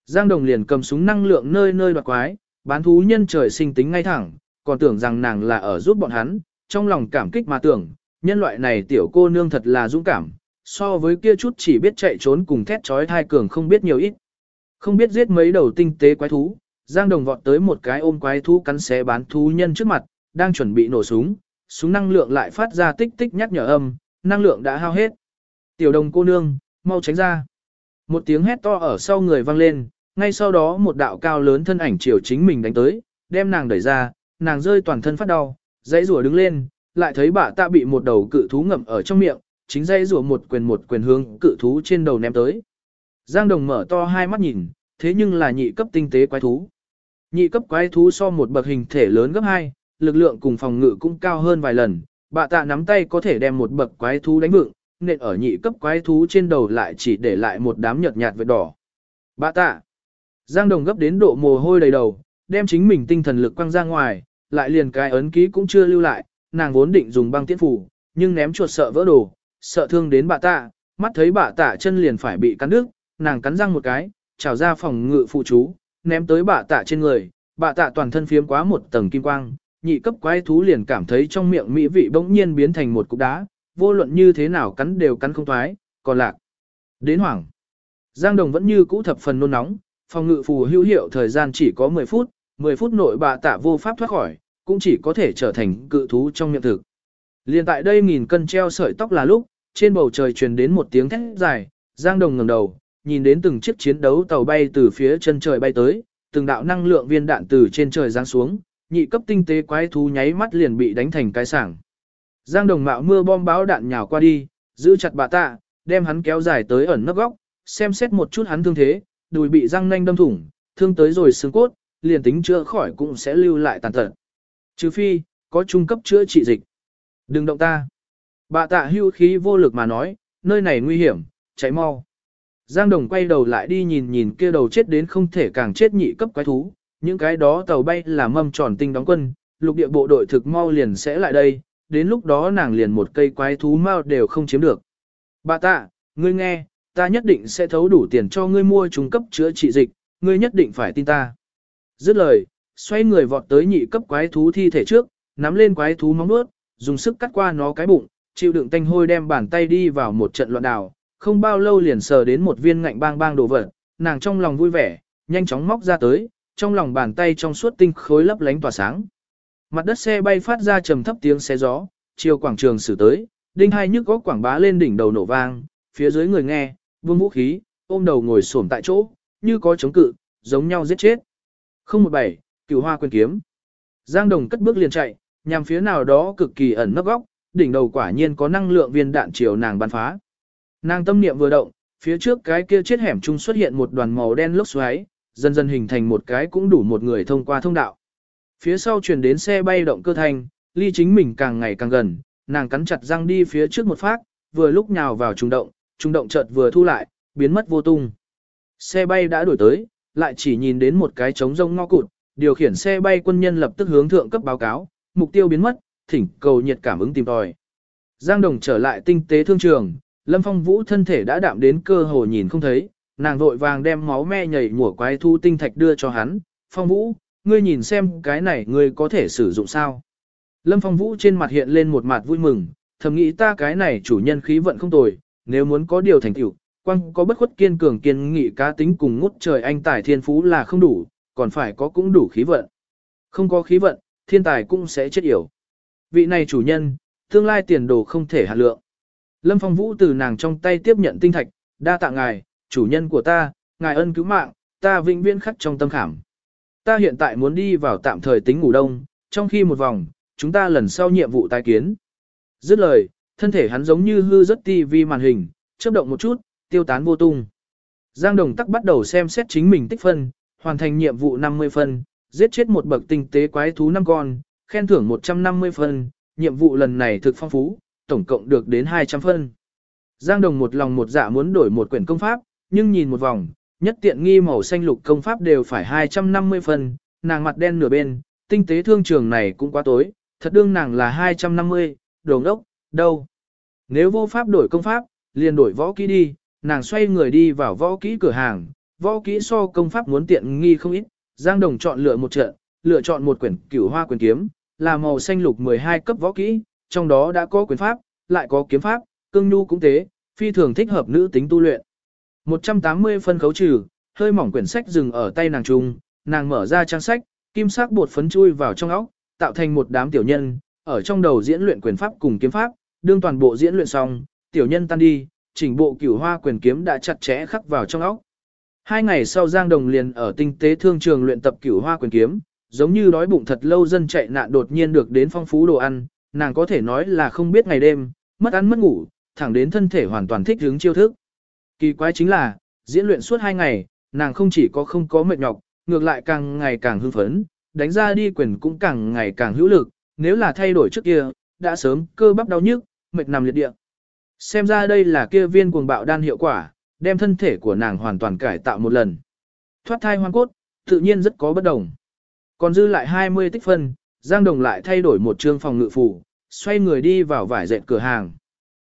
Giang Đồng liền cầm súng năng lượng nơi nơi đoạt quái, bán thú nhân trời sinh tính ngay thẳng, còn tưởng rằng nàng là ở giúp bọn hắn, trong lòng cảm kích mà tưởng, nhân loại này tiểu cô nương thật là dũng cảm, so với kia chút chỉ biết chạy trốn cùng thét trói thai cường không biết nhiều ít. Không biết giết mấy đầu tinh tế quái thú, Giang Đồng vọt tới một cái ôm quái thú cắn xé bán thú nhân trước mặt, đang chuẩn bị nổ súng, súng năng lượng lại phát ra tích tích nhắc nhở âm, năng lượng đã hao hết. Tiểu đồng cô nương, mau tránh ra. Một tiếng hét to ở sau người vang lên, ngay sau đó một đạo cao lớn thân ảnh chiều chính mình đánh tới, đem nàng đẩy ra, nàng rơi toàn thân phát đau, dãy rùa đứng lên, lại thấy bà ta bị một đầu cự thú ngậm ở trong miệng, chính dãy rùa một quyền một quyền hướng cự thú trên đầu ném tới. Giang Đồng mở to hai mắt nhìn, thế nhưng là nhị cấp tinh tế quái thú. Nhị cấp quái thú so một bậc hình thể lớn gấp hai, lực lượng cùng phòng ngự cũng cao hơn vài lần, Bạ tạ nắm tay có thể đem một bậc quái thú đánh vựng, nên ở nhị cấp quái thú trên đầu lại chỉ để lại một đám nhợt nhạt vết đỏ. Bạ tạ. Giang Đồng gấp đến độ mồ hôi đầy đầu, đem chính mình tinh thần lực quăng ra ngoài, lại liền cái ấn ký cũng chưa lưu lại, nàng vốn định dùng băng tiễn phủ, nhưng ném chuột sợ vỡ đồ, sợ thương đến Bạ tạ, mắt thấy Bạ tạ chân liền phải bị cắn đứt, nàng cắn răng một cái, trào ra phòng ngự phụ chú, ném tới bà tạ trên người, bà tạ toàn thân phiếm quá một tầng kim quang, nhị cấp quái thú liền cảm thấy trong miệng mỹ vị bỗng nhiên biến thành một cục đá, vô luận như thế nào cắn đều cắn không thoái, còn lạc. Đến hoảng. Giang Đồng vẫn như cũ thập phần nôn nóng, phòng ngự phù hữu hiệu thời gian chỉ có 10 phút, 10 phút nội bà tạ vô pháp thoát khỏi, cũng chỉ có thể trở thành cự thú trong miệng thực. Liên tại đây nghìn cân treo sợi tóc là lúc, trên bầu trời truyền đến một tiếng thét dài, Giang Đồng ngẩng đầu, nhìn đến từng chiếc chiến đấu tàu bay từ phía chân trời bay tới, từng đạo năng lượng viên đạn từ trên trời giáng xuống, nhị cấp tinh tế quái thú nháy mắt liền bị đánh thành cái sảng. Giang Đồng mạo mưa bom báo đạn nhào qua đi, giữ chặt bà tạ, đem hắn kéo dài tới ẩn nấp góc, xem xét một chút hắn thương thế, đùi bị răng nanh đâm thủng, thương tới rồi xương cốt, liền tính chữa khỏi cũng sẽ lưu lại tàn tật. Trừ phi, có trung cấp chữa trị dịch. Đừng động ta. Bà tạ hưu khí vô lực mà nói, nơi này nguy hiểm, chạy mau. Giang Đồng quay đầu lại đi nhìn nhìn kia đầu chết đến không thể càng chết nhị cấp quái thú, những cái đó tàu bay là mâm tròn tinh đóng quân, lục địa bộ đội thực mau liền sẽ lại đây, đến lúc đó nàng liền một cây quái thú mau đều không chiếm được. Bà tạ, ngươi nghe, ta nhất định sẽ thấu đủ tiền cho ngươi mua trung cấp chữa trị dịch, ngươi nhất định phải tin ta. Dứt lời, xoay người vọt tới nhị cấp quái thú thi thể trước, nắm lên quái thú móng nuốt, dùng sức cắt qua nó cái bụng, chịu đựng tanh hôi đem bàn tay đi vào một trận loạn đảo không bao lâu liền sờ đến một viên ngạnh bang bang đồ vật, nàng trong lòng vui vẻ, nhanh chóng móc ra tới, trong lòng bàn tay trong suốt tinh khối lấp lánh tỏa sáng. Mặt đất xe bay phát ra trầm thấp tiếng xe gió, chiều quảng trường xử tới, đinh hai nhức góc quảng bá lên đỉnh đầu nổ vang, phía dưới người nghe, buông vũ khí, ôm đầu ngồi xổm tại chỗ, như có chống cự, giống nhau giết chết. 017, cửu hoa quyền kiếm. Giang Đồng cất bước liền chạy, nhằm phía nào đó cực kỳ ẩn nấp góc, đỉnh đầu quả nhiên có năng lượng viên đạn chiều nàng bắn phá. Nàng tâm niệm vừa động, phía trước cái kia chết hẻm trung xuất hiện một đoàn màu đen lốc xoáy, dần dần hình thành một cái cũng đủ một người thông qua thông đạo. Phía sau truyền đến xe bay động cơ thành, ly chính mình càng ngày càng gần, nàng cắn chặt răng đi phía trước một phát, vừa lúc nhào vào trung động, trung động chợt vừa thu lại, biến mất vô tung. Xe bay đã đuổi tới, lại chỉ nhìn đến một cái trống rông ngõ cụt, điều khiển xe bay quân nhân lập tức hướng thượng cấp báo cáo, mục tiêu biến mất, thỉnh cầu nhiệt cảm ứng tìm tòi. Giang Đồng trở lại tinh tế thương trường, Lâm Phong Vũ thân thể đã đạm đến cơ hồ nhìn không thấy, nàng vội vàng đem máu me nhảy mùa quái thu tinh thạch đưa cho hắn, Phong Vũ, ngươi nhìn xem cái này ngươi có thể sử dụng sao. Lâm Phong Vũ trên mặt hiện lên một mặt vui mừng, thầm nghĩ ta cái này chủ nhân khí vận không tồi, nếu muốn có điều thành tựu, quăng có bất khuất kiên cường kiên nghị cá tính cùng ngút trời anh tài thiên phú là không đủ, còn phải có cũng đủ khí vận. Không có khí vận, thiên tài cũng sẽ chết yểu. Vị này chủ nhân, tương lai tiền đồ không thể hạt lượng. Lâm Phong Vũ từ nàng trong tay tiếp nhận tinh thạch, đa tạ ngài, chủ nhân của ta, ngài ân cứu mạng, ta vĩnh viễn khắc trong tâm khảm. Ta hiện tại muốn đi vào tạm thời tính ngủ đông, trong khi một vòng, chúng ta lần sau nhiệm vụ tái kiến. Dứt lời, thân thể hắn giống như hư rất tivi màn hình, chớp động một chút, tiêu tán vô tung. Giang Đồng Tắc bắt đầu xem xét chính mình tích phân, hoàn thành nhiệm vụ 50 phân, giết chết một bậc tinh tế quái thú 5 con, khen thưởng 150 phân, nhiệm vụ lần này thực phong phú, tổng cộng được đến 200 phân. Giang Đồng một lòng một dạ muốn đổi một quyển công pháp, nhưng nhìn một vòng, nhất tiện nghi màu xanh lục công pháp đều phải 250 phân, nàng mặt đen nửa bên, tinh tế thương trường này cũng quá tối, thật đương nàng là 250, đồng đốc, đâu. Nếu vô pháp đổi công pháp, liền đổi võ kỹ đi, nàng xoay người đi vào võ kỹ cửa hàng, võ kỹ so công pháp muốn tiện nghi không ít, Giang Đồng chọn lựa một trận, lựa chọn một quyển cửu hoa quyền kiếm, là màu xanh lục 12 cấp võ kỹ, trong đó đã có quyền pháp, lại có kiếm pháp, cương nhu cũng thế, phi thường thích hợp nữ tính tu luyện. 180 phân khấu trừ, hơi mỏng quyển sách dừng ở tay nàng trung, nàng mở ra trang sách, kim sắc bột phấn chui vào trong óc, tạo thành một đám tiểu nhân, ở trong đầu diễn luyện quyền pháp cùng kiếm pháp, đương toàn bộ diễn luyện xong, tiểu nhân tan đi, chỉnh bộ cửu hoa quyền kiếm đã chặt chẽ khắc vào trong óc. Hai ngày sau Giang Đồng liền ở tinh tế thương trường luyện tập cửu hoa quyền kiếm, giống như đói bụng thật lâu dân chạy nạn đột nhiên được đến phong phú đồ ăn, nàng có thể nói là không biết ngày đêm, mất ăn mất ngủ, thẳng đến thân thể hoàn toàn thích ứng chiêu thức. Kỳ quái chính là, diễn luyện suốt hai ngày, nàng không chỉ có không có mệt nhọc, ngược lại càng ngày càng hưng phấn, đánh ra đi quyền cũng càng ngày càng hữu lực, nếu là thay đổi trước kia, đã sớm cơ bắp đau nhức, mệt nằm liệt địa. Xem ra đây là kia viên cuồng bạo đan hiệu quả, đem thân thể của nàng hoàn toàn cải tạo một lần. Thoát thai hoang cốt, tự nhiên rất có bất đồng. Còn dư lại 20 tích phân, Giang Đồng lại thay đổi một trương phòng ngự phủ, xoay người đi vào vải dệt cửa hàng.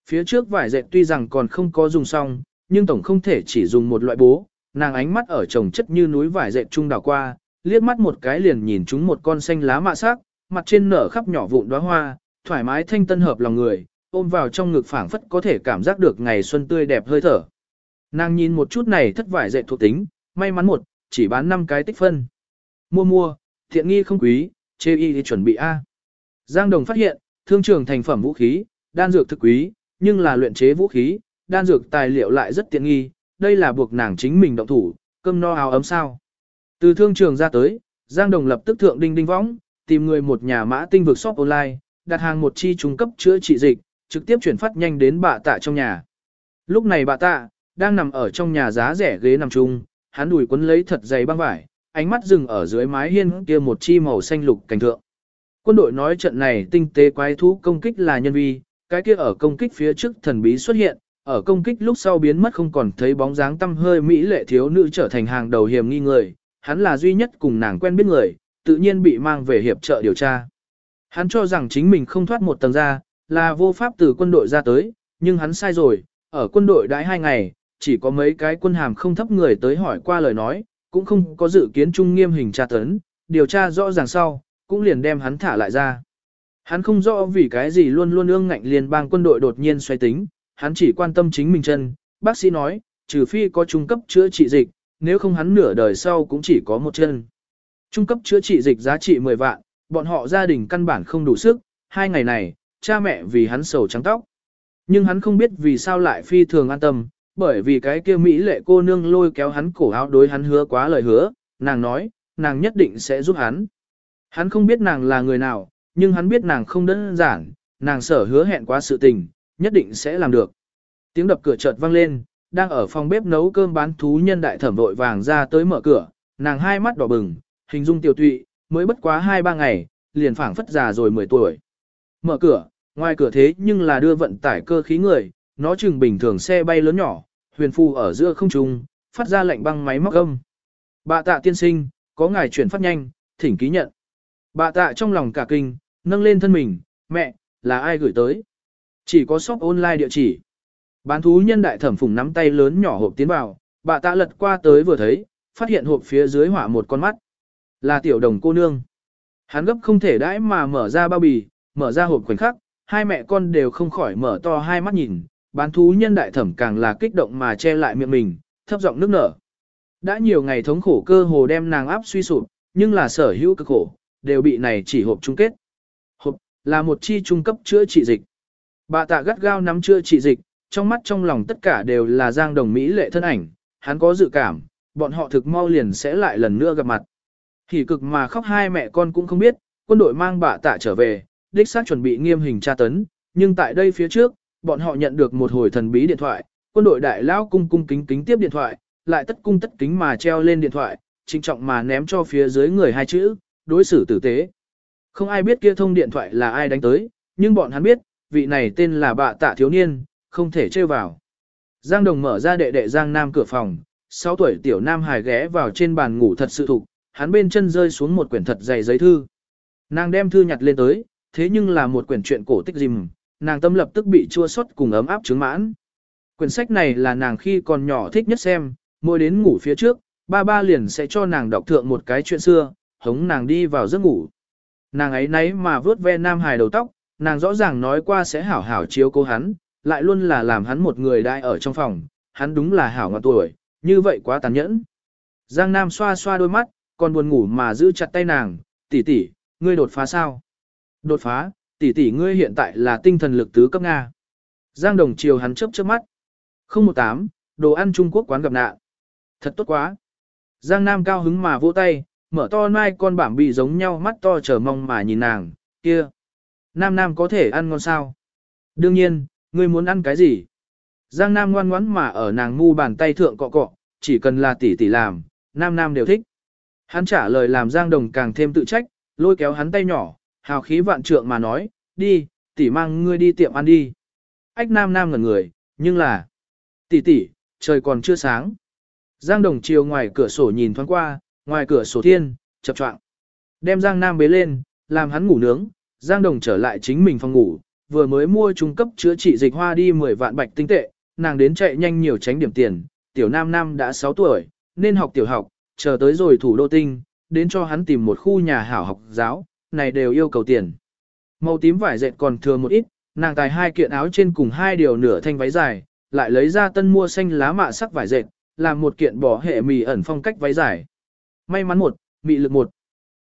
Phía trước vải dệt tuy rằng còn không có dùng xong, nhưng tổng không thể chỉ dùng một loại bố, nàng ánh mắt ở trồng chất như núi vải dệt trung đảo qua, liếc mắt một cái liền nhìn chúng một con xanh lá mạ sắc, mặt trên nở khắp nhỏ vụn đóa hoa, thoải mái thanh tân hợp lòng người, ôm vào trong ngực phảng phất có thể cảm giác được ngày xuân tươi đẹp hơi thở. Nàng nhìn một chút này thất vải dệt thuộc tính, may mắn một, chỉ bán 5 cái tích phân. Mua mua, thiện nghi không quý, chê y thì chuẩn bị A. Giang Đồng phát hiện, thương trường thành phẩm vũ khí, đan dược thực quý, nhưng là luyện chế vũ khí, đan dược tài liệu lại rất tiện nghi, đây là buộc nàng chính mình động thủ, cơm no áo ấm sao. Từ thương trường ra tới, Giang Đồng lập tức thượng đinh đinh võng, tìm người một nhà mã tinh vực shop online, đặt hàng một chi trung cấp chữa trị dịch, trực tiếp chuyển phát nhanh đến bà tạ trong nhà. Lúc này bà tạ, đang nằm ở trong nhà giá rẻ ghế nằm chung, hắn đùi quấn lấy thật dày băng vải, ánh mắt dừng ở dưới mái hiên kia một chi màu xanh lục cảnh thượng. Quân đội nói trận này tinh tế quái thú công kích là nhân vi, cái kia ở công kích phía trước thần bí xuất hiện, ở công kích lúc sau biến mất không còn thấy bóng dáng tâm hơi mỹ lệ thiếu nữ trở thành hàng đầu hiểm nghi người, hắn là duy nhất cùng nàng quen biết người, tự nhiên bị mang về hiệp trợ điều tra. Hắn cho rằng chính mình không thoát một tầng ra, là vô pháp từ quân đội ra tới, nhưng hắn sai rồi, ở quân đội đãi hai ngày, chỉ có mấy cái quân hàm không thấp người tới hỏi qua lời nói, cũng không có dự kiến trung nghiêm hình tra tấn, điều tra rõ ràng sau, cũng liền đem hắn thả lại ra. Hắn không rõ vì cái gì luôn luôn ương ngạnh liên bang quân đội đột nhiên xoay tính, hắn chỉ quan tâm chính mình chân, bác sĩ nói, trừ phi có trung cấp chữa trị dịch, nếu không hắn nửa đời sau cũng chỉ có một chân. Trung cấp chữa trị dịch giá trị 10 vạn, bọn họ gia đình căn bản không đủ sức, hai ngày này, cha mẹ vì hắn sầu trắng tóc. Nhưng hắn không biết vì sao lại phi thường an tâm, bởi vì cái kia Mỹ lệ cô nương lôi kéo hắn cổ áo đối hắn hứa quá lời hứa, nàng nói, nàng nhất định sẽ giúp hắn. Hắn không biết nàng là người nào, nhưng hắn biết nàng không đơn giản, nàng sở hứa hẹn quá sự tình, nhất định sẽ làm được. Tiếng đập cửa chợt vang lên, đang ở phòng bếp nấu cơm bán thú nhân đại thẩm vội vàng ra tới mở cửa, nàng hai mắt đỏ bừng, hình dung tiểu tụy, mới bất quá 2-3 ngày, liền phảng phất già rồi 10 tuổi. Mở cửa, ngoài cửa thế nhưng là đưa vận tải cơ khí người, nó chừng bình thường xe bay lớn nhỏ, huyền phù ở giữa không trung, phát ra lệnh băng máy móc âm. Bà tạ tiên sinh, có ngài chuyển phát nhanh, thỉnh ký nhận. Bà tạ trong lòng cả kinh, nâng lên thân mình, mẹ, là ai gửi tới? Chỉ có shop online địa chỉ. Bán thú nhân đại thẩm phùng nắm tay lớn nhỏ hộp tiến vào, bà tạ lật qua tới vừa thấy, phát hiện hộp phía dưới hỏa một con mắt. Là tiểu đồng cô nương. Hắn gấp không thể đãi mà mở ra bao bì, mở ra hộp khoảnh khắc, hai mẹ con đều không khỏi mở to hai mắt nhìn, bán thú nhân đại thẩm càng là kích động mà che lại miệng mình, thấp giọng nước nở. Đã nhiều ngày thống khổ cơ hồ đem nàng áp suy sụp, nhưng là sở hữu cực khổ, đều bị này chỉ hộp chung kết. Hộp, là một chi trung cấp chữa trị dịch. Bà tạ gắt gao nắm chữa trị dịch, trong mắt trong lòng tất cả đều là giang đồng Mỹ lệ thân ảnh, hắn có dự cảm, bọn họ thực mau liền sẽ lại lần nữa gặp mặt. Thì cực mà khóc hai mẹ con cũng không biết, quân đội mang bà tạ trở về, đích xác chuẩn bị nghiêm hình tra tấn, nhưng tại đây phía trước, bọn họ nhận được một hồi thần bí điện thoại, quân đội đại lão cung cung kính kính tiếp điện thoại, lại tất cung tất kính mà treo lên điện thoại, trinh trọng mà ném cho phía dưới người hai chữ, đối xử tử tế. Không ai biết kia thông điện thoại là ai đánh tới, nhưng bọn hắn biết, vị này tên là bạ tạ thiếu niên, không thể chơi vào. Giang Đồng mở ra đệ đệ Giang Nam cửa phòng, 6 tuổi tiểu Nam hài ghé vào trên bàn ngủ thật sự thục, hắn bên chân rơi xuống một quyển thật dày giấy thư. Nàng đem thư nhặt lên tới, thế nhưng là một quyển truyện cổ tích dìm, nàng tâm lập tức bị chua xót cùng ấm áp chứng mãn. Quyển sách này là nàng khi còn nhỏ thích nhất xem, mỗi đến ngủ phía trước, ba ba liền sẽ cho nàng đọc thượng một cái chuyện xưa, hống nàng đi vào giấc ngủ. Nàng ấy nấy mà vớt ve Nam Hải đầu tóc, nàng rõ ràng nói qua sẽ hảo hảo chiếu cố hắn, lại luôn là làm hắn một người đại ở trong phòng, hắn đúng là hảo ngọt tuổi, như vậy quá tàn nhẫn. Giang Nam xoa xoa đôi mắt, còn buồn ngủ mà giữ chặt tay nàng, tỷ tỷ, ngươi đột phá sao? Đột phá, tỷ tỷ ngươi hiện tại là tinh thần lực tứ cấp Nga. Giang Đồng chiều hắn chớp chớp mắt. 018, đồ ăn Trung Quốc quán gặp nạn. Thật tốt quá. Giang Nam cao hứng mà vỗ tay, mở to mai con bảm bị giống nhau mắt to chờ mong mà nhìn nàng, kia. Nam Nam có thể ăn ngon sao? Đương nhiên, ngươi muốn ăn cái gì? Giang Nam ngoan ngoãn mà ở nàng ngu bàn tay thượng cọ cọ, chỉ cần là tỷ tỷ làm, Nam Nam đều thích. Hắn trả lời làm Giang Đồng càng thêm tự trách, lôi kéo hắn tay nhỏ, hào khí vạn trượng mà nói, đi, tỷ mang ngươi đi tiệm ăn đi. Ách Nam Nam ngẩn người, nhưng là, tỷ tỷ, trời còn chưa sáng. Giang Đồng chiều ngoài cửa sổ nhìn thoáng qua, ngoài cửa sổ thiên, chập choạng. Đem Giang Nam bế lên, làm hắn ngủ nướng, Giang Đồng trở lại chính mình phòng ngủ, vừa mới mua trung cấp chữa trị dịch hoa đi 10 vạn bạch tinh tệ, nàng đến chạy nhanh nhiều tránh điểm tiền, tiểu Nam Nam đã 6 tuổi, nên học tiểu học, chờ tới rồi thủ đô tinh, đến cho hắn tìm một khu nhà hảo học giáo, này đều yêu cầu tiền. Màu tím vải dệt còn thừa một ít, nàng tài hai kiện áo trên cùng hai điều nửa thanh váy dài, lại lấy ra tân mua xanh lá mạ sắc vải dệt, làm một kiện bỏ hệ mì ẩn phong cách váy dài. May mắn một, mị lực một.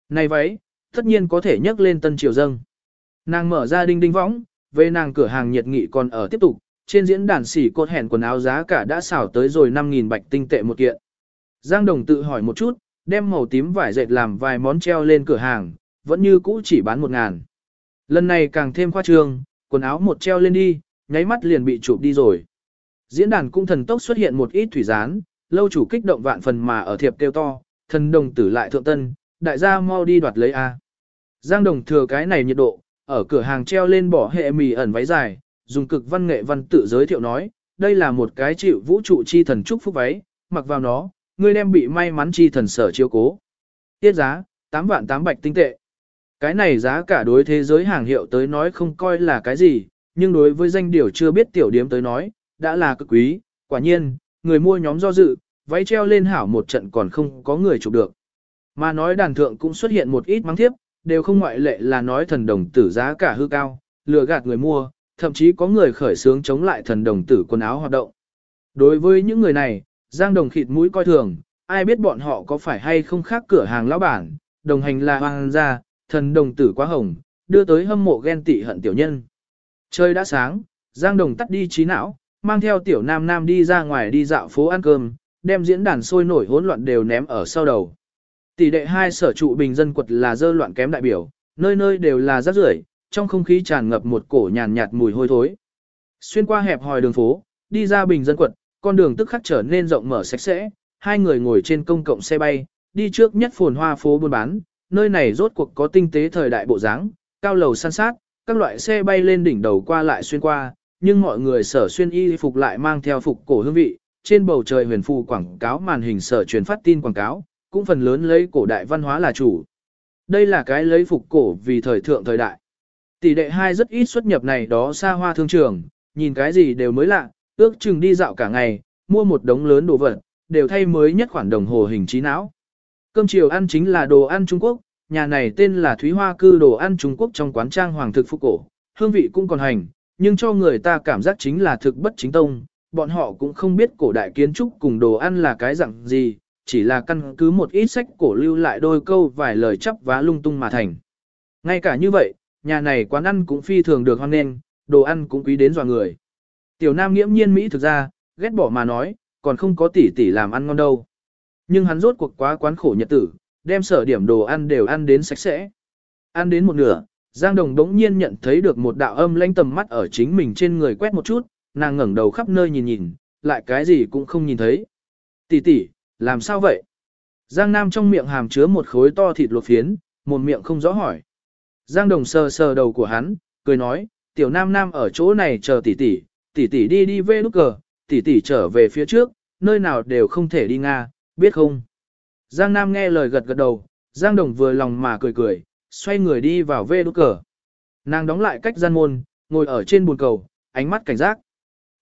Này váy, tất nhiên có thể nhấc lên tân triều dâng. Nàng mở ra đinh đinh võng, về nàng cửa hàng nhiệt nghị còn ở tiếp tục, trên diễn đàn xỉ cột hẹn quần áo giá cả đã xảo tới rồi 5.000 bạch tinh tệ một kiện. Giang Đồng tự hỏi một chút, đem màu tím vải dệt làm vài món treo lên cửa hàng, vẫn như cũ chỉ bán 1 ngàn. Lần này càng thêm khoa trương, quần áo một treo lên đi, nháy mắt liền bị chụp đi rồi. Diễn đàn cung thần tốc xuất hiện một ít thủy gián, lâu chủ kích động vạn phần mà ở thiệp kêu to, thần đồng tử lại thượng tân, đại gia mau đi đoạt lấy A. Giang đồng thừa cái này nhiệt độ, ở cửa hàng treo lên bỏ hệ mì ẩn váy dài, dùng cực văn nghệ văn tự giới thiệu nói, đây là một cái chịu vũ trụ chi thần chúc phúc váy, mặc vào nó, ngươi đem bị may mắn chi thần sở chiếu cố. Tiết giá, 8 vạn 8 bạch tinh tệ. Cái này giá cả đối thế giới hàng hiệu tới nói không coi là cái gì, nhưng đối với danh điều chưa biết tiểu điếm tới nói, đã là cực quý, quả nhiên, người mua nhóm do dự, váy treo lên hảo một trận còn không có người chụp được. Mà nói đàn thượng cũng xuất hiện một ít mắng thiếp, đều không ngoại lệ là nói thần đồng tử giá cả hư cao, lừa gạt người mua, thậm chí có người khởi sướng chống lại thần đồng tử quần áo hoạt động. Đối với những người này, Giang Đồng khịt mũi coi thường, ai biết bọn họ có phải hay không khác cửa hàng lão bản, đồng hành là hoàng gia, thần đồng tử quá hồng, đưa tới hâm mộ ghen tị hận tiểu nhân. Trời đã sáng, Giang Đồng tắt đi trí não, mang theo tiểu nam nam đi ra ngoài đi dạo phố ăn cơm, đem diễn đàn sôi nổi hỗn loạn đều ném ở sau đầu. Tỷ đệ hai sở trụ bình dân quật là dơ loạn kém đại biểu, nơi nơi đều là rác rưởi, trong không khí tràn ngập một cổ nhàn nhạt mùi hôi thối. Xuyên qua hẹp hòi đường phố, đi ra bình dân quật, con đường tức khắc trở nên rộng mở sạch sẽ, hai người ngồi trên công cộng xe bay, đi trước nhất phồn hoa phố buôn bán, nơi này rốt cuộc có tinh tế thời đại bộ dáng, cao lầu san sát, các loại xe bay lên đỉnh đầu qua lại xuyên qua, nhưng mọi người sở xuyên y phục lại mang theo phục cổ hương vị, trên bầu trời huyền phù quảng cáo màn hình sở truyền phát tin quảng cáo, cũng phần lớn lấy cổ đại văn hóa là chủ. Đây là cái lấy phục cổ vì thời thượng thời đại. Tỷ đệ hai rất ít xuất nhập này đó xa hoa thương trường, nhìn cái gì đều mới lạ, ước chừng đi dạo cả ngày, mua một đống lớn đồ vật, đều thay mới nhất khoản đồng hồ hình trí não. Cơm chiều ăn chính là đồ ăn Trung Quốc, nhà này tên là Thúy Hoa Cư đồ ăn Trung Quốc trong quán trang hoàng thực phục cổ, hương vị cũng còn hành, nhưng cho người ta cảm giác chính là thực bất chính tông, bọn họ cũng không biết cổ đại kiến trúc cùng đồ ăn là cái dạng gì, chỉ là căn cứ một ít sách cổ lưu lại đôi câu vài lời chấp vá lung tung mà thành. Ngay cả như vậy, nhà này quán ăn cũng phi thường được hoan nghênh, đồ ăn cũng quý đến dò người. Tiểu Nam nghiễm nhiên Mỹ thực ra, ghét bỏ mà nói, còn không có tỷ tỷ làm ăn ngon đâu. Nhưng hắn rốt cuộc quá quán khổ nhật tử, đem sở điểm đồ ăn đều ăn đến sạch sẽ. Ăn đến một nửa, Giang Đồng đống nhiên nhận thấy được một đạo âm lanh tầm mắt ở chính mình trên người quét một chút, nàng ngẩng đầu khắp nơi nhìn nhìn, lại cái gì cũng không nhìn thấy. Tỷ tỷ, làm sao vậy? Giang Nam trong miệng hàm chứa một khối to thịt luộc phiến, một miệng không rõ hỏi. Giang Đồng sờ sờ đầu của hắn, cười nói, tiểu Nam Nam ở chỗ này chờ tỷ tỷ, tỷ tỷ đi đi về lúc cờ, tỷ tỷ trở về phía trước, nơi nào đều không thể đi Nga, biết không? Giang Nam nghe lời gật gật đầu, Giang Đồng vừa lòng mà cười cười, xoay người đi vào về lúc cờ. Nàng đóng lại cách gian môn, ngồi ở trên bồn cầu, ánh mắt cảnh giác.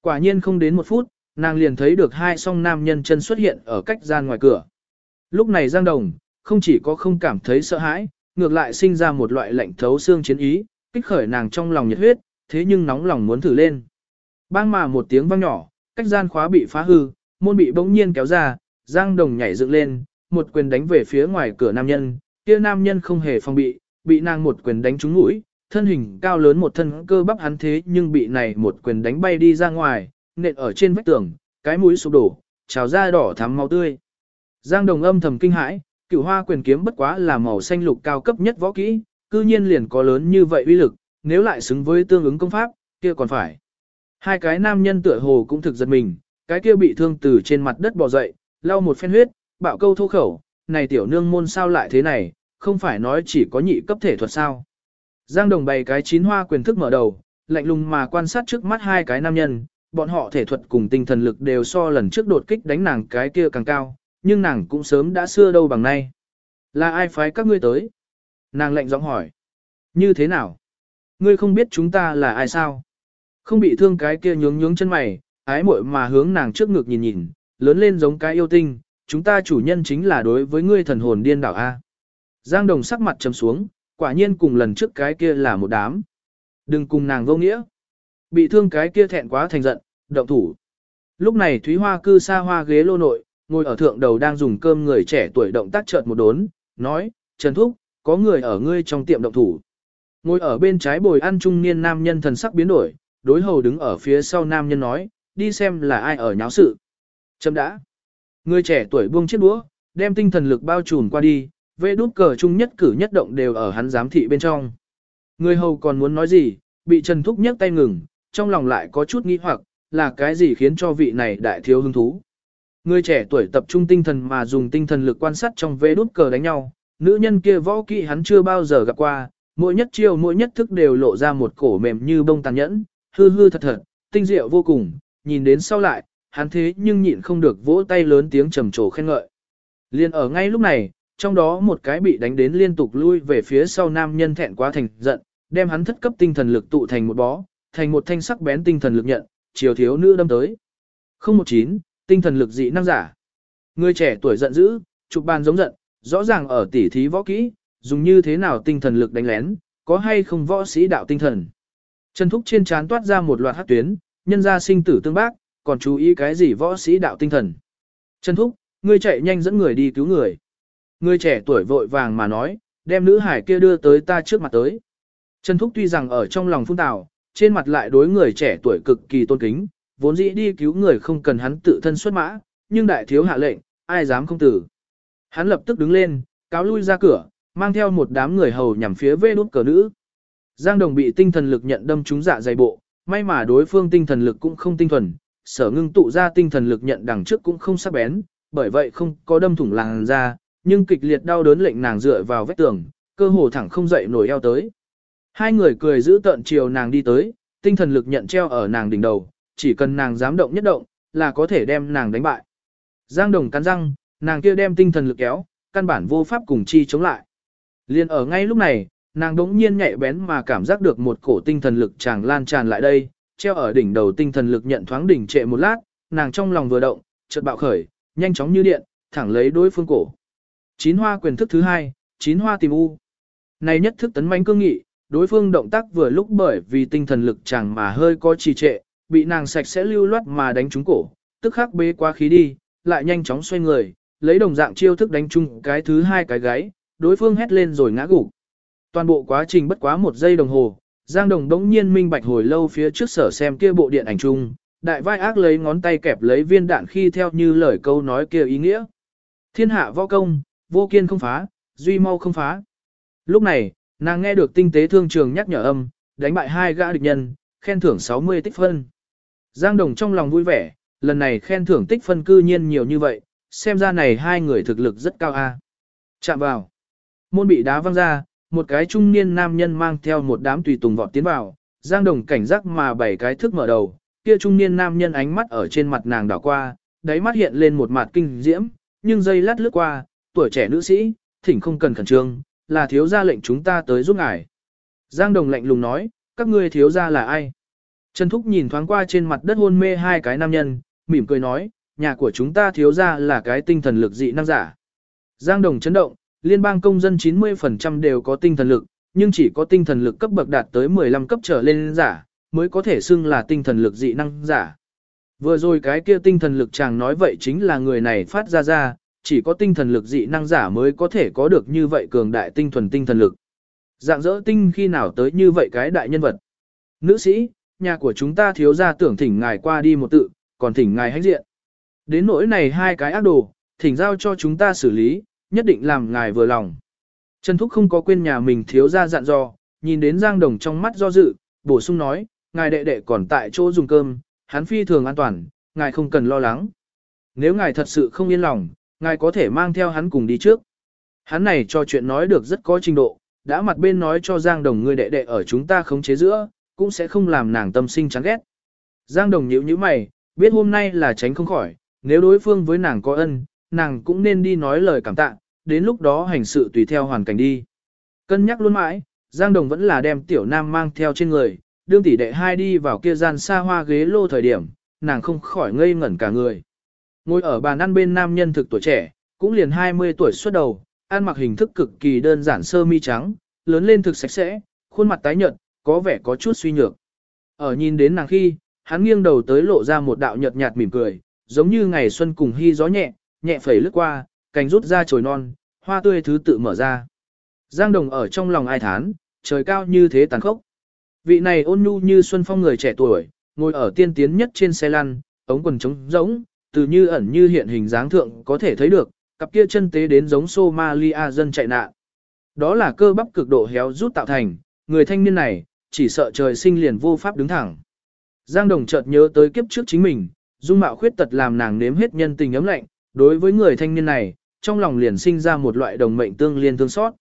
Quả nhiên không đến một phút, nàng liền thấy được hai song nam nhân chân xuất hiện ở cách gian ngoài cửa. Lúc này Giang Đồng, không chỉ có không cảm thấy sợ hãi, ngược lại sinh ra một loại lạnh thấu xương chiến ý, kích khởi nàng trong lòng nhiệt huyết, thế nhưng nóng lòng muốn thử lên. Bang mà một tiếng vang nhỏ, cách gian khóa bị phá hư, môn bị bỗng nhiên kéo ra, Giang Đồng nhảy dựng lên, một quyền đánh về phía ngoài cửa nam nhân, kia nam nhân không hề phòng bị, bị nàng một quyền đánh trúng mũi, thân hình cao lớn một thân cơ bắp hắn thế nhưng bị này một quyền đánh bay đi ra ngoài, nện ở trên vách tường, cái mũi sụp đổ, trào ra đỏ thắm máu tươi. Giang Đồng âm thầm kinh hãi, cửu hoa quyền kiếm bất quá là màu xanh lục cao cấp nhất võ kỹ, cư nhiên liền có lớn như vậy uy lực, nếu lại xứng với tương ứng công pháp, kia còn phải. Hai cái nam nhân tựa hồ cũng thực giật mình, cái kia bị thương từ trên mặt đất bò dậy, lau một phen huyết, bạo câu thô khẩu, này tiểu nương môn sao lại thế này, không phải nói chỉ có nhị cấp thể thuật sao. Giang Đồng bày cái chín hoa quyền thức mở đầu, lạnh lùng mà quan sát trước mắt hai cái nam nhân, bọn họ thể thuật cùng tinh thần lực đều so lần trước đột kích đánh nàng cái kia càng cao, nhưng nàng cũng sớm đã xưa đâu bằng nay. Là ai phái các ngươi tới? Nàng lạnh giọng hỏi. Như thế nào? Ngươi không biết chúng ta là ai sao? Không bị thương cái kia nhướng nhướng chân mày, ái muội mà hướng nàng trước ngực nhìn nhìn, lớn lên giống cái yêu tinh, chúng ta chủ nhân chính là đối với ngươi thần hồn điên đảo A. Giang Đồng sắc mặt trầm xuống, quả nhiên cùng lần trước cái kia là một đám. Đừng cùng nàng vô nghĩa. Bị thương cái kia thẹn quá thành giận, động thủ. Lúc này Thúy Hoa cư xa hoa ghế lô nội, ngồi ở thượng đầu đang dùng cơm người trẻ tuổi động tác chợt một đốn, nói, Trần Thúc, có người ở ngươi trong tiệm động thủ. Ngồi ở bên trái bồi ăn trung niên nam nhân thần sắc biến đổi, đối hầu đứng ở phía sau nam nhân nói, đi xem là ai ở nháo sự. Chấm đã. Người trẻ tuổi buông chiếc đũa, đem tinh thần lực bao trùm qua đi, vê đút cờ chung nhất cử nhất động đều ở hắn giám thị bên trong. Người hầu còn muốn nói gì, bị Trần Thúc nhấc tay ngừng, trong lòng lại có chút nghi hoặc, là cái gì khiến cho vị này đại thiếu hứng thú. Người trẻ tuổi tập trung tinh thần mà dùng tinh thần lực quan sát trong vế đút cờ đánh nhau, nữ nhân kia võ kỹ hắn chưa bao giờ gặp qua, mỗi nhất chiêu mỗi nhất thức đều lộ ra một cổ mềm như bông tàn nhẫn, hư hư thật thật, tinh diệu vô cùng, nhìn đến sau lại, hắn thế nhưng nhịn không được vỗ tay lớn tiếng trầm trồ khen ngợi. Liên ở ngay lúc này, trong đó một cái bị đánh đến liên tục lui về phía sau nam nhân thẹn quá thành giận, đem hắn thất cấp tinh thần lực tụ thành một bó, thành một thanh sắc bén tinh thần lực nhận, chiều thiếu nữ đâm tới. 019, tinh thần lực dị năng giả. Người trẻ tuổi giận dữ, trục bàn giống giận, rõ ràng ở tỉ thí võ kỹ, dùng như thế nào tinh thần lực đánh lén, có hay không võ sĩ đạo tinh thần. Trần Thúc trên trán toát ra một loạt hát tuyến, nhân ra sinh tử tương bác, còn chú ý cái gì võ sĩ đạo tinh thần. Trần Thúc, ngươi chạy nhanh dẫn người đi cứu người. Người trẻ tuổi vội vàng mà nói, đem nữ hải kia đưa tới ta trước mặt tới. Trần Thúc tuy rằng ở trong lòng phun tào, trên mặt lại đối người trẻ tuổi cực kỳ tôn kính, vốn dĩ đi cứu người không cần hắn tự thân xuất mã, nhưng đại thiếu hạ lệnh, ai dám không tử. Hắn lập tức đứng lên, cáo lui ra cửa, mang theo một đám người hầu nhằm phía vê nút cờ nữ. Giang Đồng bị tinh thần lực nhận đâm trúng dạ dày bộ, may mà đối phương tinh thần lực cũng không tinh thuần, sở ngưng tụ ra tinh thần lực nhận đằng trước cũng không sắc bén, bởi vậy không có đâm thủng làn ra nhưng kịch liệt đau đớn lệnh nàng dựa vào vách tường, cơ hồ thẳng không dậy nổi eo tới. Hai người cười giữ tận chiều nàng đi tới, tinh thần lực nhận treo ở nàng đỉnh đầu, chỉ cần nàng dám động nhất động, là có thể đem nàng đánh bại. Giang Đồng cắn răng, nàng kia đem tinh thần lực kéo, căn bản vô pháp cùng chi chống lại. Liên ở ngay lúc này, nàng đống nhiên nhạy bén mà cảm giác được một cổ tinh thần lực tràn lan tràn lại đây, treo ở đỉnh đầu tinh thần lực nhận thoáng đỉnh trệ một lát, nàng trong lòng vừa động, chợt bạo khởi, nhanh chóng như điện, thẳng lấy đối phương cổ. Chín hoa quyền thức thứ hai, chín hoa tìm u. Này nhất thức tấn mãnh cương nghị, đối phương động tác vừa lúc bởi vì tinh thần lực chẳng mà hơi có trì trệ, bị nàng sạch sẽ lưu loát mà đánh trúng cổ, tức khắc bế qua khí đi, lại nhanh chóng xoay người, lấy đồng dạng chiêu thức đánh trúng cái thứ hai cái gáy, đối phương hét lên rồi ngã gục. Toàn bộ quá trình bất quá một giây đồng hồ, Giang Đồng đống nhiên minh bạch hồi lâu phía trước sở xem kia bộ điện ảnh chung, đại vai ác lấy ngón tay kẹp lấy viên đạn khi theo như lời câu nói kia ý nghĩa. Thiên hạ võ công, vô kiên không phá, duy mau không phá. Lúc này, nàng nghe được tinh tế thương trường nhắc nhở âm, đánh bại hai gã địch nhân, khen thưởng 60 tích phân. Giang Đồng trong lòng vui vẻ, lần này khen thưởng tích phân cư nhiên nhiều như vậy, xem ra này hai người thực lực rất cao a. Chạm vào. Môn bị đá văng ra, một cái trung niên nam nhân mang theo một đám tùy tùng vọt tiến vào, Giang Đồng cảnh giác mà bảy cái thức mở đầu, kia trung niên nam nhân ánh mắt ở trên mặt nàng đảo qua, đáy mắt hiện lên một mặt kinh diễm, nhưng giây lát lướt qua, tuổi trẻ nữ sĩ, thỉnh không cần khẩn trương, là thiếu gia lệnh chúng ta tới giúp ngài. Giang Đồng lạnh lùng nói, các ngươi thiếu gia là ai? Trần Thúc nhìn thoáng qua trên mặt đất hôn mê hai cái nam nhân, mỉm cười nói, nhà của chúng ta thiếu gia là cái tinh thần lực dị năng giả. Giang Đồng chấn động, liên bang công dân 90% đều có tinh thần lực, nhưng chỉ có tinh thần lực cấp bậc đạt tới 15 cấp trở lên giả, mới có thể xưng là tinh thần lực dị năng giả. Vừa rồi cái kia tinh thần lực chàng nói vậy chính là người này phát ra ra, chỉ có tinh thần lực dị năng giả mới có thể có được như vậy cường đại tinh thuần tinh thần lực. Dạng dỡ tinh khi nào tới như vậy cái đại nhân vật. Nữ sĩ, nhà của chúng ta thiếu ra tưởng thỉnh ngài qua đi một tự, còn thỉnh ngài hãnh diện. Đến nỗi này hai cái ác đồ, thỉnh giao cho chúng ta xử lý, nhất định làm ngài vừa lòng. Trần Thúc không có quên nhà mình thiếu ra dặn dò, nhìn đến Giang Đồng trong mắt do dự, bổ sung nói, ngài đệ đệ còn tại chỗ dùng cơm, hắn phi thường an toàn, ngài không cần lo lắng. Nếu ngài thật sự không yên lòng, ngài có thể mang theo hắn cùng đi trước. Hắn này cho chuyện nói được rất có trình độ, đã mặt bên nói cho Giang Đồng người đệ đệ ở chúng ta khống chế giữa, cũng sẽ không làm nàng tâm sinh chán ghét. Giang Đồng nhíu nhíu mày, biết hôm nay là tránh không khỏi, nếu đối phương với nàng có ân, nàng cũng nên đi nói lời cảm tạ, đến lúc đó hành sự tùy theo hoàn cảnh đi. Cân nhắc luôn mãi, Giang Đồng vẫn là đem tiểu nam mang theo trên người, đương tỷ đệ hai đi vào kia gian xa hoa ghế lô thời điểm, nàng không khỏi ngây ngẩn cả người. Ngồi ở bàn ăn bên nam nhân thực tuổi trẻ, cũng liền 20 tuổi xuất đầu, ăn mặc hình thức cực kỳ đơn giản sơ mi trắng, lớn lên thực sạch sẽ, khuôn mặt tái nhợt, có vẻ có chút suy nhược. Ở nhìn đến nàng khi, hắn nghiêng đầu tới lộ ra một đạo nhợt nhạt mỉm cười, giống như ngày xuân cùng hy gió nhẹ, nhẹ phẩy lướt qua, cành rút ra chồi non, hoa tươi thứ tự mở ra. Giang Đồng ở trong lòng ai thán, trời cao như thế tàn khốc. Vị này ôn nhu như xuân phong người trẻ tuổi, ngồi ở tiên tiến nhất trên xe lăn, ống quần trống rỗng, từ như ẩn như hiện hình dáng thượng có thể thấy được, cặp kia chân tế đến giống Somalia dân chạy nạn. Đó là cơ bắp cực độ héo rút tạo thành, người thanh niên này, chỉ sợ trời sinh liền vô pháp đứng thẳng. Giang Đồng chợt nhớ tới kiếp trước chính mình, dung mạo khuyết tật làm nàng nếm hết nhân tình ấm lạnh, đối với người thanh niên này, trong lòng liền sinh ra một loại đồng mệnh tương liên thương xót.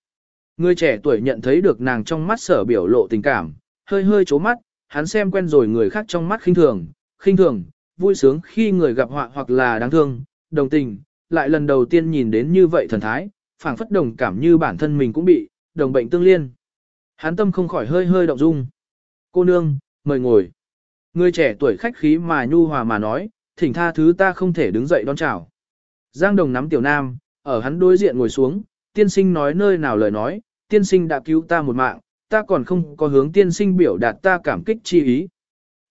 Người trẻ tuổi nhận thấy được nàng trong mắt sở biểu lộ tình cảm, hơi hơi chố mắt, hắn xem quen rồi người khác trong mắt khinh thường, khinh thường, vui sướng khi người gặp họa hoặc là đáng thương, đồng tình, lại lần đầu tiên nhìn đến như vậy thần thái, phảng phất đồng cảm như bản thân mình cũng bị, đồng bệnh tương liên. Hắn tâm không khỏi hơi hơi động dung. Cô nương, mời ngồi. Người trẻ tuổi khách khí mà nhu hòa mà nói, thỉnh tha thứ ta không thể đứng dậy đón chào. Giang đồng nắm tiểu nam, ở hắn đối diện ngồi xuống, tiên sinh nói nơi nào lời nói, tiên sinh đã cứu ta một mạng, ta còn không có hướng tiên sinh biểu đạt ta cảm kích chi ý.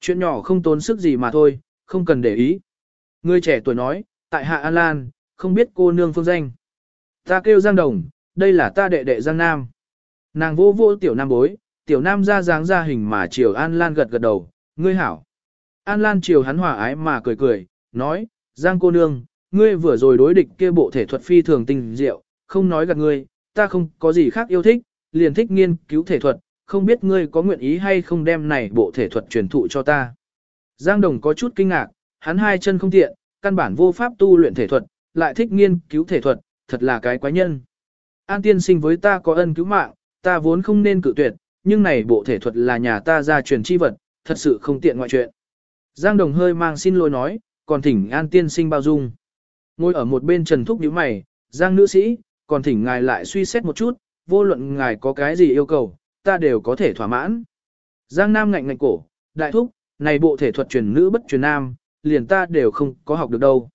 Chuyện nhỏ không tốn sức gì mà thôi, không cần để ý. Người trẻ tuổi nói, tại Hạ An Lan, không biết cô nương phương danh. Ta kêu Giang Đồng, đây là ta đệ đệ Giang Nam. Nàng vô vô tiểu nam bối, tiểu nam ra dáng ra hình mà chiều An Lan gật gật đầu, ngươi hảo. An Lan chiều hắn hòa ái mà cười cười, nói, Giang cô nương, ngươi vừa rồi đối địch kia bộ thể thuật phi thường tình diệu, không nói gạt ngươi, ta không có gì khác yêu thích, liền thích nghiên cứu thể thuật, không biết ngươi có nguyện ý hay không đem này bộ thể thuật truyền thụ cho ta. Giang Đồng có chút kinh ngạc, hắn hai chân không tiện, căn bản vô pháp tu luyện thể thuật, lại thích nghiên cứu thể thuật, thật là cái quái nhân. An tiên sinh với ta có ân cứu mạng, ta vốn không nên cự tuyệt, nhưng này bộ thể thuật là nhà ta ra truyền chi vật, thật sự không tiện ngoại chuyện. Giang Đồng hơi mang xin lỗi nói, còn thỉnh An tiên sinh bao dung. Ngồi ở một bên Trần Thúc nhíu mày, Giang nữ sĩ, còn thỉnh ngài lại suy xét một chút, vô luận ngài có cái gì yêu cầu, ta đều có thể thỏa mãn. Giang Nam ngạnh ngạnh cổ, đại thúc, này bộ thể thuật truyền nữ bất truyền nam, liền ta đều không có học được đâu.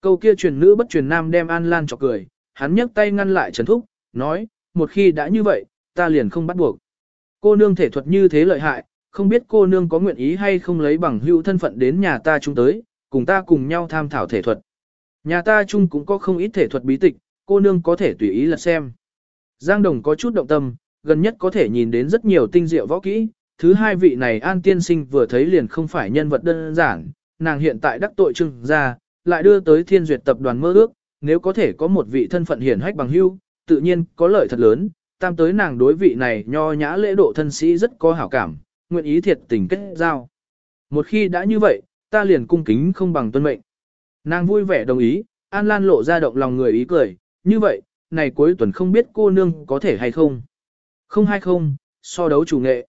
Câu kia truyền nữ bất truyền nam đem An Lan cho cười, hắn nhấc tay ngăn lại Trần Thúc, nói, một khi đã như vậy, ta liền không bắt buộc. Cô nương thể thuật như thế lợi hại, không biết cô nương có nguyện ý hay không lấy bằng hữu thân phận đến nhà ta chung tới, cùng ta cùng nhau tham thảo thể thuật. Nhà ta chung cũng có không ít thể thuật bí tịch, cô nương có thể tùy ý lật xem. Giang Đồng có chút động tâm, gần nhất có thể nhìn đến rất nhiều tinh diệu võ kỹ, thứ hai vị này An Tiên Sinh vừa thấy liền không phải nhân vật đơn giản, nàng hiện tại đắc tội trưng ra, lại đưa tới thiên duyệt tập đoàn mơ ước, nếu có thể có một vị thân phận hiển hách bằng hưu, tự nhiên có lợi thật lớn, tam tới nàng đối vị này nho nhã lễ độ thân sĩ rất có hảo cảm, nguyện ý thiệt tình kết giao. Một khi đã như vậy, ta liền cung kính không bằng tuân mệnh. Nàng vui vẻ đồng ý, An Lan lộ ra động lòng người ý cười, như vậy, này cuối tuần không biết cô nương có thể hay không. Không hay không, so đấu chủ nghệ.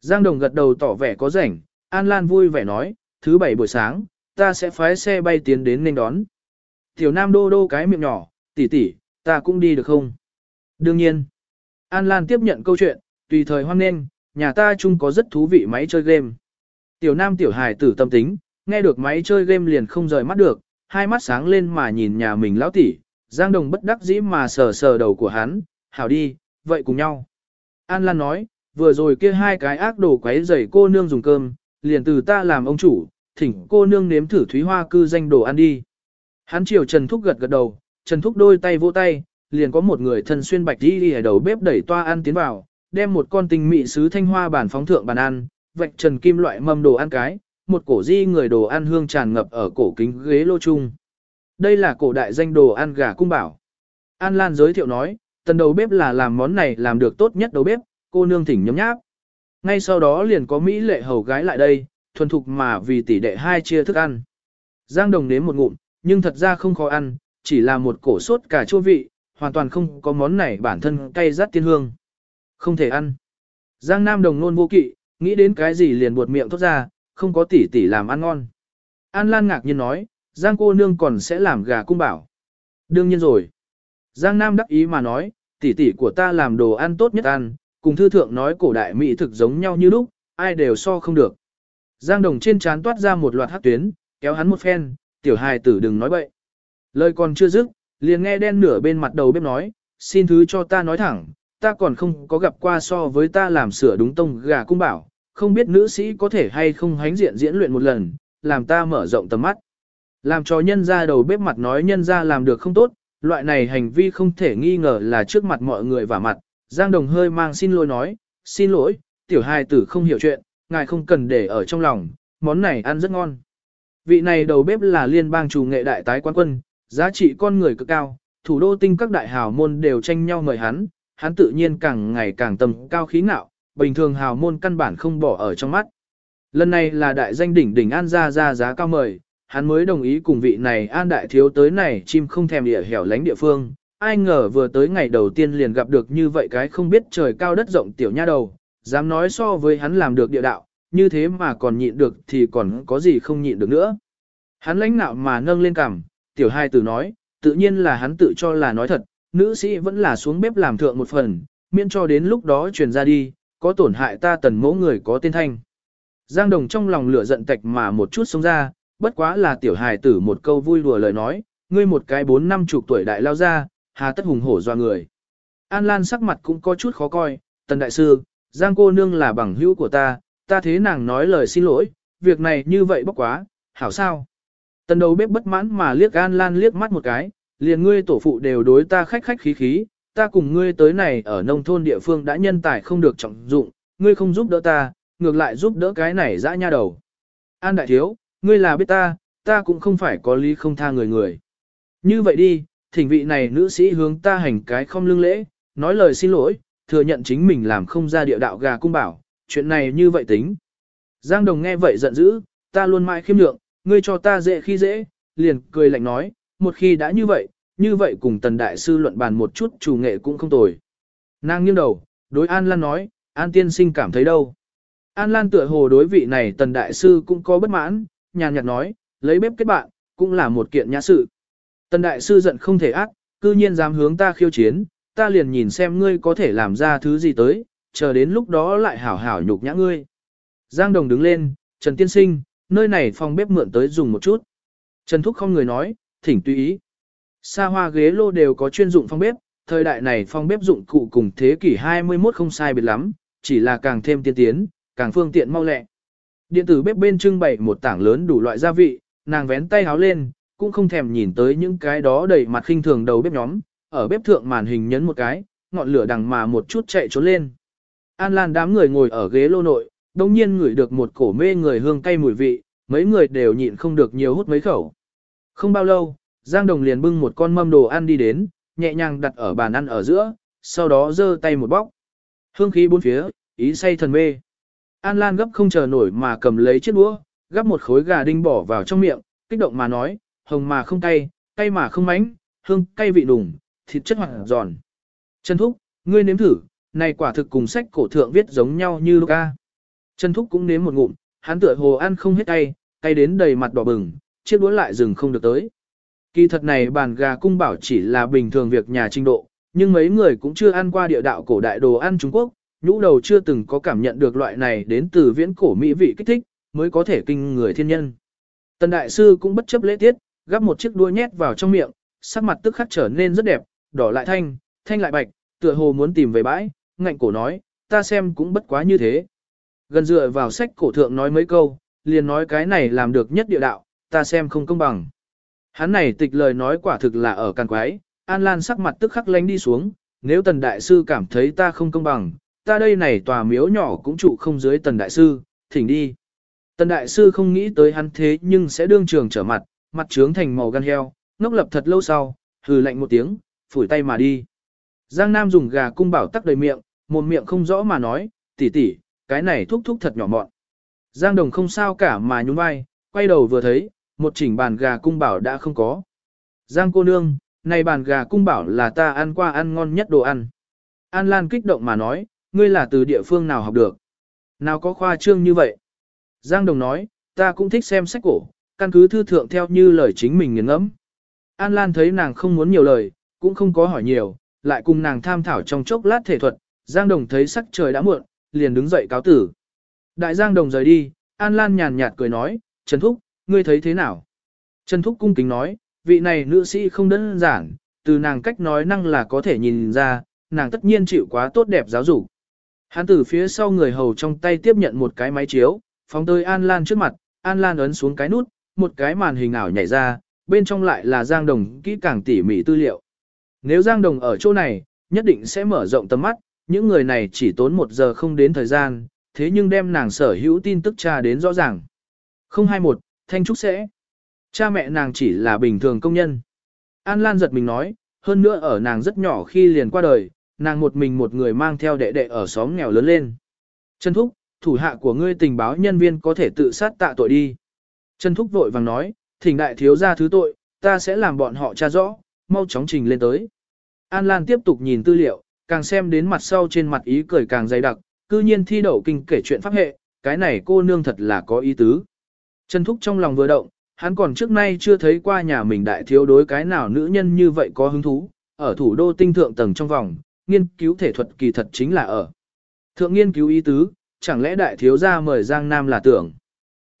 Giang Đồng gật đầu tỏ vẻ có rảnh, An Lan vui vẻ nói, thứ bảy buổi sáng, ta sẽ phái xe bay tiến đến nên đón. Tiểu Nam đô đô cái miệng nhỏ, tỷ tỷ, ta cũng đi được không? Đương nhiên. An Lan tiếp nhận câu chuyện, tùy thời hoan nghênh, nhà ta chung có rất thú vị máy chơi game. Tiểu Nam tiểu hài tử tâm tính, nghe được máy chơi game liền không rời mắt được, hai mắt sáng lên mà nhìn nhà mình lão tỷ, Giang Đồng bất đắc dĩ mà sờ sờ đầu của hắn, hảo đi, vậy cùng nhau. An Lan nói, vừa rồi kia hai cái ác đồ quấy rầy cô nương dùng cơm, liền từ ta làm ông chủ, thỉnh cô nương nếm thử thúy hoa cư danh đồ ăn đi. Hắn chiều Trần Thúc gật gật đầu, Trần Thúc đôi tay vỗ tay, liền có một người thân xuyên bạch đi đi ở đầu bếp đẩy toa ăn tiến vào, đem một con tinh mị sứ thanh hoa bản phóng thượng bàn ăn, vạch trần kim loại mâm đồ ăn cái, một cổ di người đồ ăn hương tràn ngập ở cổ kính ghế lô chung. Đây là cổ đại danh đồ ăn gà cung bảo. An Lan giới thiệu nói, tần đầu bếp là làm món này làm được tốt nhất đầu bếp, cô nương thỉnh nhấm nháp. Ngay sau đó liền có Mỹ lệ hầu gái lại đây, thuần thục mà vì tỷ đệ hai chia thức ăn. Giang đồng nếm một ngụm, nhưng thật ra không khó ăn, chỉ là một cổ sốt cả chua vị, hoàn toàn không có món này bản thân cay rát tiên hương. Không thể ăn. Giang Nam đồng nôn vô kỵ, nghĩ đến cái gì liền buột miệng thốt ra, không có tỷ tỷ làm ăn ngon. An Lan ngạc nhiên nói, Giang cô nương còn sẽ làm gà cung bảo. Đương nhiên rồi. Giang Nam đắc ý mà nói, tỷ tỷ của ta làm đồ ăn tốt nhất ăn, cùng thư thượng nói cổ đại mỹ thực giống nhau như lúc, ai đều so không được. Giang Đồng trên trán toát ra một loạt hắc tuyến, kéo hắn một phen, tiểu hài tử đừng nói bậy. Lời còn chưa dứt, liền nghe đen nửa bên mặt đầu bếp nói, xin thứ cho ta nói thẳng, ta còn không có gặp qua so với ta làm sửa đúng tông gà cung bảo, không biết nữ sĩ có thể hay không hánh diện diễn luyện một lần, làm ta mở rộng tầm mắt. Làm cho nhân ra đầu bếp mặt nói nhân ra làm được không tốt, loại này hành vi không thể nghi ngờ là trước mặt mọi người và mặt. Giang Đồng hơi mang xin lỗi nói, xin lỗi, tiểu hài tử không hiểu chuyện, ngài không cần để ở trong lòng, món này ăn rất ngon. Vị này đầu bếp là liên bang chủ nghệ đại tái quan quân, giá trị con người cực cao, thủ đô tinh các đại hào môn đều tranh nhau mời hắn, hắn tự nhiên càng ngày càng tầm cao khí ngạo, bình thường hào môn căn bản không bỏ ở trong mắt. Lần này là đại danh đỉnh đỉnh An gia ra giá cao mời, hắn mới đồng ý cùng vị này An đại thiếu tới này chim không thèm địa hẻo lánh địa phương. Ai ngờ vừa tới ngày đầu tiên liền gặp được như vậy cái không biết trời cao đất rộng tiểu nha đầu, dám nói so với hắn làm được địa đạo, như thế mà còn nhịn được thì còn có gì không nhịn được nữa. Hắn lãnh nạo mà nâng lên cằm, tiểu hai tử nói, tự nhiên là hắn tự cho là nói thật, nữ sĩ vẫn là xuống bếp làm thượng một phần, miễn cho đến lúc đó truyền ra đi, có tổn hại ta tần mẫu người có tên thanh. Giang Đồng trong lòng lửa giận tạch mà một chút sống ra, bất quá là tiểu hài tử một câu vui đùa lời nói, ngươi một cái bốn năm chục tuổi đại lao ra, hà tất hùng hổ doa người. An Lan sắc mặt cũng có chút khó coi, tần đại sư, Giang cô nương là bằng hữu của ta, ta thế nàng nói lời xin lỗi, việc này như vậy bốc quá, hảo sao. Tần đầu bếp bất mãn mà liếc An Lan liếc mắt một cái, liền ngươi tổ phụ đều đối ta khách khách khí khí, ta cùng ngươi tới này ở nông thôn địa phương đã nhân tài không được trọng dụng, ngươi không giúp đỡ ta, ngược lại giúp đỡ cái này dã nha đầu. An đại thiếu, ngươi là biết ta, ta cũng không phải có lý không tha người người. Như vậy đi, thỉnh vị này nữ sĩ hướng ta hành cái không lương lễ, nói lời xin lỗi, thừa nhận chính mình làm không ra địa đạo gà cung bảo, chuyện này như vậy tính. Giang Đồng nghe vậy giận dữ, ta luôn mãi khiêm lượng, ngươi cho ta dễ khi dễ, liền cười lạnh nói, một khi đã như vậy, như vậy cùng tần đại sư luận bàn một chút chủ nghệ cũng không tồi. Nàng nghiêng đầu, đối An Lan nói, An tiên sinh cảm thấy đâu. An Lan tựa hồ đối vị này tần đại sư cũng có bất mãn, nhàn nhạt nói, lấy bếp kết bạn, cũng là một kiện nhã sự. Tần đại sư giận không thể ác, cư nhiên dám hướng ta khiêu chiến, ta liền nhìn xem ngươi có thể làm ra thứ gì tới, chờ đến lúc đó lại hảo hảo nhục nhã ngươi. Giang Đồng đứng lên, Trần Tiên Sinh, nơi này phòng bếp mượn tới dùng một chút. Trần Thúc không người nói, thỉnh tùy ý. Xa hoa ghế lô đều có chuyên dụng phòng bếp, thời đại này phòng bếp dụng cụ cùng thế kỷ 21 không sai biệt lắm, chỉ là càng thêm tiên tiến, càng phương tiện mau lẹ. Điện tử bếp bên trưng bày một tảng lớn đủ loại gia vị, nàng vén tay háo lên, cũng không thèm nhìn tới những cái đó đầy mặt khinh thường đầu bếp nhóm, ở bếp thượng màn hình nhấn một cái, ngọn lửa đằng mà một chút chạy trốn lên. An Lan đám người ngồi ở ghế lô nội, đồng nhiên ngửi được một cổ mê người hương cay mùi vị, mấy người đều nhịn không được nhiều hút mấy khẩu. Không bao lâu, Giang Đồng liền bưng một con mâm đồ ăn đi đến, nhẹ nhàng đặt ở bàn ăn ở giữa, sau đó giơ tay một bóc. Hương khí bốn phía, ý say thần mê. An Lan gấp không chờ nổi mà cầm lấy chiếc đũa, gắp một khối gà đinh bỏ vào trong miệng, kích động mà nói, hồng mà không cay, cay mà không mánh, hương cay vị đùng, thịt chất hoặc giòn. Trần Thúc, ngươi nếm thử, này quả thực cùng sách cổ thượng viết giống nhau như Luca. Trần Thúc cũng nếm một ngụm, hắn tựa hồ ăn không hết cay, cay đến đầy mặt đỏ bừng, chiếc đũa lại dừng không được tới. Kỳ thật này bàn gà cung bảo chỉ là bình thường việc nhà trình độ, nhưng mấy người cũng chưa ăn qua địa đạo cổ đại đồ ăn Trung Quốc, nhũ đầu chưa từng có cảm nhận được loại này đến từ viễn cổ mỹ vị kích thích, mới có thể kinh người thiên nhân. Tần đại sư cũng bất chấp lễ tiết, gắp một chiếc đuôi nhét vào trong miệng, sắc mặt tức khắc trở nên rất đẹp, đỏ lại thanh, thanh lại bạch, tựa hồ muốn tìm về bãi, ngạnh cổ nói, ta xem cũng bất quá như thế. Gần dựa vào sách cổ thượng nói mấy câu, liền nói cái này làm được nhất địa đạo, ta xem không công bằng. Hắn này tịch lời nói quả thực là ở càng quái, An Lan sắc mặt tức khắc lánh đi xuống, nếu tần đại sư cảm thấy ta không công bằng, ta đây này tòa miếu nhỏ cũng trụ không dưới tần đại sư, thỉnh đi. Tần đại sư không nghĩ tới hắn thế nhưng sẽ đương trường trở mặt, mặt trướng thành màu gan heo, ngốc lập thật lâu sau, hừ lạnh một tiếng, phủi tay mà đi. Giang Nam dùng gà cung bảo tắc đầy miệng, một miệng không rõ mà nói, tỷ tỷ, cái này thúc thúc thật nhỏ mọn. Giang Đồng không sao cả mà nhún vai, quay đầu vừa thấy, một chỉnh bàn gà cung bảo đã không có. Giang cô nương, này bàn gà cung bảo là ta ăn qua ăn ngon nhất đồ ăn. An Lan kích động mà nói, ngươi là từ địa phương nào học được? Nào có khoa trương như vậy? Giang Đồng nói, ta cũng thích xem sách cổ, căn cứ thư thượng theo như lời chính mình nghiền ngẫm. An Lan thấy nàng không muốn nhiều lời, cũng không có hỏi nhiều, lại cùng nàng tham thảo trong chốc lát thể thuật, Giang Đồng thấy sắc trời đã muộn, liền đứng dậy cáo tử. Đại Giang Đồng rời đi, An Lan nhàn nhạt cười nói, Trần Thúc, ngươi thấy thế nào? Trần Thúc cung kính nói, vị này nữ sĩ không đơn giản, từ nàng cách nói năng là có thể nhìn ra, nàng tất nhiên chịu quá tốt đẹp giáo dục. Hắn từ phía sau người hầu trong tay tiếp nhận một cái máy chiếu, phóng tới An Lan trước mặt, An Lan ấn xuống cái nút, một cái màn hình ảo nhảy ra, bên trong lại là Giang Đồng kỹ càng tỉ mỉ tư liệu. Nếu Giang Đồng ở chỗ này, nhất định sẽ mở rộng tầm mắt, những người này chỉ tốn một giờ không đến thời gian, thế nhưng đem nàng sở hữu tin tức tra đến rõ ràng. 021, Thanh Trúc sẽ. Cha mẹ nàng chỉ là bình thường công nhân. An Lan giật mình nói, hơn nữa ở nàng rất nhỏ khi liền qua đời, nàng một mình một người mang theo đệ đệ ở xóm nghèo lớn lên. Trần Thúc, thủ hạ của ngươi tình báo nhân viên có thể tự sát tạ tội đi. Trần Thúc vội vàng nói, thỉnh đại thiếu ra thứ tội, ta sẽ làm bọn họ tra rõ, mau chóng trình lên tới. An Lan tiếp tục nhìn tư liệu, càng xem đến mặt sau trên mặt ý cười càng dày đặc, cư nhiên thi đậu kinh kể chuyện pháp hệ, cái này cô nương thật là có ý tứ. Trần Thúc trong lòng vừa động, hắn còn trước nay chưa thấy qua nhà mình đại thiếu đối cái nào nữ nhân như vậy có hứng thú, ở thủ đô tinh thượng tầng trong vòng, nghiên cứu thể thuật kỳ thật chính là ở. Thượng nghiên cứu ý tứ, chẳng lẽ đại thiếu gia mời Giang Nam là tưởng.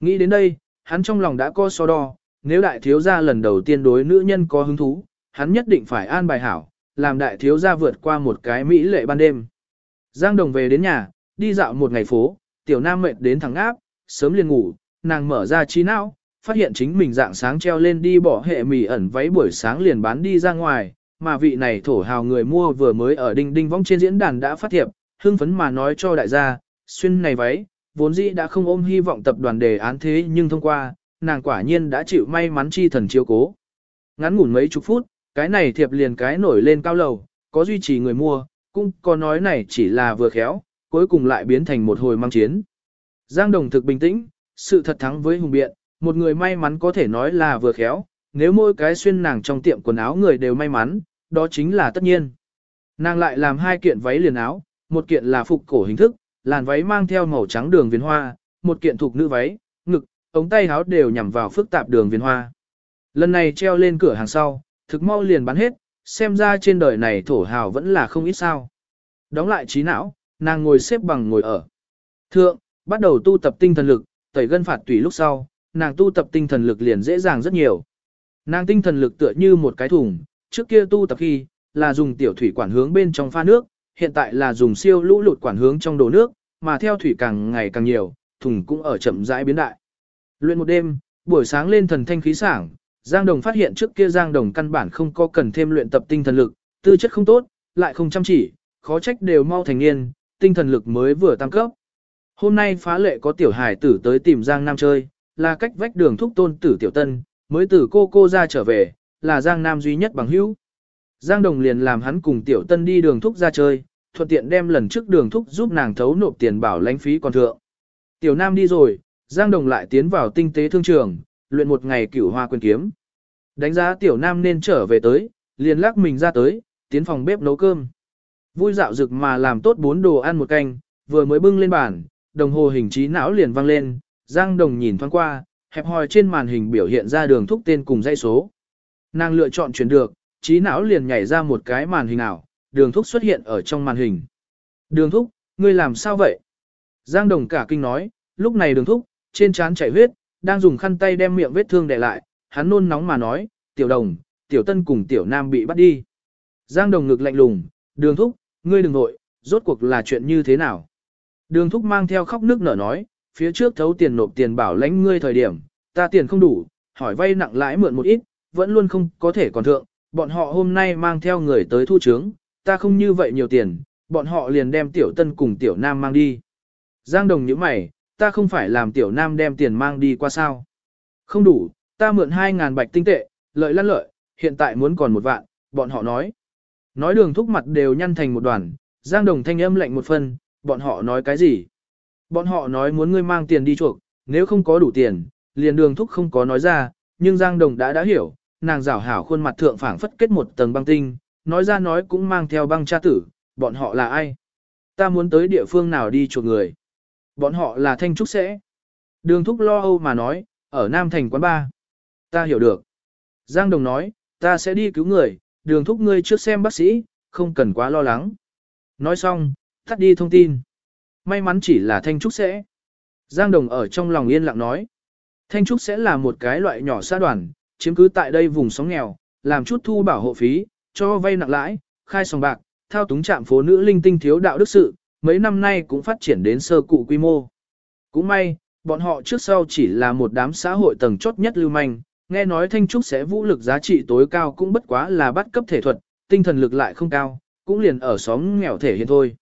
Nghĩ đến đây, hắn trong lòng đã có so đo, nếu đại thiếu gia lần đầu tiên đối nữ nhân có hứng thú, hắn nhất định phải an bài hảo, làm đại thiếu gia vượt qua một cái mỹ lệ ban đêm. Giang Đồng về đến nhà, đi dạo một ngày phố, tiểu nam mệt đến thẳng áp, sớm liền ngủ, nàng mở ra trí não, phát hiện chính mình dạng sáng treo lên đi bỏ hệ mì ẩn váy buổi sáng liền bán đi ra ngoài, mà vị này thổ hào người mua vừa mới ở đinh đinh vong trên diễn đàn đã phát thiệp, hưng phấn mà nói cho đại gia, xuyên này váy, vốn dĩ đã không ôm hy vọng tập đoàn đề án thế nhưng thông qua, nàng quả nhiên đã chịu may mắn chi thần chiếu cố. Ngắn ngủn mấy chục phút, cái này thiệp liền cái nổi lên cao lầu, có duy trì người mua, cũng có nói này chỉ là vừa khéo, cuối cùng lại biến thành một hồi mang chiến. Giang Đồng thực bình tĩnh, sự thật thắng với hùng biện, một người may mắn có thể nói là vừa khéo, nếu mỗi cái xuyên nàng trong tiệm quần áo người đều may mắn, đó chính là tất nhiên. Nàng lại làm hai kiện váy liền áo, một kiện là phục cổ hình thức, làn váy mang theo màu trắng đường viền hoa, một kiện thuộc nữ váy, ngực, ống tay áo đều nhằm vào phức tạp đường viền hoa. Lần này treo lên cửa hàng sau, thực mau liền bán hết, xem ra trên đời này thổ hào vẫn là không ít sao. Đóng lại trí não, nàng ngồi xếp bằng ngồi ở. Thượng, bắt đầu tu tập tinh thần lực, tẩy gân phạt tùy lúc sau, nàng tu tập tinh thần lực liền dễ dàng rất nhiều. Nàng tinh thần lực tựa như một cái thùng, trước kia tu tập khi, là dùng tiểu thủy quản hướng bên trong pha nước, hiện tại là dùng siêu lũ lụt quản hướng trong đồ nước, mà theo thủy càng ngày càng nhiều, thùng cũng ở chậm rãi biến đại. Luyện một đêm, buổi sáng lên thần thanh khí sảng, Giang Đồng phát hiện trước kia Giang Đồng căn bản không có cần thêm luyện tập tinh thần lực, tư chất không tốt, lại không chăm chỉ, khó trách đều mau thành niên, tinh thần lực mới vừa tăng cấp. Hôm nay phá lệ có tiểu hải tử tới tìm Giang Nam chơi, là cách vách đường thúc tôn tử tiểu tân, mới từ cô cô ra trở về, là Giang Nam duy nhất bằng hữu. Giang Đồng liền làm hắn cùng tiểu tân đi đường thúc ra chơi, thuận tiện đem lần trước đường thúc giúp nàng thấu nộp tiền bảo lãnh phí còn thượng. Tiểu Nam đi rồi, Giang Đồng lại tiến vào tinh tế thương trường, luyện một ngày cửu hoa quyền kiếm. Đánh giá tiểu Nam nên trở về tới, liền lắc mình ra tới, tiến phòng bếp nấu cơm. Vui dạo dực mà làm tốt bốn đồ ăn một canh, vừa mới bưng lên bàn, đồng hồ hình trí não liền vang lên, Giang Đồng nhìn thoáng qua, hẹp hòi trên màn hình biểu hiện ra đường thúc tên cùng dãy số. Nàng lựa chọn chuyển được, trí não liền nhảy ra một cái màn hình ảo, đường thúc xuất hiện ở trong màn hình. Đường thúc, ngươi làm sao vậy? Giang Đồng cả kinh nói, lúc này đường thúc, trên trán chảy huyết, đang dùng khăn tay đem miệng vết thương để lại, hắn nôn nóng mà nói, tiểu đồng, tiểu tân cùng tiểu nam bị bắt đi. Giang Đồng ngực lạnh lùng, đường thúc, ngươi đừng nội, rốt cuộc là chuyện như thế nào? Đường thúc mang theo khóc nước nở nói, phía trước thấu tiền nộp tiền bảo lãnh ngươi thời điểm, ta tiền không đủ, hỏi vay nặng lãi mượn một ít, vẫn luôn không có thể còn thượng, bọn họ hôm nay mang theo người tới thu trướng, ta không như vậy nhiều tiền, bọn họ liền đem tiểu tân cùng tiểu nam mang đi. Giang đồng như mày, ta không phải làm tiểu nam đem tiền mang đi qua sao. Không đủ, ta mượn 2.000 bạch tinh tệ, lợi lăn lợi, hiện tại muốn còn một vạn, bọn họ nói. Nói đường thúc mặt đều nhăn thành một đoàn, Giang đồng thanh âm lạnh một phần, bọn họ nói cái gì? Bọn họ nói muốn ngươi mang tiền đi chuộc, nếu không có đủ tiền, liền đường thúc không có nói ra, nhưng Giang Đồng đã đã hiểu, nàng rảo hảo khuôn mặt thượng phảng phất kết một tầng băng tinh, nói ra nói cũng mang theo băng cha tử, bọn họ là ai? Ta muốn tới địa phương nào đi chuộc người? Bọn họ là Thanh Trúc sẽ. Đường thúc lo âu mà nói, ở Nam Thành quán ba. Ta hiểu được. Giang Đồng nói, ta sẽ đi cứu người, đường thúc ngươi trước xem bác sĩ, không cần quá lo lắng. Nói xong, tắt đi thông tin. May mắn chỉ là Thanh Trúc sẽ. Giang Đồng ở trong lòng yên lặng nói. Thanh Trúc sẽ là một cái loại nhỏ xã đoàn, chiếm cứ tại đây vùng sóng nghèo, làm chút thu bảo hộ phí, cho vay nặng lãi, khai sòng bạc, thao túng trạm phố nữ linh tinh thiếu đạo đức sự, mấy năm nay cũng phát triển đến sơ cụ quy mô. Cũng may, bọn họ trước sau chỉ là một đám xã hội tầng chốt nhất lưu manh, nghe nói Thanh Trúc sẽ vũ lực giá trị tối cao cũng bất quá là bắt cấp thể thuật, tinh thần lực lại không cao, cũng liền ở xóm nghèo thể hiện thôi.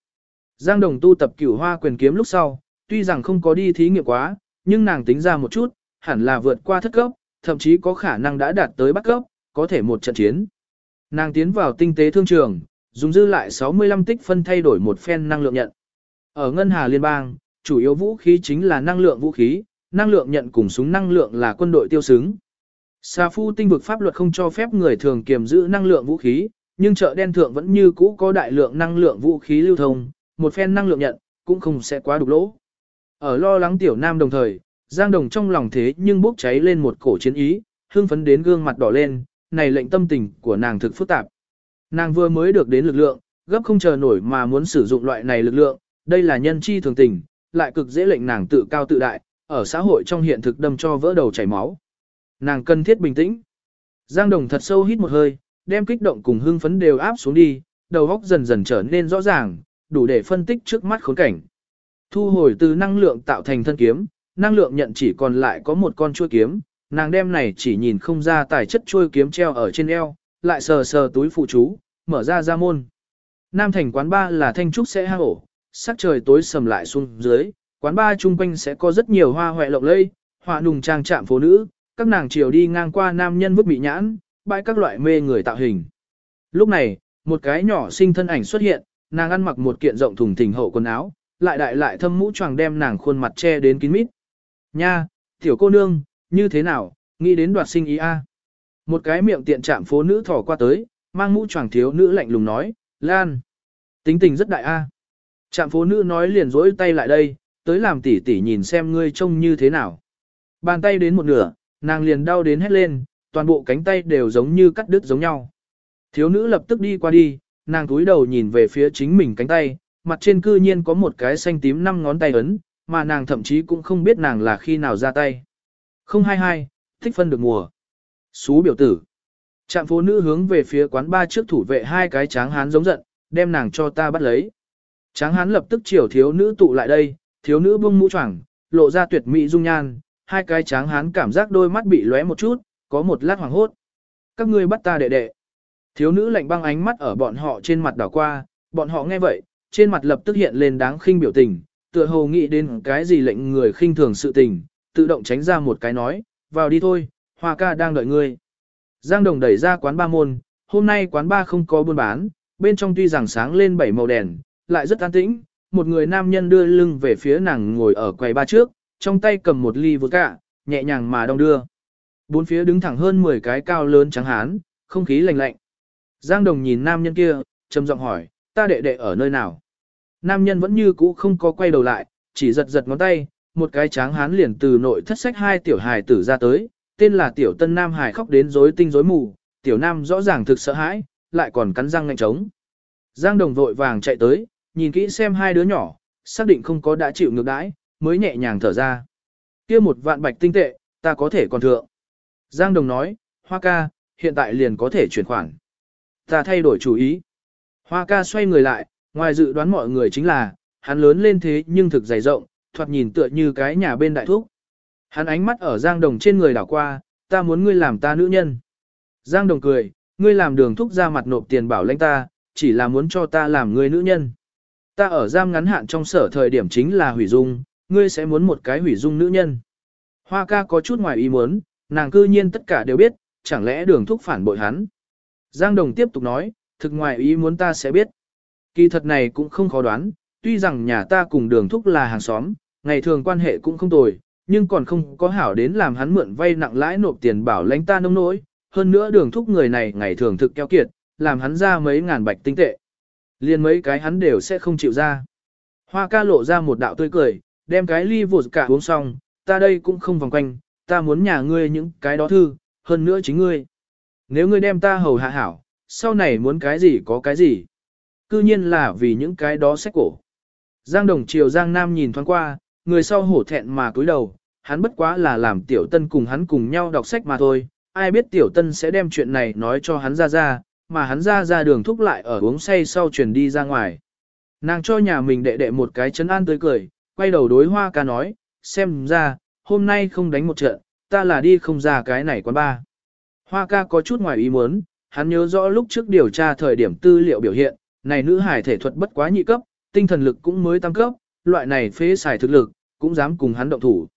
Giang Đồng tu tập cửu hoa quyền kiếm lúc sau, tuy rằng không có đi thí nghiệm quá, nhưng nàng tính ra một chút, hẳn là vượt qua thất cấp, thậm chí có khả năng đã đạt tới bắt cấp, có thể một trận chiến. Nàng tiến vào tinh tế thương trường, dùng dư lại 65 tích phân thay đổi một phen năng lượng nhận. Ở ngân hà liên bang, chủ yếu vũ khí chính là năng lượng vũ khí, năng lượng nhận cùng súng năng lượng là quân đội tiêu xứng. Sa phu tinh vực pháp luật không cho phép người thường kiềm giữ năng lượng vũ khí, nhưng chợ đen thượng vẫn như cũ có đại lượng năng lượng vũ khí lưu thông, một phen năng lượng nhận, cũng không sẽ quá đục lỗ. Ở lo lắng tiểu nam đồng thời, Giang Đồng trong lòng thế nhưng bốc cháy lên một cổ chiến ý, hương phấn đến gương mặt đỏ lên, này lệnh tâm tình của nàng thực phức tạp. Nàng vừa mới được đến lực lượng, gấp không chờ nổi mà muốn sử dụng loại này lực lượng, đây là nhân chi thường tình, lại cực dễ lệnh nàng tự cao tự đại, ở xã hội trong hiện thực đâm cho vỡ đầu chảy máu. Nàng cần thiết bình tĩnh. Giang Đồng thật sâu hít một hơi, đem kích động cùng hưng phấn đều áp xuống đi, đầu óc dần dần trở nên rõ ràng, đủ để phân tích trước mắt khốn cảnh. Thu hồi từ năng lượng tạo thành thân kiếm, năng lượng nhận chỉ còn lại có một con chuôi kiếm, nàng đem này chỉ nhìn không ra tài chất chuôi kiếm treo ở trên eo, lại sờ sờ túi phụ chú, mở ra ra môn. Nam thành quán ba là thanh trúc sẽ hang ổ, sắc trời tối sầm lại xuống dưới, quán ba chung quanh sẽ có rất nhiều hoa hoẹ lộng lây, họa nùng trang trạm phố nữ, các nàng chiều đi ngang qua nam nhân vứt bị nhãn, bãi các loại mê người tạo hình. Lúc này, một cái nhỏ sinh thân ảnh xuất hiện, nàng ăn mặc một kiện rộng thùng thình hậu quần áo, lại đại lại thâm mũ choàng đem nàng khuôn mặt che đến kín mít. Nha, tiểu cô nương, như thế nào, nghĩ đến đoạt sinh ý a? Một cái miệng tiện chạm phố nữ thỏ qua tới, mang mũ choàng thiếu nữ lạnh lùng nói, Lan. Tính tình rất đại a. À. Trạm phố nữ nói liền rỗi tay lại đây, tới làm tỉ tỉ nhìn xem ngươi trông như thế nào. Bàn tay đến một nửa, nàng liền đau đến hét lên, toàn bộ cánh tay đều giống như cắt đứt giống nhau. Thiếu nữ lập tức đi qua đi, nàng túi đầu nhìn về phía chính mình cánh tay, mặt trên cư nhiên có một cái xanh tím năm ngón tay ấn, mà nàng thậm chí cũng không biết nàng là khi nào ra tay. 022, thích phân được mùa. Xú biểu tử. Trạm phố nữ hướng về phía quán ba trước thủ vệ hai cái tráng hán giống giận, đem nàng cho ta bắt lấy. Tráng hán lập tức chiều thiếu nữ tụ lại đây, thiếu nữ buông mũ choàng, lộ ra tuyệt mỹ dung nhan, hai cái tráng hán cảm giác đôi mắt bị lóe một chút, có một lát hoàng hốt. Các ngươi bắt ta đệ đệ. Thiếu nữ lạnh băng ánh mắt ở bọn họ trên mặt đảo qua, bọn họ nghe vậy, trên mặt lập tức hiện lên đáng khinh biểu tình, tựa hồ nghĩ đến cái gì lệnh người khinh thường sự tình, tự động tránh ra một cái nói, vào đi thôi, hoa ca đang đợi ngươi. Giang Đồng đẩy ra quán ba môn, hôm nay quán ba không có buôn bán, bên trong tuy rằng sáng lên bảy màu đèn, lại rất an tĩnh, một người nam nhân đưa lưng về phía nàng ngồi ở quầy ba trước, trong tay cầm một ly vodka, nhẹ nhàng mà đong đưa. Bốn phía đứng thẳng hơn 10 cái cao lớn trắng hán, không khí lạnh lạnh. Giang Đồng nhìn nam nhân kia, trầm giọng hỏi, ta đệ đệ ở nơi nào? Nam nhân vẫn như cũ không có quay đầu lại, chỉ giật giật ngón tay, một cái tráng hán liền từ nội thất sách hai tiểu hài tử ra tới, tên là tiểu tân nam hài khóc đến rối tinh rối mù, tiểu nam rõ ràng thực sợ hãi, lại còn cắn răng ngạnh trống. Giang đồng vội vàng chạy tới, nhìn kỹ xem hai đứa nhỏ, xác định không có đã chịu ngược đãi, mới nhẹ nhàng thở ra. kia một vạn bạch tinh tệ, ta có thể còn thượng. Giang đồng nói, hoa ca, hiện tại liền có thể chuyển khoản. Ta thay đổi chủ ý. Hoa ca xoay người lại, ngoài dự đoán mọi người chính là, hắn lớn lên thế nhưng thực dày rộng, thoạt nhìn tựa như cái nhà bên đại thúc. Hắn ánh mắt ở Giang Đồng trên người đảo qua, ta muốn ngươi làm ta nữ nhân. Giang Đồng cười, ngươi làm đường thúc ra mặt nộp tiền bảo lãnh ta, chỉ là muốn cho ta làm ngươi nữ nhân. Ta ở giam ngắn hạn trong sở thời điểm chính là hủy dung, ngươi sẽ muốn một cái hủy dung nữ nhân. Hoa ca có chút ngoài ý muốn, nàng cư nhiên tất cả đều biết, chẳng lẽ đường thúc phản bội hắn. Giang Đồng tiếp tục nói, thực ngoài ý muốn ta sẽ biết. Kỳ thật này cũng không khó đoán, tuy rằng nhà ta cùng đường thúc là hàng xóm, ngày thường quan hệ cũng không tồi, nhưng còn không có hảo đến làm hắn mượn vay nặng lãi nộp tiền bảo lãnh ta nông nỗi, hơn nữa đường thúc người này ngày thường thực keo kiệt, làm hắn ra mấy ngàn bạch tinh tệ. Liên mấy cái hắn đều sẽ không chịu ra. Hoa ca lộ ra một đạo tươi cười, đem cái ly vụt cả uống xong, ta đây cũng không vòng quanh, ta muốn nhà ngươi những cái đó thư, hơn nữa chính ngươi. Nếu ngươi đem ta hầu hạ hảo, sau này muốn cái gì có cái gì. Cư nhiên là vì những cái đó sách cổ. Giang Đồng Triều Giang Nam nhìn thoáng qua, người sau hổ thẹn mà cúi đầu, hắn bất quá là làm tiểu tân cùng hắn cùng nhau đọc sách mà thôi, ai biết tiểu tân sẽ đem chuyện này nói cho hắn ra ra, mà hắn ra ra đường thúc lại ở uống say sau chuyển đi ra ngoài. Nàng cho nhà mình đệ đệ một cái chấn an tươi cười, quay đầu đối hoa ca nói, xem ra, hôm nay không đánh một trận, ta là đi không ra cái này quán ba. Hoa ca có chút ngoài ý muốn, hắn nhớ rõ lúc trước điều tra thời điểm tư liệu biểu hiện, này nữ hải thể thuật bất quá nhị cấp, tinh thần lực cũng mới tăng cấp, loại này phế xài thực lực, cũng dám cùng hắn động thủ.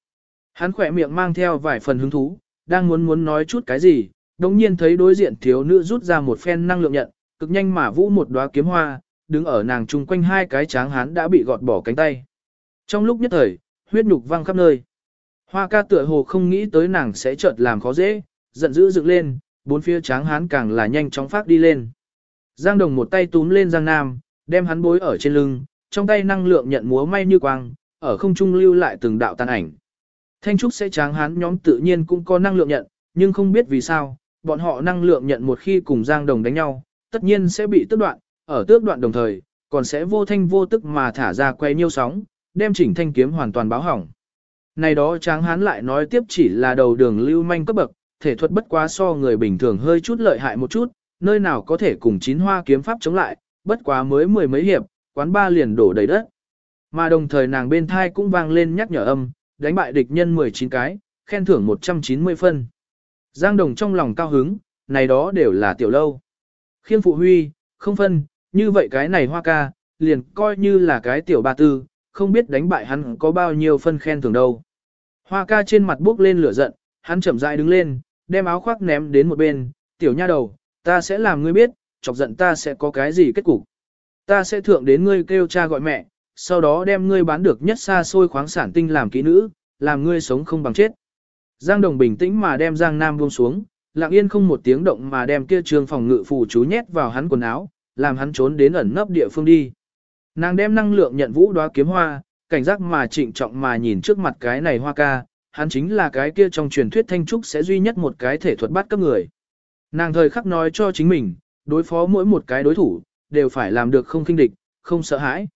Hắn khỏe miệng mang theo vài phần hứng thú, đang muốn muốn nói chút cái gì, đồng nhiên thấy đối diện thiếu nữ rút ra một phen năng lượng nhận, cực nhanh mà vũ một đóa kiếm hoa, đứng ở nàng chung quanh hai cái tráng hắn đã bị gọt bỏ cánh tay. Trong lúc nhất thời, huyết nhục văng khắp nơi. Hoa ca tựa hồ không nghĩ tới nàng sẽ chợt làm khó dễ, giận dữ dựng lên, bốn phía tráng hán càng là nhanh chóng phát đi lên. Giang Đồng một tay túm lên Giang Nam, đem hắn bối ở trên lưng, trong tay năng lượng nhận múa may như quang, ở không trung lưu lại từng đạo tàn ảnh. Thanh trúc sẽ tráng hắn nhóm tự nhiên cũng có năng lượng nhận, nhưng không biết vì sao, bọn họ năng lượng nhận một khi cùng Giang Đồng đánh nhau, tất nhiên sẽ bị tước đoạn, ở tước đoạn đồng thời, còn sẽ vô thanh vô tức mà thả ra quay nhiêu sóng, đem chỉnh thanh kiếm hoàn toàn báo hỏng. Này đó tráng hán lại nói tiếp chỉ là đầu đường lưu manh cấp bậc, thể thuật bất quá so người bình thường hơi chút lợi hại một chút, nơi nào có thể cùng chín hoa kiếm pháp chống lại, bất quá mới mười mấy hiệp, quán ba liền đổ đầy đất. Mà đồng thời nàng bên thai cũng vang lên nhắc nhở âm, đánh bại địch nhân 19 cái, khen thưởng 190 phân. Giang Đồng trong lòng cao hứng, này đó đều là tiểu lâu. Khiêm phụ huy, không phân, như vậy cái này hoa ca, liền coi như là cái tiểu ba tư, không biết đánh bại hắn có bao nhiêu phân khen thưởng đâu. Hoa ca trên mặt bước lên lửa giận, hắn chậm rãi đứng lên, đem áo khoác ném đến một bên, tiểu nha đầu, ta sẽ làm ngươi biết, chọc giận ta sẽ có cái gì kết cục. Ta sẽ thượng đến ngươi kêu cha gọi mẹ, sau đó đem ngươi bán được nhất xa xôi khoáng sản tinh làm kỹ nữ, làm ngươi sống không bằng chết. Giang Đồng bình tĩnh mà đem Giang Nam buông xuống, lặng yên không một tiếng động mà đem kia trường phòng ngự phù chú nhét vào hắn quần áo, làm hắn trốn đến ẩn nấp địa phương đi. Nàng đem năng lượng nhận vũ đóa kiếm hoa, cảnh giác mà trịnh trọng mà nhìn trước mặt cái này hoa ca, hắn chính là cái kia trong truyền thuyết thanh trúc sẽ duy nhất một cái thể thuật bắt cấp người. Nàng thời khắc nói cho chính mình, đối phó mỗi một cái đối thủ, đều phải làm được không kinh địch, không sợ hãi.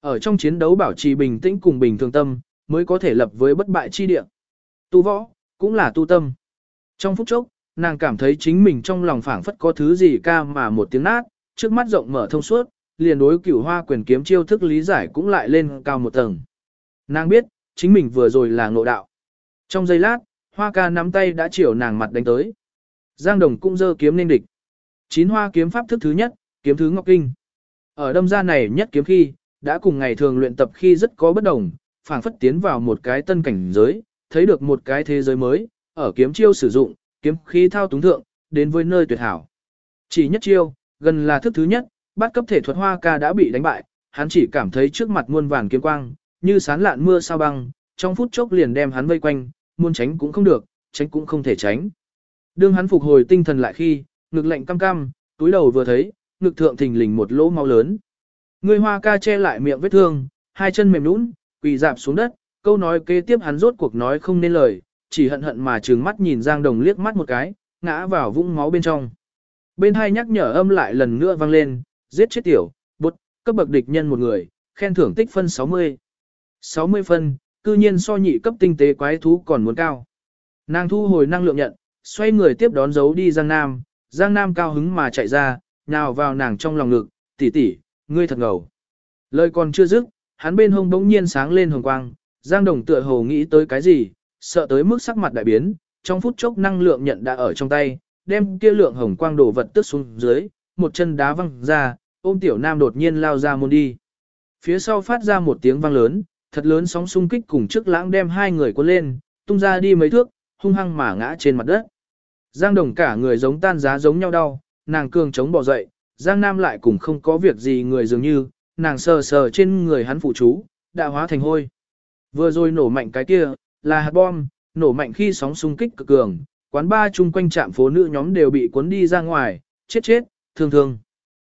Ở trong chiến đấu bảo trì bình tĩnh cùng bình thường tâm, mới có thể lập với bất bại chi địa. Tu võ, cũng là tu tâm. Trong phút chốc, nàng cảm thấy chính mình trong lòng phảng phất có thứ gì ca mà một tiếng nát, trước mắt rộng mở thông suốt, liền đối cửu hoa quyền kiếm chiêu thức lý giải cũng lại lên cao một tầng. Nàng biết, chính mình vừa rồi là ngộ đạo. Trong giây lát, hoa ca nắm tay đã chiều nàng mặt đánh tới. Giang Đồng cũng dơ kiếm nên địch. Chín hoa kiếm pháp thức thứ nhất, kiếm thứ ngọc kinh. Ở đâm ra này nhất kiếm khi, đã cùng ngày thường luyện tập khi rất có bất đồng, phảng phất tiến vào một cái tân cảnh giới, thấy được một cái thế giới mới, ở kiếm chiêu sử dụng, kiếm khí thao túng thượng, đến với nơi tuyệt hảo. Chỉ nhất chiêu, gần là thức thứ nhất, bắt cấp thể thuật hoa ca đã bị đánh bại, hắn chỉ cảm thấy trước mặt muôn vàn kiếm quang, như sán lạn mưa sao băng, trong phút chốc liền đem hắn vây quanh, muốn tránh cũng không được, tránh cũng không thể tránh. Đương hắn phục hồi tinh thần lại khi, ngực lạnh cam cam, túi đầu vừa thấy, ngực thượng thình lình một lỗ máu lớn. Người hoa ca che lại miệng vết thương, hai chân mềm nũng, quỳ dạp xuống đất, câu nói kế tiếp hắn rốt cuộc nói không nên lời, chỉ hận hận mà trừng mắt nhìn Giang Đồng liếc mắt một cái, ngã vào vũng máu bên trong. Bên hai nhắc nhở âm lại lần nữa vang lên, giết chết tiểu, bột, cấp bậc địch nhân một người, khen thưởng tích phân 60. 60 phân, cư nhiên so nhị cấp tinh tế quái thú còn muốn cao. Nàng thu hồi năng lượng nhận, xoay người tiếp đón dấu đi Giang Nam, Giang Nam cao hứng mà chạy ra, nào vào nàng trong lòng ngực, tỷ tỷ, ngươi thật ngầu. Lời còn chưa dứt, hắn bên hông bỗng nhiên sáng lên hồng quang, Giang Đồng tựa hồ nghĩ tới cái gì, sợ tới mức sắc mặt đại biến, trong phút chốc năng lượng nhận đã ở trong tay, đem kia lượng hồng quang đổ vật tức xuống dưới, một chân đá văng ra, ôm tiểu nam đột nhiên lao ra môn đi. Phía sau phát ra một tiếng vang lớn, thật lớn sóng xung kích cùng trước lãng đem hai người cuốn lên, tung ra đi mấy thước, hung hăng mà ngã trên mặt đất. Giang Đồng cả người giống tan giá giống nhau đau, nàng cường chống bỏ dậy, Giang Nam lại cùng không có việc gì người dường như, nàng sờ sờ trên người hắn phụ chú, đã hóa thành hôi. Vừa rồi nổ mạnh cái kia, là hạt bom, nổ mạnh khi sóng xung kích cực cường, quán ba chung quanh trạm phố nữ nhóm đều bị cuốn đi ra ngoài, chết chết, thương thương.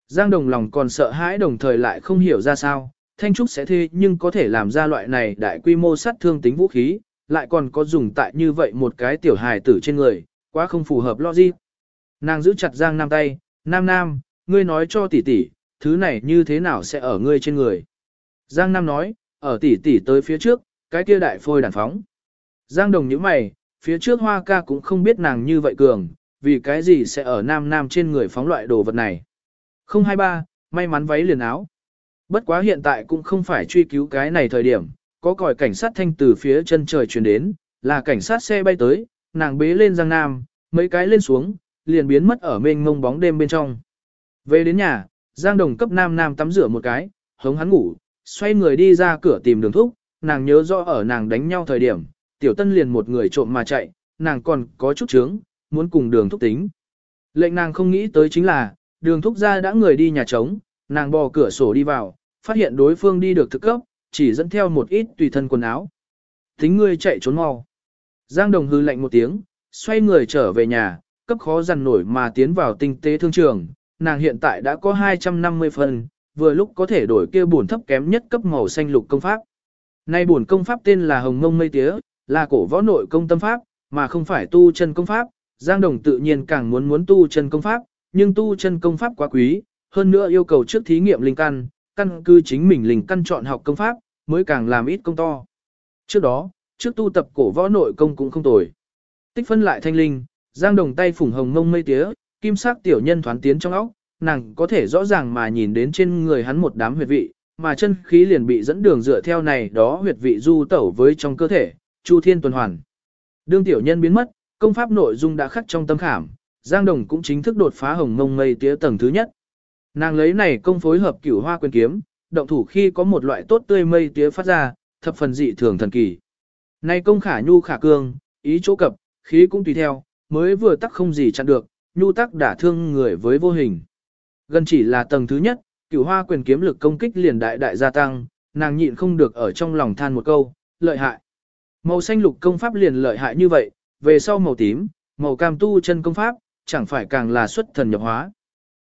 Giang Đồng lòng còn sợ hãi đồng thời lại không hiểu ra sao, Thanh Trúc sẽ thế nhưng có thể làm ra loại này đại quy mô sát thương tính vũ khí, lại còn có dùng tại như vậy một cái tiểu hài tử trên người, quá không phù hợp logic. Nàng giữ chặt Giang Nam tay, Nam Nam, ngươi nói cho tỷ tỷ, thứ này như thế nào sẽ ở ngươi trên người. Giang Nam nói, ở tỷ tỷ tới phía trước, cái kia đại phôi đàn phóng. Giang Đồng nhíu mày, phía trước Hoa ca cũng không biết nàng như vậy cường, vì cái gì sẽ ở Nam Nam trên người phóng loại đồ vật này. 023, may mắn váy liền áo. Bất quá hiện tại cũng không phải truy cứu cái này thời điểm, có còi cảnh sát thanh từ phía chân trời truyền đến, là cảnh sát xe bay tới, nàng bế lên Giang Nam, mấy cái lên xuống, liền biến mất ở mênh mông bóng đêm bên trong. Về đến nhà, Giang Đồng cấp Nam Nam tắm rửa một cái, hống hắn ngủ, xoay người đi ra cửa tìm đường thúc, nàng nhớ rõ ở nàng đánh nhau thời điểm, tiểu tân liền một người trộm mà chạy, nàng còn có chút chướng, muốn cùng đường thúc tính. Lệnh nàng không nghĩ tới chính là, đường thúc ra đã người đi nhà trống, nàng bò cửa sổ đi vào, phát hiện đối phương đi được thực cấp, chỉ dẫn theo một ít tùy thân quần áo. Tính ngươi chạy trốn mau. Giang Đồng hư lạnh một tiếng, xoay người trở về nhà, cấp khó dằn nổi mà tiến vào tinh tế thương trường. Nàng hiện tại đã có 250 phần, vừa lúc có thể đổi kia bổn thấp kém nhất cấp màu xanh lục công pháp. Nay bổn công pháp tên là Hồng Mông Mây Tía, là cổ võ nội công tâm pháp, mà không phải tu chân công pháp. Giang Đồng tự nhiên càng muốn muốn tu chân công pháp, nhưng tu chân công pháp quá quý, hơn nữa yêu cầu trước thí nghiệm linh căn, căn cứ chính mình linh căn chọn học công pháp, mới càng làm ít công to. Trước đó, trước tu tập cổ võ nội công cũng không tồi. Tích phân lại thanh linh, Giang Đồng tay phủng hồng mông mây tía, kim sắc tiểu nhân thoán tiến trong óc, nàng có thể rõ ràng mà nhìn đến trên người hắn một đám huyệt vị, mà chân khí liền bị dẫn đường dựa theo này đó huyệt vị du tẩu với trong cơ thể, chu thiên tuần hoàn. Đương tiểu nhân biến mất, công pháp nội dung đã khắc trong tâm khảm, Giang Đồng cũng chính thức đột phá hồng mông mây tía tầng thứ nhất. Nàng lấy này công phối hợp cửu hoa quyền kiếm, động thủ khi có một loại tốt tươi mây tía phát ra, thập phần dị thường thần kỳ nay công khả nhu khả cương, ý chỗ cập, khí cũng tùy theo, mới vừa tắc không gì chặn được, nhu tắc đả thương người với vô hình. Gần chỉ là tầng thứ nhất, cửu hoa quyền kiếm lực công kích liền đại đại gia tăng, nàng nhịn không được ở trong lòng than một câu, lợi hại. Màu xanh lục công pháp liền lợi hại như vậy, về sau màu tím, màu cam tu chân công pháp, chẳng phải càng là xuất thần nhập hóa.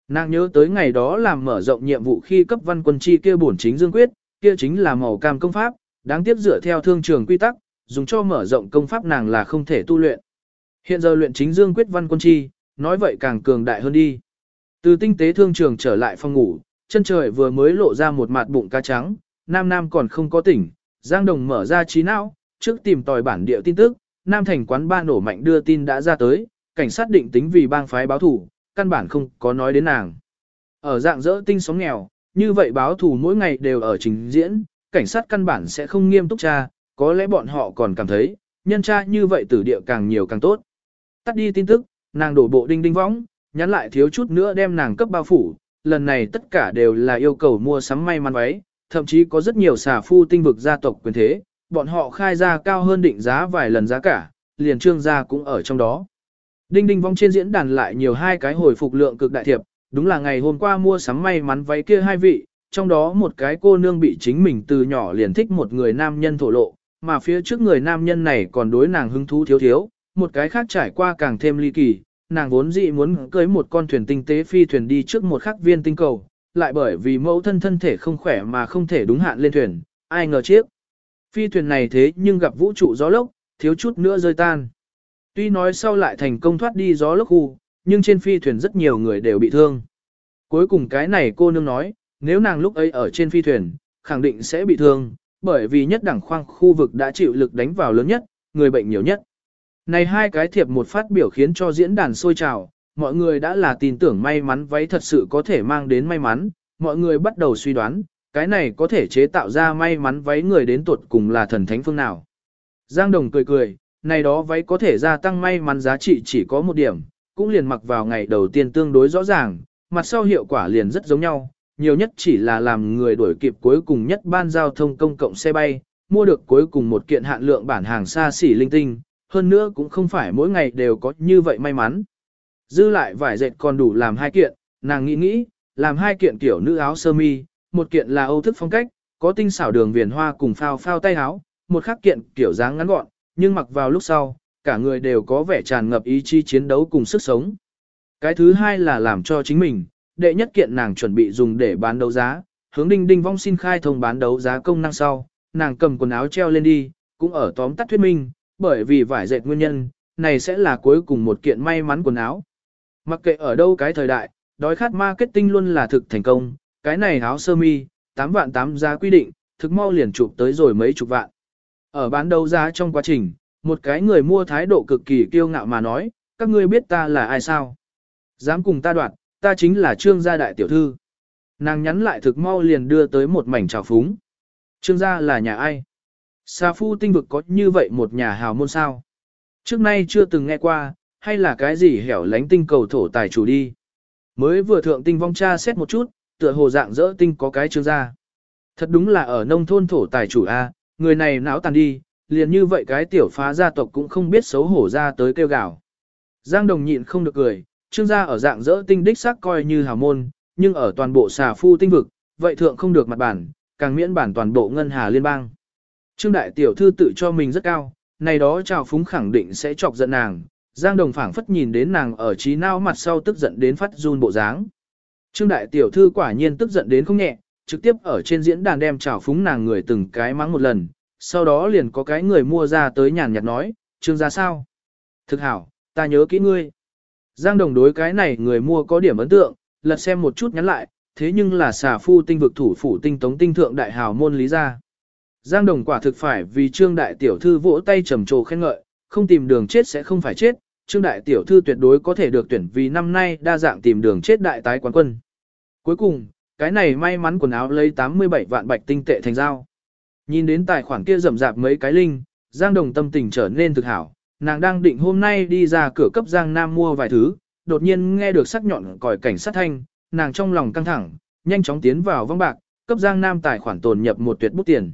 Nàng nhớ tới ngày đó làm mở rộng nhiệm vụ khi cấp văn quân chi kia bổn chính dương quyết, kia chính là màu cam công pháp, đáng tiếc dựa theo thương trường quy tắc, dùng cho mở rộng công pháp nàng là không thể tu luyện. Hiện giờ luyện chính dương quyết văn quân chi, nói vậy càng cường đại hơn đi. Từ tinh tế thương trường trở lại phòng ngủ, chân trời vừa mới lộ ra một mặt bụng cá trắng, nam nam còn không có tỉnh, Giang Đồng mở ra trí não, trước tìm tòi bản địa tin tức, Nam Thành quán ba nổ mạnh đưa tin đã ra tới, cảnh sát định tính vì bang phái báo thủ, căn bản không có nói đến nàng. Ở dạng dỡ tinh sóng nghèo, như vậy báo thủ mỗi ngày đều ở trình diễn, cảnh sát căn bản sẽ không nghiêm túc tra, có lẽ bọn họ còn cảm thấy, nhân tra như vậy tử địa càng nhiều càng tốt. Tắt đi tin tức, nàng đổ bộ đinh đinh võng, nhắn lại thiếu chút nữa đem nàng cấp bao phủ, lần này tất cả đều là yêu cầu mua sắm may mắn váy, thậm chí có rất nhiều xà phu tinh vực gia tộc quyền thế, bọn họ khai ra cao hơn định giá vài lần giá cả, liền trương gia cũng ở trong đó. Đinh đinh vong trên diễn đàn lại nhiều hai cái hồi phục lượng cực đại thiệp, đúng là ngày hôm qua mua sắm may mắn váy kia hai vị, trong đó một cái cô nương bị chính mình từ nhỏ liền thích một người nam nhân thổ lộ, mà phía trước người nam nhân này còn đối nàng hứng thú thiếu thiếu, một cái khác trải qua càng thêm ly kỳ, nàng vốn dị muốn cưới một con thuyền tinh tế phi thuyền đi trước một khắc viên tinh cầu, lại bởi vì mẫu thân thân thể không khỏe mà không thể đúng hạn lên thuyền, ai ngờ chiếc. Phi thuyền này thế nhưng gặp vũ trụ gió lốc, thiếu chút nữa rơi tan. Tuy nói sau lại thành công thoát đi gió lốc khu, nhưng trên phi thuyền rất nhiều người đều bị thương. Cuối cùng cái này cô nương nói, nếu nàng lúc ấy ở trên phi thuyền, khẳng định sẽ bị thương, bởi vì nhất đẳng khoang khu vực đã chịu lực đánh vào lớn nhất, người bệnh nhiều nhất. Này hai cái thiệp một phát biểu khiến cho diễn đàn sôi trào, mọi người đã là tin tưởng may mắn váy thật sự có thể mang đến may mắn, mọi người bắt đầu suy đoán, cái này có thể chế tạo ra may mắn váy người đến tuột cùng là thần thánh phương nào. Giang Đồng cười cười, này đó váy có thể gia tăng may mắn giá trị chỉ có một điểm, cũng liền mặc vào ngày đầu tiên tương đối rõ ràng, mặt sau hiệu quả liền rất giống nhau, nhiều nhất chỉ là làm người đuổi kịp cuối cùng nhất ban giao thông công cộng xe bay, mua được cuối cùng một kiện hạn lượng bản hàng xa xỉ linh tinh, hơn nữa cũng không phải mỗi ngày đều có như vậy may mắn. Dư lại vải dệt còn đủ làm hai kiện, nàng nghĩ nghĩ, làm hai kiện kiểu nữ áo sơ mi, một kiện là âu thức phong cách, có tinh xảo đường viền hoa cùng phao phao tay áo, một khác kiện kiểu dáng ngắn gọn, nhưng mặc vào lúc sau, cả người đều có vẻ tràn ngập ý chí chiến đấu cùng sức sống. Cái thứ hai là làm cho chính mình, đệ nhất kiện nàng chuẩn bị dùng để bán đấu giá, hướng đinh đinh vong xin khai thông bán đấu giá công năng sau, nàng cầm quần áo treo lên đi, cũng ở tóm tắt thuyết minh, bởi vì vải dệt nguyên nhân, này sẽ là cuối cùng một kiện may mắn quần áo. Mặc kệ ở đâu cái thời đại, đói khát marketing luôn là thực thành công, cái này áo sơ mi, 8 vạn 8 giá quy định, thực mau liền chụp tới rồi mấy chục vạn. Ở bán đấu giá trong quá trình, một cái người mua thái độ cực kỳ kiêu ngạo mà nói, các ngươi biết ta là ai sao? Dám cùng ta đoạt, ta chính là trương gia đại tiểu thư. Nàng nhắn lại thực mau liền đưa tới một mảnh trào phúng. Trương gia là nhà ai? Sa phu tinh vực có như vậy một nhà hào môn sao? Trước nay chưa từng nghe qua, hay là cái gì hẻo lánh tinh cầu thổ tài chủ đi? Mới vừa thượng tinh vong cha xét một chút, tựa hồ dạng dỡ tinh có cái trương gia. Thật đúng là ở nông thôn thổ tài chủ A, người này não tàn đi, liền như vậy cái tiểu phá gia tộc cũng không biết xấu hổ ra tới kêu gào. Giang đồng nhịn không được cười, trương gia ở dạng dỡ tinh đích xác coi như hào môn, nhưng ở toàn bộ xà phu tinh vực, vậy thượng không được mặt bản, càng miễn bản toàn bộ ngân hà liên bang. Trương đại tiểu thư tự cho mình rất cao, này đó trào phúng khẳng định sẽ chọc giận nàng. Giang Đồng phảng phất nhìn đến nàng ở trí não mặt sau tức giận đến phát run bộ dáng. Trương đại tiểu thư quả nhiên tức giận đến không nhẹ, trực tiếp ở trên diễn đàn đem trào phúng nàng người từng cái mắng một lần, sau đó liền có cái người mua ra tới nhàn nhạt nói, Trương ra sao? Thực hảo, ta nhớ kỹ ngươi. Giang Đồng đối cái này người mua có điểm ấn tượng, lật xem một chút nhắn lại, thế nhưng là xà phu tinh vực thủ phủ tinh tống tinh thượng đại hào môn lý gia. Giang Đồng quả thực phải vì Trương Đại Tiểu Thư vỗ tay trầm trồ khen ngợi, không tìm đường chết sẽ không phải chết, Trương Đại Tiểu Thư tuyệt đối có thể được tuyển vì năm nay đa dạng tìm đường chết đại tái quán quân. Cuối cùng, cái này may mắn quần áo lấy 87 vạn bạch tinh tệ thành giao. Nhìn đến tài khoản kia rầm rạp mấy cái linh, Giang Đồng tâm tình trở nên thực hảo, nàng đang định hôm nay đi ra cửa cấp Giang Nam mua vài thứ, đột nhiên nghe được sắc nhọn còi cảnh sát thanh, nàng trong lòng căng thẳng, nhanh chóng tiến vào vong bạc, cấp Giang Nam tài khoản tồn nhập một tuyệt bút tiền.